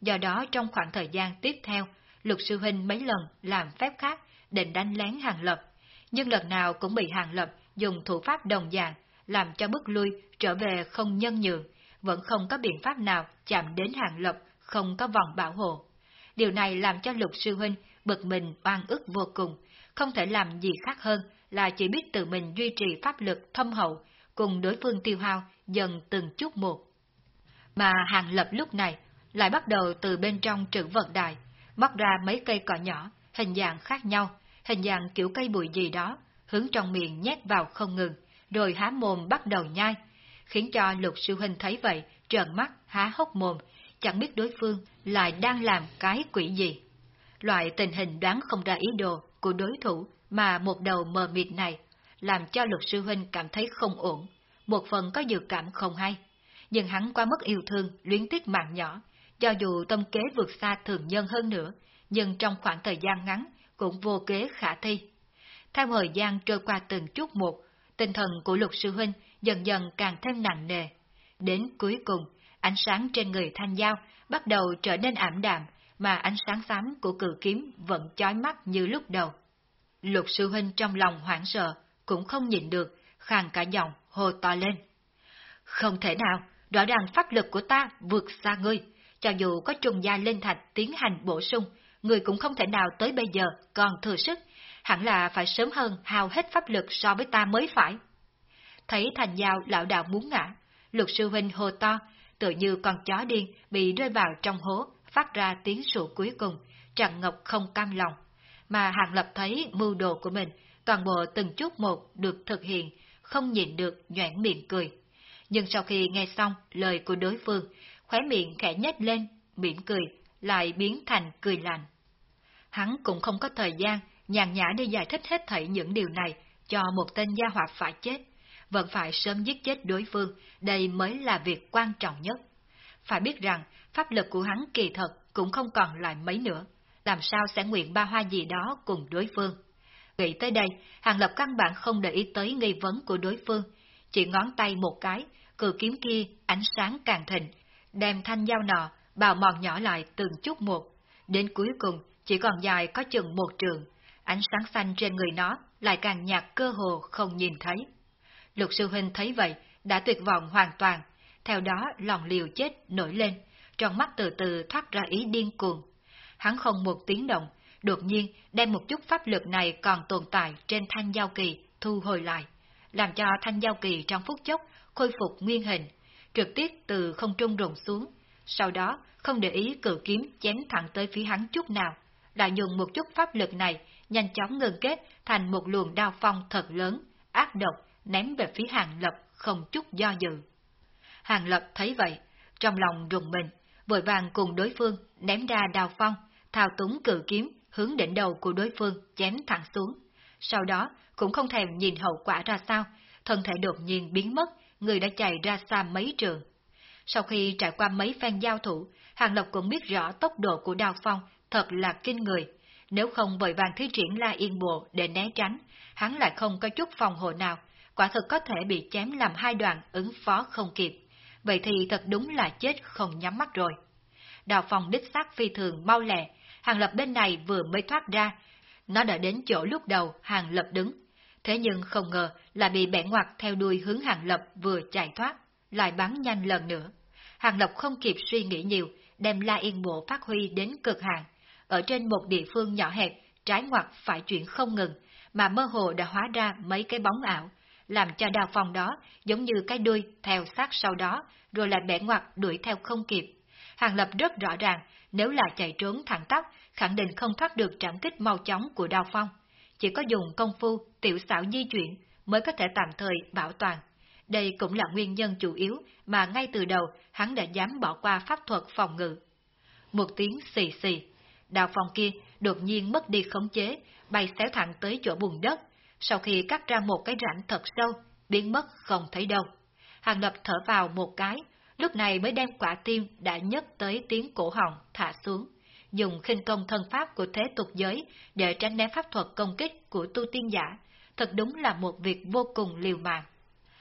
Do đó trong khoảng thời gian tiếp theo, lục sư huynh mấy lần làm phép khác định đánh lén hàng lập, nhưng lần nào cũng bị hàng lập dùng thủ pháp đồng dạng làm cho bước lui trở về không nhân nhượng, vẫn không có biện pháp nào chạm đến hàng lập, không có vòng bảo hộ. Điều này làm cho lục sư huynh bực mình oan ức vô cùng, không thể làm gì khác hơn là chỉ biết tự mình duy trì pháp lực thâm hậu, cùng đối phương tiêu hao dần từng chút một. Mà hàng lập lúc này lại bắt đầu từ bên trong trữ vật đài, móc ra mấy cây cỏ nhỏ, hình dạng khác nhau, hình dạng kiểu cây bụi gì đó, hướng trong miệng nhét vào không ngừng, rồi há mồm bắt đầu nhai, khiến cho lục sư huynh thấy vậy, trợn mắt, há hốc mồm, chẳng biết đối phương lại đang làm cái quỷ gì. Loại tình hình đoán không ra ý đồ của đối thủ mà một đầu mờ mịt này, làm cho luật sư huynh cảm thấy không ổn, một phần có dự cảm không hay. Nhưng hắn quá mất yêu thương, luyến tiếc mạng nhỏ, cho dù tâm kế vượt xa thường nhân hơn nữa, nhưng trong khoảng thời gian ngắn cũng vô kế khả thi. Theo thời gian trôi qua từng chút một, tinh thần của luật sư huynh dần dần càng thêm nặng nề. Đến cuối cùng, ánh sáng trên người thanh giao bắt đầu trở nên ảm đạm, mà ánh sáng xám của cử kiếm vẫn chói mắt như lúc đầu. Lục sư huynh trong lòng hoảng sợ, cũng không nhìn được, khàn cả giọng, hô to lên. Không thể nào, rõ ràng pháp lực của ta vượt xa ngươi, cho dù có trùng gia lên thạch tiến hành bổ sung, người cũng không thể nào tới bây giờ còn thừa sức, hẳn là phải sớm hơn hao hết pháp lực so với ta mới phải. Thấy thành giao lão đạo muốn ngã, luật sư huynh hô to, tự như con chó điên bị rơi vào trong hố, phát ra tiếng sụ cuối cùng, trần ngọc không cam lòng. Mà Hàng Lập thấy mưu đồ của mình, toàn bộ từng chút một được thực hiện, không nhịn được nhoảng miệng cười. Nhưng sau khi nghe xong lời của đối phương, khóe miệng khẽ nhếch lên, mỉm cười, lại biến thành cười lạnh. Hắn cũng không có thời gian nhàn nhã đi giải thích hết thảy những điều này cho một tên gia hỏa phải chết. Vẫn phải sớm giết chết đối phương, đây mới là việc quan trọng nhất. Phải biết rằng, pháp lực của hắn kỳ thật cũng không còn lại mấy nữa. Làm sao sẽ nguyện ba hoa gì đó cùng đối phương? Nghĩ tới đây, Hàng Lập căn bản không để ý tới nghi vấn của đối phương. Chỉ ngón tay một cái, cử kiếm kia ánh sáng càng thịnh, đem thanh dao nọ, bào mòn nhỏ lại từng chút một. Đến cuối cùng, chỉ còn dài có chừng một trường, ánh sáng xanh trên người nó lại càng nhạt cơ hồ không nhìn thấy. Lục sư huynh thấy vậy, đã tuyệt vọng hoàn toàn, theo đó lòng liều chết nổi lên, trong mắt từ từ thoát ra ý điên cuồng. Hắn không một tiếng động, đột nhiên đem một chút pháp lực này còn tồn tại trên thanh giao kỳ thu hồi lại, làm cho thanh giao kỳ trong phút chốc khôi phục nguyên hình, trực tiếp từ không trung rụng xuống, sau đó không để ý cử kiếm chém thẳng tới phía hắn chút nào, lại dùng một chút pháp lực này nhanh chóng ngưng kết thành một luồng đao phong thật lớn, ác độc, ném về phía Hàng Lập không chút do dự. Hàng Lập thấy vậy, trong lòng rùng mình, vội vàng cùng đối phương ném ra đao phong, thao túng cử kiếm hướng đỉnh đầu của đối phương chém thẳng xuống. Sau đó cũng không thèm nhìn hậu quả ra sao, thân thể đột nhiên biến mất, người đã chạy ra xa mấy trường. Sau khi trải qua mấy phen giao thủ, Hàng Lập cũng biết rõ tốc độ của đao phong thật là kinh người. Nếu không vội vàng thi triển la yên bộ để né tránh, hắn lại không có chút phòng hộ nào, quả thực có thể bị chém làm hai đoạn ứng phó không kịp. Vậy thì thật đúng là chết không nhắm mắt rồi. Đào phòng đích xác phi thường mau lẹ, hàng lập bên này vừa mới thoát ra. Nó đã đến chỗ lúc đầu hàng lập đứng. Thế nhưng không ngờ là bị bẻ ngoặt theo đuôi hướng hàng lập vừa chạy thoát, lại bắn nhanh lần nữa. Hàng lập không kịp suy nghĩ nhiều, đem la yên bộ phát huy đến cực hạn. Ở trên một địa phương nhỏ hẹp, trái ngoặt phải chuyển không ngừng, mà mơ hồ đã hóa ra mấy cái bóng ảo, làm cho đào phòng đó giống như cái đuôi theo sát sau đó, rồi lại bẻ ngoặt đuổi theo không kịp. Hàng Lập rất rõ ràng, nếu là chạy trốn thẳng tắp, khẳng định không thoát được trảm kích mau chóng của đào phong. Chỉ có dùng công phu, tiểu xảo di chuyển mới có thể tạm thời bảo toàn. Đây cũng là nguyên nhân chủ yếu mà ngay từ đầu hắn đã dám bỏ qua pháp thuật phòng ngự. Một tiếng xì xì, đào phòng kia đột nhiên mất đi khống chế, bay xéo thẳng tới chỗ bùn đất, sau khi cắt ra một cái rãnh thật sâu, biến mất không thấy đâu. Hàng lập thở vào một cái, lúc này mới đem quả tim đã nhấc tới tiếng cổ họng thả xuống, dùng khinh công thân pháp của thế tục giới để tránh né pháp thuật công kích của tu tiên giả, thật đúng là một việc vô cùng liều mạng.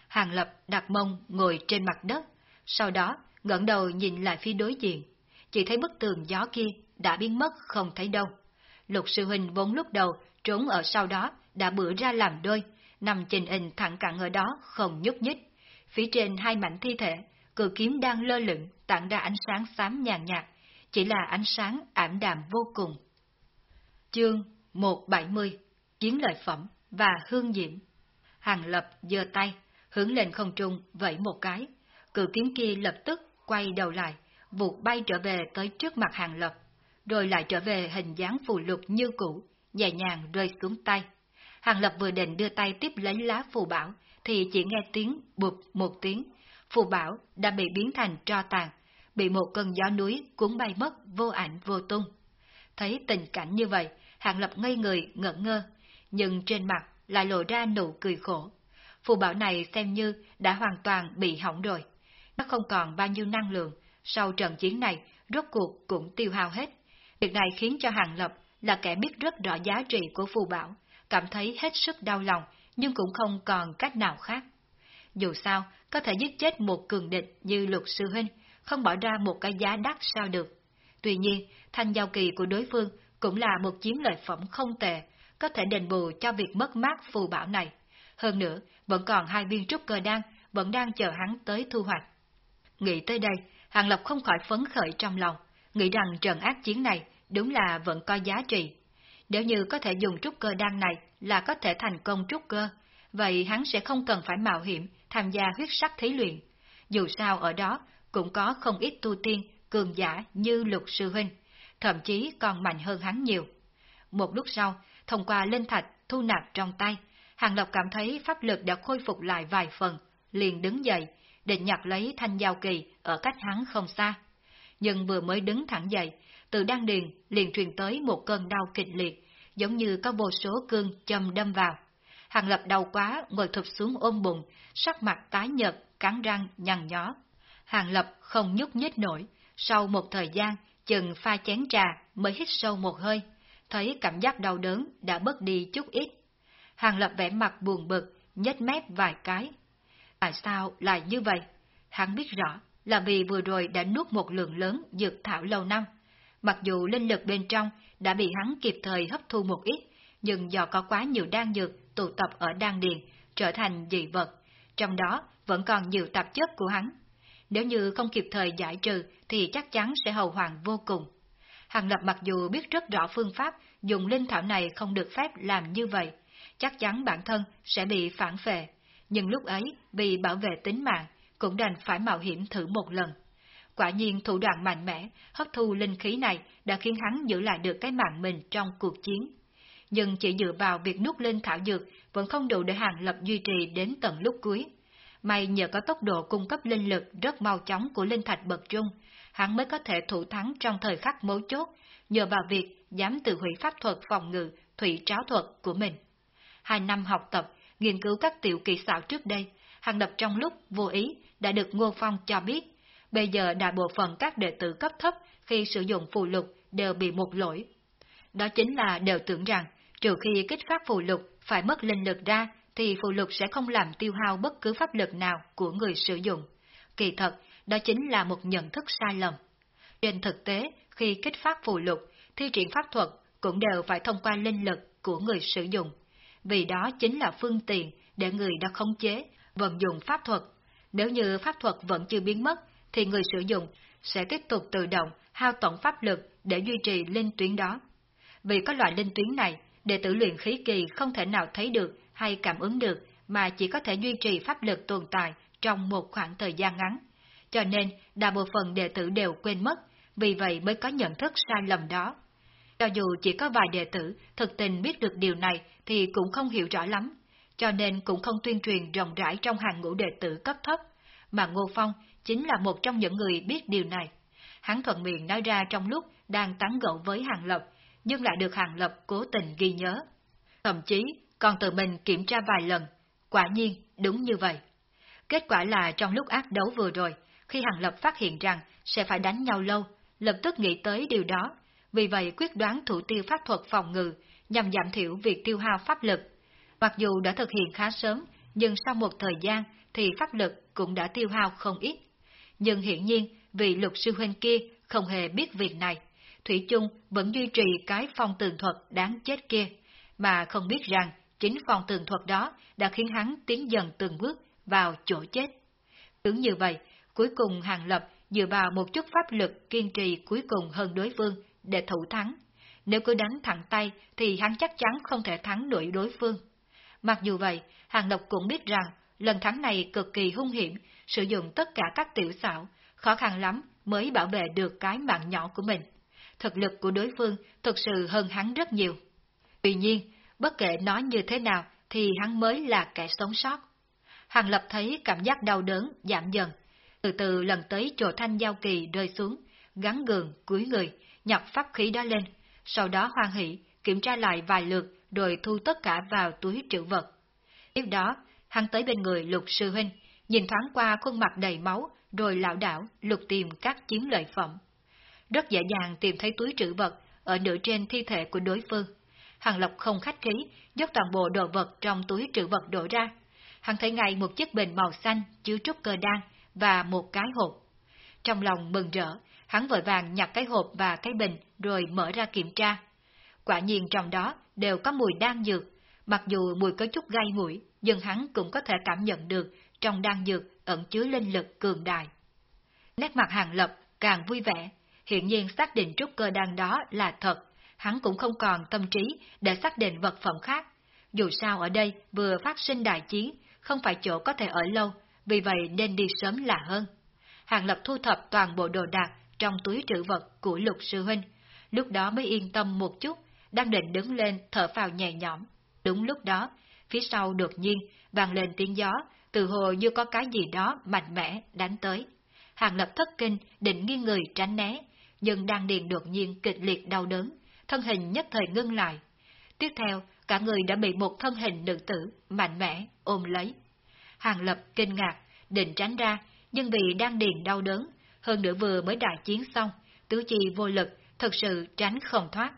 Hàng lập đặt mông ngồi trên mặt đất, sau đó ngẩng đầu nhìn lại phía đối diện, chỉ thấy bức tường gió kia đã biến mất không thấy đâu. Lục sư huynh vốn lúc đầu trốn ở sau đó đã bữa ra làm đôi, nằm trình hình thẳng cẳng ở đó không nhúc nhích. Phía trên hai mảnh thi thể, cự kiếm đang lơ lửng tặng ra ánh sáng xám nhàn nhạt, chỉ là ánh sáng ảm đạm vô cùng. Chương 170 Chiến lợi phẩm và hương diễm Hàng lập giơ tay, hướng lên không trung vẫy một cái, cự kiếm kia lập tức quay đầu lại, vụt bay trở về tới trước mặt hàng lập, rồi lại trở về hình dáng phù lục như cũ, nhẹ nhàng rơi xuống tay. Hàng Lập vừa định đưa tay tiếp lấy lá phù bảo, thì chỉ nghe tiếng bụp một tiếng, phù bảo đã bị biến thành tro tàn, bị một cơn gió núi cuốn bay mất vô ảnh vô tung. Thấy tình cảnh như vậy, Hàng Lập ngây người ngẩn ngơ, nhưng trên mặt lại lộ ra nụ cười khổ. Phù bảo này xem như đã hoàn toàn bị hỏng rồi. Nó không còn bao nhiêu năng lượng, sau trận chiến này rốt cuộc cũng tiêu hao hết. Việc này khiến cho Hàng Lập là kẻ biết rất rõ giá trị của phù bảo, cảm thấy hết sức đau lòng, nhưng cũng không còn cách nào khác. Dù sao, có thể giết chết một cường địch như lục sư huynh, không bỏ ra một cái giá đắt sao được. Tuy nhiên, thanh giao kỳ của đối phương cũng là một chiến lợi phẩm không tệ, có thể đền bù cho việc mất mát phù bảo này. Hơn nữa, vẫn còn hai viên trúc cơ đan, vẫn đang chờ hắn tới thu hoạch. Nghĩ tới đây, Hàng Lập không khỏi phấn khởi trong lòng, nghĩ rằng trận ác chiến này đúng là vẫn có giá trị. Nếu như có thể dùng trúc cơ đan này là có thể thành công trúc cơ, vậy hắn sẽ không cần phải mạo hiểm tham gia huyết sắc thí luyện. Dù sao ở đó cũng có không ít tu tiên, cường giả như lục sư huynh, thậm chí còn mạnh hơn hắn nhiều. Một lúc sau, thông qua linh thạch thu nạp trong tay, Hàng Lộc cảm thấy pháp lực đã khôi phục lại vài phần, liền đứng dậy, định nhặt lấy thanh giao kỳ ở cách hắn không xa. Nhưng vừa mới đứng thẳng dậy, từ đan điền liền truyền tới một cơn đau kịch liệt, giống như có vô số cương châm đâm vào. Hàng Lập đau quá, ngồi thụp xuống ôm bụng, sắc mặt tái nhợt, cắn răng, nhăn nhó. Hàng Lập không nhúc nhích nổi, sau một thời gian, chừng pha chén trà mới hít sâu một hơi, thấy cảm giác đau đớn đã bớt đi chút ít. Hàng Lập vẻ mặt buồn bực, nhếch mép vài cái. Tại sao lại như vậy? Hắn biết rõ là vì vừa rồi đã nuốt một lượng lớn dược thảo lâu năm. Mặc dù linh lực bên trong đã bị hắn kịp thời hấp thu một ít, nhưng do có quá nhiều đan dược tụ tập ở đan điền, trở thành dị vật, trong đó vẫn còn nhiều tạp chất của hắn. Nếu như không kịp thời giải trừ thì chắc chắn sẽ hầu hoàng vô cùng. Hàng Lập mặc dù biết rất rõ phương pháp dùng linh thảo này không được phép làm như vậy, chắc chắn bản thân sẽ bị phản phệ, nhưng lúc ấy vì bảo vệ tính mạng cũng đành phải mạo hiểm thử một lần. Quả nhiên thủ đoạn mạnh mẽ, hấp thu linh khí này đã khiến hắn giữ lại được cái mạng mình trong cuộc chiến. Nhưng chỉ dựa vào việc nuốt linh thảo dược vẫn không đủ để Hàng Lập duy trì đến tận lúc cuối. May nhờ có tốc độ cung cấp linh lực rất mau chóng của linh thạch bậc trung, hắn mới có thể thủ thắng trong thời khắc mấu chốt, nhờ vào việc dám tự hủy pháp thuật phòng ngự, thủy tráo thuật của mình. Hai năm học tập, nghiên cứu các tiểu kỳ xảo trước đây, Hàng Lập trong lúc vô ý đã được Ngô Phong cho biết, bây giờ đại bộ phận các đệ tử cấp thấp khi sử dụng phù lục đều bị một lỗi. Đó chính là đều tưởng rằng, trừ khi kích phát phù lục phải mất linh lực ra, thì phù lục sẽ không làm tiêu hao bất cứ pháp lực nào của người sử dụng. Kỳ thật, đó chính là một nhận thức sai lầm. Trên thực tế, khi kích phát phù lục, thi triển pháp thuật cũng đều phải thông qua linh lực của người sử dụng. Vì đó chính là phương tiện để người đã khống chế, vận dụng pháp thuật. Nếu như pháp thuật vẫn chưa biến mất, thì người sử dụng sẽ tiếp tục tự động hao tổng pháp lực để duy trì linh tuyến đó. Vì có loại linh tuyến này, đệ tử luyện khí kỳ không thể nào thấy được hay cảm ứng được, mà chỉ có thể duy trì pháp lực tồn tại trong một khoảng thời gian ngắn. Cho nên, đa bộ phận đệ tử đều quên mất, vì vậy mới có nhận thức sai lầm đó. Cho dù chỉ có vài đệ tử thực tình biết được điều này thì cũng không hiểu rõ lắm, cho nên cũng không tuyên truyền rộng rãi trong hàng ngũ đệ tử cấp thấp, mà Ngô Phong chính là một trong những người biết điều này. Hắn thuận miệng nói ra trong lúc đang tán gẫu với Hàng Lập, nhưng lại được Hàng Lập cố tình ghi nhớ. Thậm chí còn tự mình kiểm tra vài lần, quả nhiên đúng như vậy. Kết quả là trong lúc ác đấu vừa rồi, khi Hàng Lập phát hiện rằng sẽ phải đánh nhau lâu, lập tức nghĩ tới điều đó, vì vậy quyết đoán thủ tiêu pháp thuật phòng ngự nhằm giảm thiểu việc tiêu hao pháp lực. Mặc dù đã thực hiện khá sớm, nhưng sau một thời gian thì pháp lực cũng đã tiêu hao không ít. Nhưng hiển nhiên, vị lục sư huynh kia không hề biết việc này. Thủy chung vẫn duy trì cái phong tường thuật đáng chết kia, mà không biết rằng chính phong tường thuật đó đã khiến hắn tiến dần từng bước vào chỗ chết. Tưởng như vậy, cuối cùng Hàng Lập dựa vào một chút pháp lực kiên trì cuối cùng hơn đối phương để thủ thắng. Nếu cứ đánh thẳng tay thì hắn chắc chắn không thể thắng nổi đối phương. Mặc dù vậy, Hàng Lộc cũng biết rằng lần thắng này cực kỳ hung hiểm, sử dụng tất cả các tiểu xảo, khó khăn lắm mới bảo vệ được cái mạng nhỏ của mình. Thực lực của đối phương thực sự hơn hắn rất nhiều. Tuy nhiên, bất kể nói như thế nào thì hắn mới là kẻ sống sót. Hàng Lập thấy cảm giác đau đớn giảm dần, từ từ lần tới chỗ thanh giao kỳ rơi xuống, gắn gường, cúi người, nhặt pháp khí đó lên, sau đó hoan hỷ, kiểm tra lại vài lượt rồi thu tất cả vào túi trữ vật. Tiếp đó, hắn tới bên người lục sư huynh, nhìn thoáng qua khuôn mặt đầy máu, rồi lão đảo lục tìm các chiến lợi phẩm. Rất dễ dàng tìm thấy túi trữ vật ở nửa trên thi thể của đối phương. Hàng Lộc không khách khí, dốc toàn bộ đồ vật trong túi trữ vật đổ ra. Hắn thấy ngay một chiếc bình màu xanh chứa trúc cơ đan và một cái hộp. Trong lòng mừng rỡ, hắn vội vàng nhặt cái hộp và cái bình rồi mở ra kiểm tra. Quả nhiên trong đó đều có mùi đan dược, mặc dù mùi có chút gai mũi, nhưng hắn cũng có thể cảm nhận được trong đan dược ẩn chứa linh lực cường đại. Nét mặt hàng lập càng vui vẻ, hiện nhiên xác định trúc cơ đan đó là thật, hắn cũng không còn tâm trí để xác định vật phẩm khác. Dù sao ở đây vừa phát sinh đại chiến, không phải chỗ có thể ở lâu, vì vậy nên đi sớm là hơn. Hàng Lập thu thập toàn bộ đồ đạc trong túi trữ vật của lục sư huynh, lúc đó mới yên tâm một chút, đang định đứng lên thở phào nhẹ nhõm. Đúng lúc đó, phía sau đột nhiên vang lên tiếng gió, từ hồ như có cái gì đó mạnh mẽ đánh tới. Hàng Lập thất kinh, định nghiêng người tránh né, nhưng đang điền đột nhiên kịch liệt đau đớn, thân hình nhất thời ngưng lại. Tiếp theo, cả người đã bị một thân hình nữ tử mạnh mẽ ôm lấy. Hàng Lập kinh ngạc, định tránh ra, nhưng vì đang điền đau đớn, hơn nữa vừa mới đại chiến xong, tứ chi vô lực, thật sự tránh không thoát.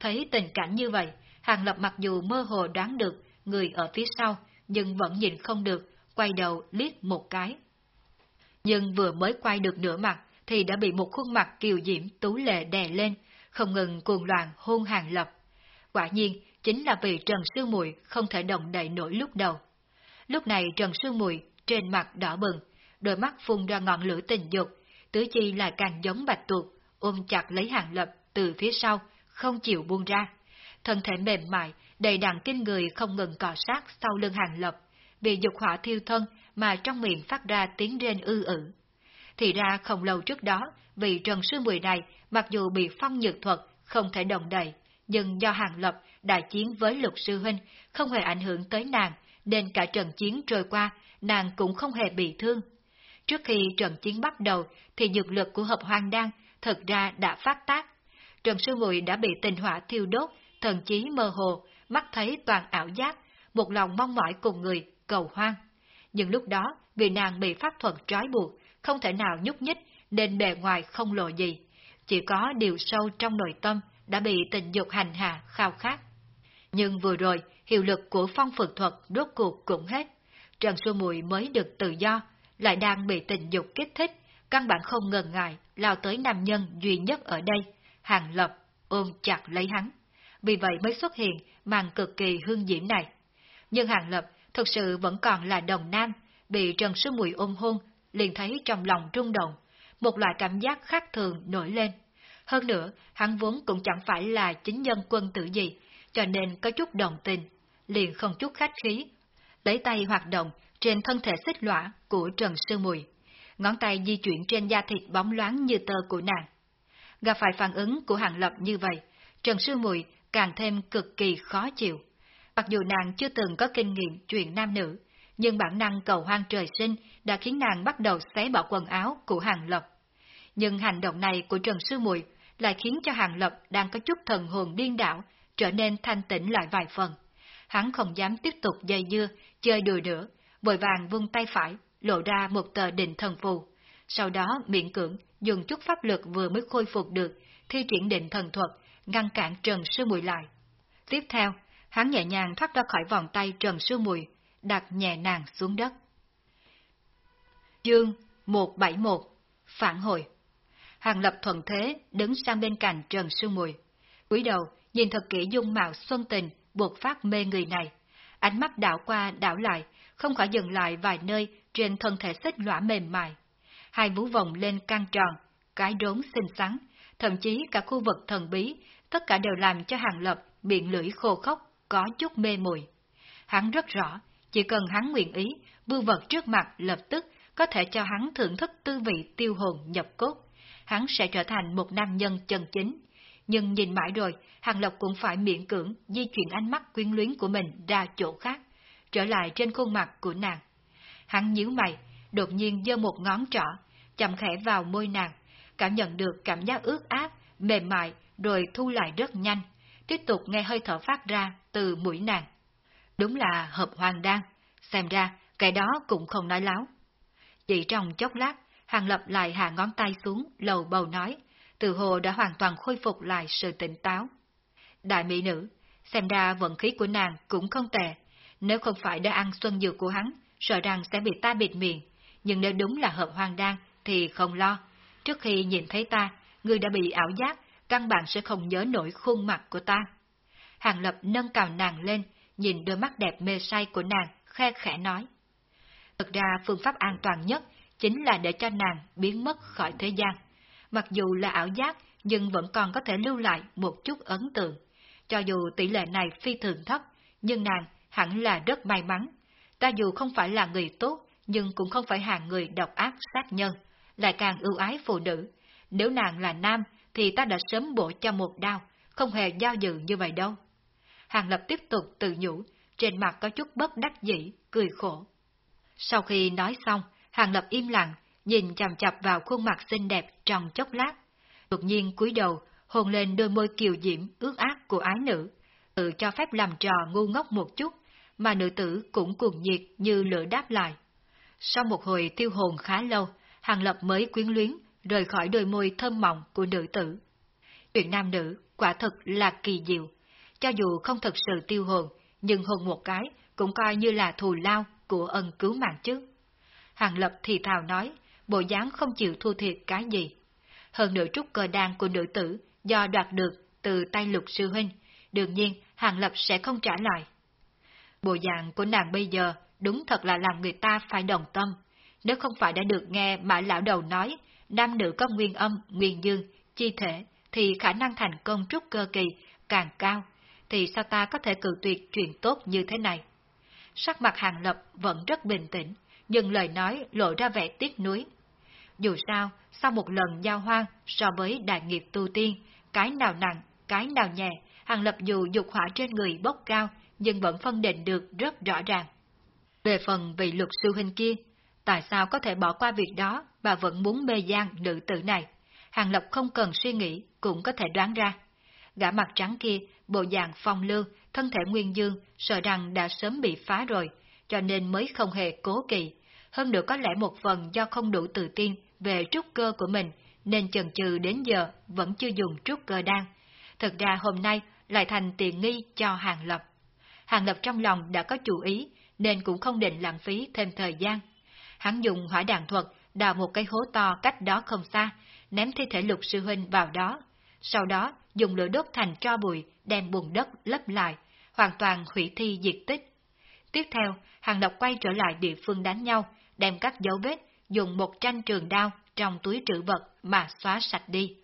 Thấy tình cảnh như vậy, Hàng Lập mặc dù mơ hồ đoán được người ở phía sau, nhưng vẫn nhìn không được, quay đầu liếc một cái. Nhưng vừa mới quay được nửa mặt, thì đã bị một khuôn mặt kiều diễm tú lệ đè lên, không ngừng cuồng loạn hôn Hàng Lập. Quả nhiên, chính là vì Trần Sư Mùi không thể động đậy nổi lúc đầu. Lúc này Trần Sư Mùi trên mặt đỏ bừng, đôi mắt phun ra ngọn lửa tình dục, tứ chi lại càng giống bạch tuộc, ôm chặt lấy Hàng Lập từ phía sau, không chịu buông ra. Thân thể mềm mại, đầy đặn kinh người không ngừng cọ sát sau lưng Hàng Lập, vì dục hỏa thiêu thân mà trong miệng phát ra tiếng rên ư ử. Thì ra không lâu trước đó, vị Trần Sư Mùi này mặc dù bị phong nhược thuật, không thể động đậy, nhưng do Hàng Lập đại chiến với lục sư huynh không hề ảnh hưởng tới nàng, nên cả trận chiến trôi qua, nàng cũng không hề bị thương. Trước khi trận chiến bắt đầu, thì dược lực của hợp hoang đan thật ra đã phát tác. Trần Sư Mùi đã bị tình hỏa thiêu đốt, thần chí mơ hồ, mắt thấy toàn ảo giác, một lòng mong mỏi cùng người, cầu hoang. Nhưng lúc đó, vì nàng bị pháp thuật trói buộc, không thể nào nhúc nhích, nên bề ngoài không lộ gì. Chỉ có điều sâu trong nội tâm đã bị tình dục hành hạ khao khát. Nhưng vừa rồi, hiệu lực của phong phật thuật rốt cuộc cũng hết. Trần Xu Mùi mới được tự do, lại đang bị tình dục kích thích, căn bản không ngần ngại lao tới nam nhân duy nhất ở đây, hàng lập, ôm chặt lấy hắn. Vì vậy mới xuất hiện màn cực kỳ hương diễm này. Nhưng hàng lập thực sự vẫn còn là đồng nam, bị Trần Sư Mùi ôm hôn, liền thấy trong lòng rung động, một loại cảm giác khác thường nổi lên. Hơn nữa, hắn vốn cũng chẳng phải là chính nhân quân tử gì, cho nên có chút đồng tình, liền không chút khách khí, lấy tay hoạt động trên thân thể xích lõa của Trần Sư Mùi, ngón tay di chuyển trên da thịt bóng loáng như tơ của nàng. Gặp phải phản ứng của Hàng Lập như vậy, Trần Sư Mùi càng thêm cực kỳ khó chịu. Mặc dù nàng chưa từng có kinh nghiệm chuyện nam nữ, nhưng bản năng cầu hoang trời sinh đã khiến nàng bắt đầu xé bỏ quần áo của Hàng Lập. Nhưng hành động này của Trần Sư Mùi lại khiến cho Hàng Lập đang có chút thần hồn điên đảo, trở nên thanh tĩnh lại vài phần. Hắn không dám tiếp tục dây dưa, chơi đùa nữa, vội vàng vung tay phải, lộ ra một tờ định thần phù. Sau đó miệng cưỡng, dùng chút pháp lực vừa mới khôi phục được, thi triển định thần thuật, ngăn cản Trần Sư Mùi lại. Tiếp theo, hắn nhẹ nhàng thoát ra khỏi vòng tay Trần Sư Mùi, đặt nhẹ nàng xuống đất. Dương 171 Phản hồi Hàng Lập thuận thế đứng sang bên cạnh Trần Sư Mùi. Quý đầu nhìn thật kỹ dung mạo xuân tình, buộc phát mê người này. Ánh mắt đảo qua đảo lại, không khỏi dừng lại vài nơi trên thân thể xích lõa mềm mại. Hai vú vòng lên căng tròn, cái đốn xinh xắn, thậm chí cả khu vực thần bí, tất cả đều làm cho Hàng Lập miệng lưỡi khô khốc, có chút mê mùi. Hắn rất rõ, chỉ cần hắn nguyện ý, bưu vật trước mặt lập tức có thể cho hắn thưởng thức tư vị tiêu hồn nhập cốt. Hắn sẽ trở thành một nam nhân chân chính. Nhưng nhìn mãi rồi, Hàng Lộc cũng phải miễn cưỡng di chuyển ánh mắt quyến luyến của mình ra chỗ khác, trở lại trên khuôn mặt của nàng. Hắn nhíu mày, đột nhiên giơ một ngón trỏ, chậm khẽ vào môi nàng, cảm nhận được cảm giác ướt át, mềm mại, rồi thu lại rất nhanh, tiếp tục nghe hơi thở phát ra từ mũi nàng. Đúng là hợp hoàng đan, xem ra cái đó cũng không nói láo. Chỉ trong chốc lát, Hàng Lập lại hạ ngón tay xuống, lầu bầu nói, từ hồ đã hoàn toàn khôi phục lại sự tỉnh táo. Đại mỹ nữ, xem ra vận khí của nàng cũng không tệ, nếu không phải đã ăn xuân dược của hắn, sợ rằng sẽ bị ta bịt miệng, nhưng nếu đúng là hợp hoang đan thì không lo. Trước khi nhìn thấy ta, người đã bị ảo giác, căn bản sẽ không nhớ nổi khuôn mặt của ta. Hàng Lập nâng cào nàng lên, nhìn đôi mắt đẹp mê say của nàng, khe khẽ nói. Thực ra phương pháp an toàn nhất chính là để cho nàng biến mất khỏi thế gian. Mặc dù là ảo giác, nhưng vẫn còn có thể lưu lại một chút ấn tượng. Cho dù tỷ lệ này phi thường thấp, nhưng nàng hẳn là rất may mắn. Ta dù không phải là người tốt, nhưng cũng không phải hàng người độc ác sát nhân, lại càng ưu ái phụ nữ. Nếu nàng là nam, thì ta đã sớm bổ cho một đao, không hề giao dự như vậy đâu. Hàng Lập tiếp tục tự nhủ, trên mặt có chút bất đắc dĩ, cười khổ. Sau khi nói xong, Hàng Lập im lặng, nhìn chằm chặp vào khuôn mặt xinh đẹp trong chốc lát. Đột nhiên cúi đầu, hôn lên đôi môi kiều diễm, ước ác của ái nữ, tự cho phép làm trò ngu ngốc một chút, mà nữ tử cũng cuồng nhiệt như lửa đáp lại. Sau một hồi tiêu hồn khá lâu, Hàng Lập mới quyến luyến, rời khỏi đôi môi thơm mọng của nữ tử. Chuyện nam nữ quả thực là kỳ diệu. Cho dù không thật sự tiêu hồn, nhưng hồn một cái cũng coi như là thù lao của ân cứu mạng chứ. Hàng Lập thì thào nói, bộ dáng không chịu thua thiệt cái gì. Hơn nửa trúc cờ đan của nữ tử do đoạt được từ tay lục sư huynh, đương nhiên Hàng Lập sẽ không trả lại. Bộ dạng của nàng bây giờ đúng thật là làm người ta phải đồng tâm. Nếu không phải đã được nghe mà lão đầu nói, nam nữ có nguyên âm, nguyên dương, chi thể, thì khả năng thành công trúc cơ kỳ càng cao, thì sao ta có thể cự tuyệt chuyện tốt như thế này? Sắc mặt hàng lập vẫn rất bình tĩnh, nhưng lời nói lộ ra vẻ tiếc nuối. Dù sao, sau một lần giao hoang so với đại nghiệp tu tiên, cái nào nặng, cái nào nhẹ, hàng lập dù dục hỏa trên người bốc cao, nhưng vẫn phân định được rất rõ ràng. Về phần vị luật sư huynh kia, tại sao có thể bỏ qua việc đó mà vẫn muốn mê gian nữ tử này? Hàng Lập không cần suy nghĩ cũng có thể đoán ra. Gã mặt trắng kia, bộ dạng phong lưu, thân thể nguyên dương, sợ rằng đã sớm bị phá rồi, cho nên mới không hề cố kỵ. Hơn nữa có lẽ một phần do không đủ tự tin về trúc cơ của mình, nên chần chừ đến giờ vẫn chưa dùng trúc cơ đan. Thực ra hôm nay lại thành tiền nghi cho Hàng Lập. Hàng Lập trong lòng đã có chủ ý, nên cũng không định lãng phí thêm thời gian. Hắn dùng hỏa đạn thuật đào một cái hố to cách đó không xa, ném thi thể lục sư huynh vào đó. Sau đó dùng lửa đốt thành tro bụi, đem bùn đất lấp lại, hoàn toàn hủy thi diệt tích. Tiếp theo, Hàng Lập quay trở lại địa phương đánh nhau, đem các dấu vết, dùng một tranh trường đao trong túi trữ vật mà xóa sạch đi,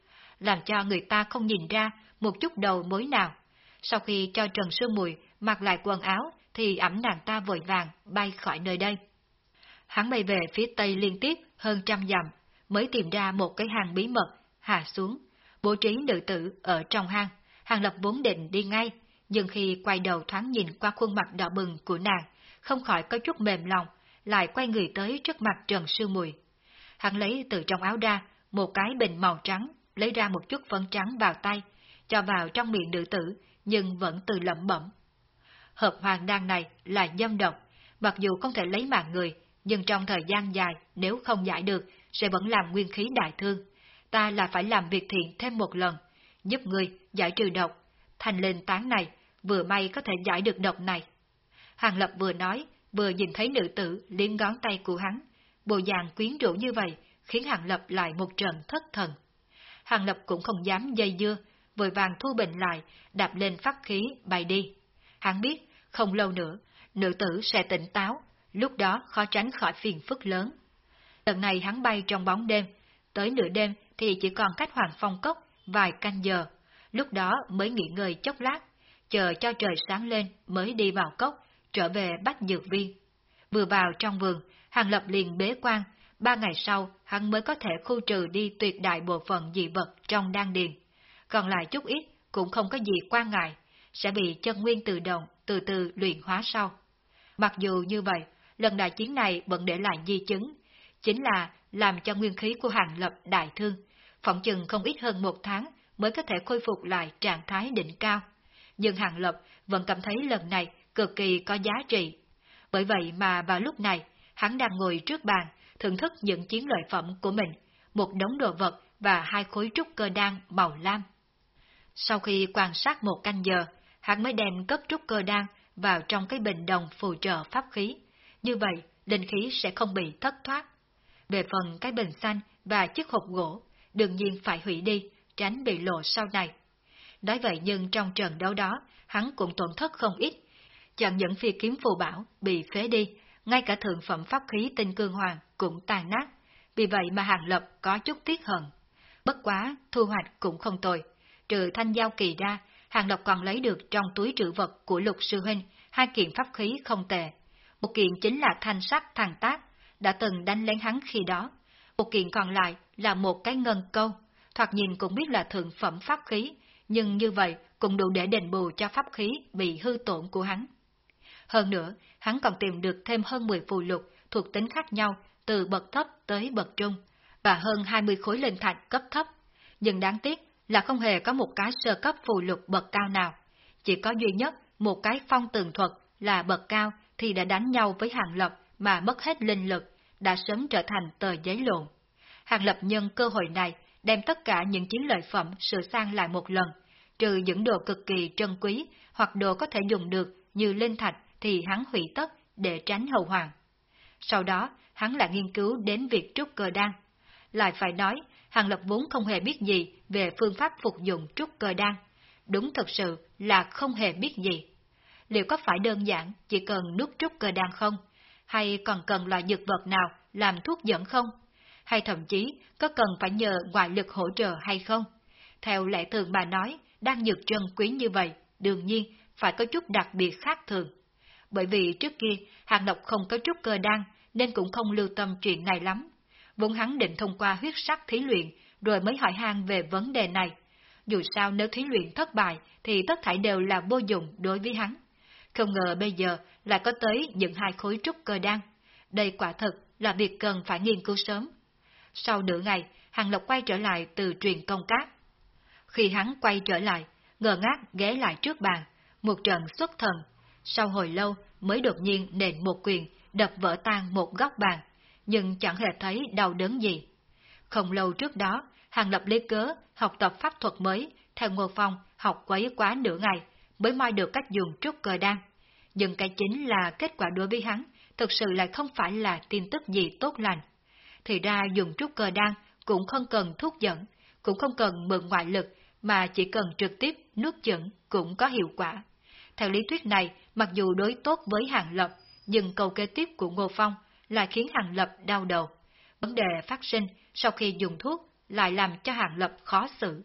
làm cho người ta không nhìn ra một chút đầu mối nào. Sau khi cho Trần sư Mùi mặc lại quần áo, thì ẩm nàng ta vội vàng bay khỏi nơi đây. Hắn bay về phía tây liên tiếp hơn trăm dặm, mới tìm ra một cái hang bí mật, hạ xuống, bố trí nữ tử ở trong hang. Hàng Lập vốn định đi ngay, nhưng khi quay đầu thoáng nhìn qua khuôn mặt đỏ bừng của nàng, không khỏi có chút mềm lòng, lại quay người tới trước mặt Trần Sư Mùi. Hắn lấy từ trong áo ra một cái bình màu trắng, lấy ra một chút phấn trắng vào tay, cho vào trong miệng nữ tử, nhưng vẫn từ lẩm bẩm. Hợp hoàng đan này là dâm độc, mặc dù không thể lấy mạng người, nhưng trong thời gian dài nếu không giải được sẽ vẫn làm nguyên khí đại thương. Ta là phải làm việc thiện thêm một lần, giúp người giải trừ độc. Thành lên tán này, vừa may có thể giải được độc này. Hàng Lập vừa nói, vừa nhìn thấy nữ tử liếm ngón tay của hắn. Bộ dạng quyến rũ như vậy, khiến Hàng Lập lại một trận thất thần. Hàng Lập cũng không dám dây dưa, vội vàng thu bình lại, đạp lên phát khí, bay đi. Hắn biết, không lâu nữa, nữ tử sẽ tỉnh táo, lúc đó khó tránh khỏi phiền phức lớn. Lần này hắn bay trong bóng đêm, tới nửa đêm thì chỉ còn cách Hoàng Phong Cốc vài canh giờ, lúc đó mới nghỉ ngơi chốc lát, chờ cho trời sáng lên mới đi vào cốc, trở về bắt Dược Viên. Vừa vào trong vườn, Hàng Lập liền bế quan, ba ngày sau hắn mới có thể khu trừ đi tuyệt đại bộ phận dị vật trong đan điền. Còn lại chút ít cũng không có gì quan ngại, sẽ bị chân nguyên tự động từ từ luyện hóa sau. Mặc dù như vậy, lần đại chiến này vẫn để lại di chứng, chính là làm cho nguyên khí của Hàng Lập đại thương, phỏng chừng không ít hơn một tháng mới có thể khôi phục lại trạng thái đỉnh cao. Nhưng Hàng Lập vẫn cảm thấy lần này cực kỳ có giá trị. Bởi vậy mà vào lúc này, hắn đang ngồi trước bàn, thưởng thức những chiến lợi phẩm của mình, một đống đồ vật và hai khối trúc cơ đan màu lam. Sau khi quan sát một canh giờ, hắn mới đem cấp trúc cơ đan vào trong cái bình đồng phù trợ pháp khí. Như vậy, linh khí sẽ không bị thất thoát. Về phần cái bình xanh và chiếc hộp gỗ, đương nhiên phải hủy đi, tránh bị lộ sau này. Nói vậy nhưng trong trận đấu đó, hắn cũng tổn thất không ít. Chẳng những phi kiếm phù bảo bị phế đi, ngay cả thượng phẩm pháp khí tinh cương hoàng cũng tàn nát, vì vậy mà Hàng Lập có chút tiếc hận. Bất quá, thu hoạch cũng không tồi. Trừ thanh giao kỳ ra, Hàng Lập còn lấy được trong túi trữ vật của lục sư huynh hai kiện pháp khí không tệ. Một kiện chính là thanh sắc thằng tác, đã từng đánh lén hắn khi đó. Một kiện còn lại là một cái ngân câu, thoạt nhìn cũng biết là thượng phẩm pháp khí, nhưng như vậy cũng đủ để đền bù cho pháp khí bị hư tổn của hắn. Hơn nữa, hắn còn tìm được thêm hơn 10 phù lục thuộc tính khác nhau từ bậc thấp tới bậc trung, và hơn 20 khối linh thạch cấp thấp. Nhưng đáng tiếc là không hề có một cái sơ cấp phù lục bậc cao nào. Chỉ có duy nhất một cái phong tường thuật là bậc cao thì đã đánh nhau với hàng lập mà mất hết linh lực, đã sớm trở thành tờ giấy lộn. Hàng lập nhân cơ hội này đem tất cả những chiến lợi phẩm sửa sang lại một lần, trừ những đồ cực kỳ trân quý hoặc đồ có thể dùng được như linh thạch thì hắn hủy tất để tránh hậu hoàng. Sau đó, hắn lại nghiên cứu đến việc trúc cơ đan. Lại phải nói, Hàng Lập vốn không hề biết gì về phương pháp phục dụng trúc cơ đan. Đúng thật sự là không hề biết gì. Liệu có phải đơn giản chỉ cần nuốt trúc cơ đan không? Hay còn cần loại dược vật nào làm thuốc dẫn không? Hay thậm chí có cần phải nhờ ngoại lực hỗ trợ hay không? Theo lẽ thường bà nói, đang dược chân quý như vậy, đương nhiên phải có chút đặc biệt khác thường. Bởi vì trước kia, Hàng Lộc không có trúc cơ đan, nên cũng không lưu tâm chuyện này lắm. Vốn hắn định thông qua huyết sắc thí luyện, rồi mới hỏi han về vấn đề này. Dù sao nếu thí luyện thất bại, thì tất thảy đều là vô dụng đối với hắn. Không ngờ bây giờ lại có tới những hai khối trúc cơ đan. Đây quả thực là việc cần phải nghiên cứu sớm. Sau nửa ngày, Hàng Lộc quay trở lại từ truyền công cát. Khi hắn quay trở lại, ngờ ngác ghé lại trước bàn, một trận xuất thần. Sau hồi lâu mới đột nhiên nện một quyền, đập vỡ tan một góc bàn, nhưng chẳng hề thấy đau đớn gì. Không lâu trước đó, Hàng Lập lấy cớ học tập pháp thuật mới, theo Ngô Phong học quấy quá nửa ngày, mới moi được cách dùng trúc cờ đan. Nhưng cái chính là kết quả đối với hắn, thực sự lại không phải là tin tức gì tốt lành. Thì ra dùng trúc cờ đan cũng không cần thuốc dẫn, cũng không cần mượn ngoại lực, mà chỉ cần trực tiếp nuốt dẫn cũng có hiệu quả. Theo lý thuyết này, mặc dù đối tốt với Hàng Lập, nhưng câu kế tiếp của Ngô Phong lại khiến Hàng Lập đau đầu. Vấn đề phát sinh sau khi dùng thuốc lại làm cho Hàng Lập khó xử.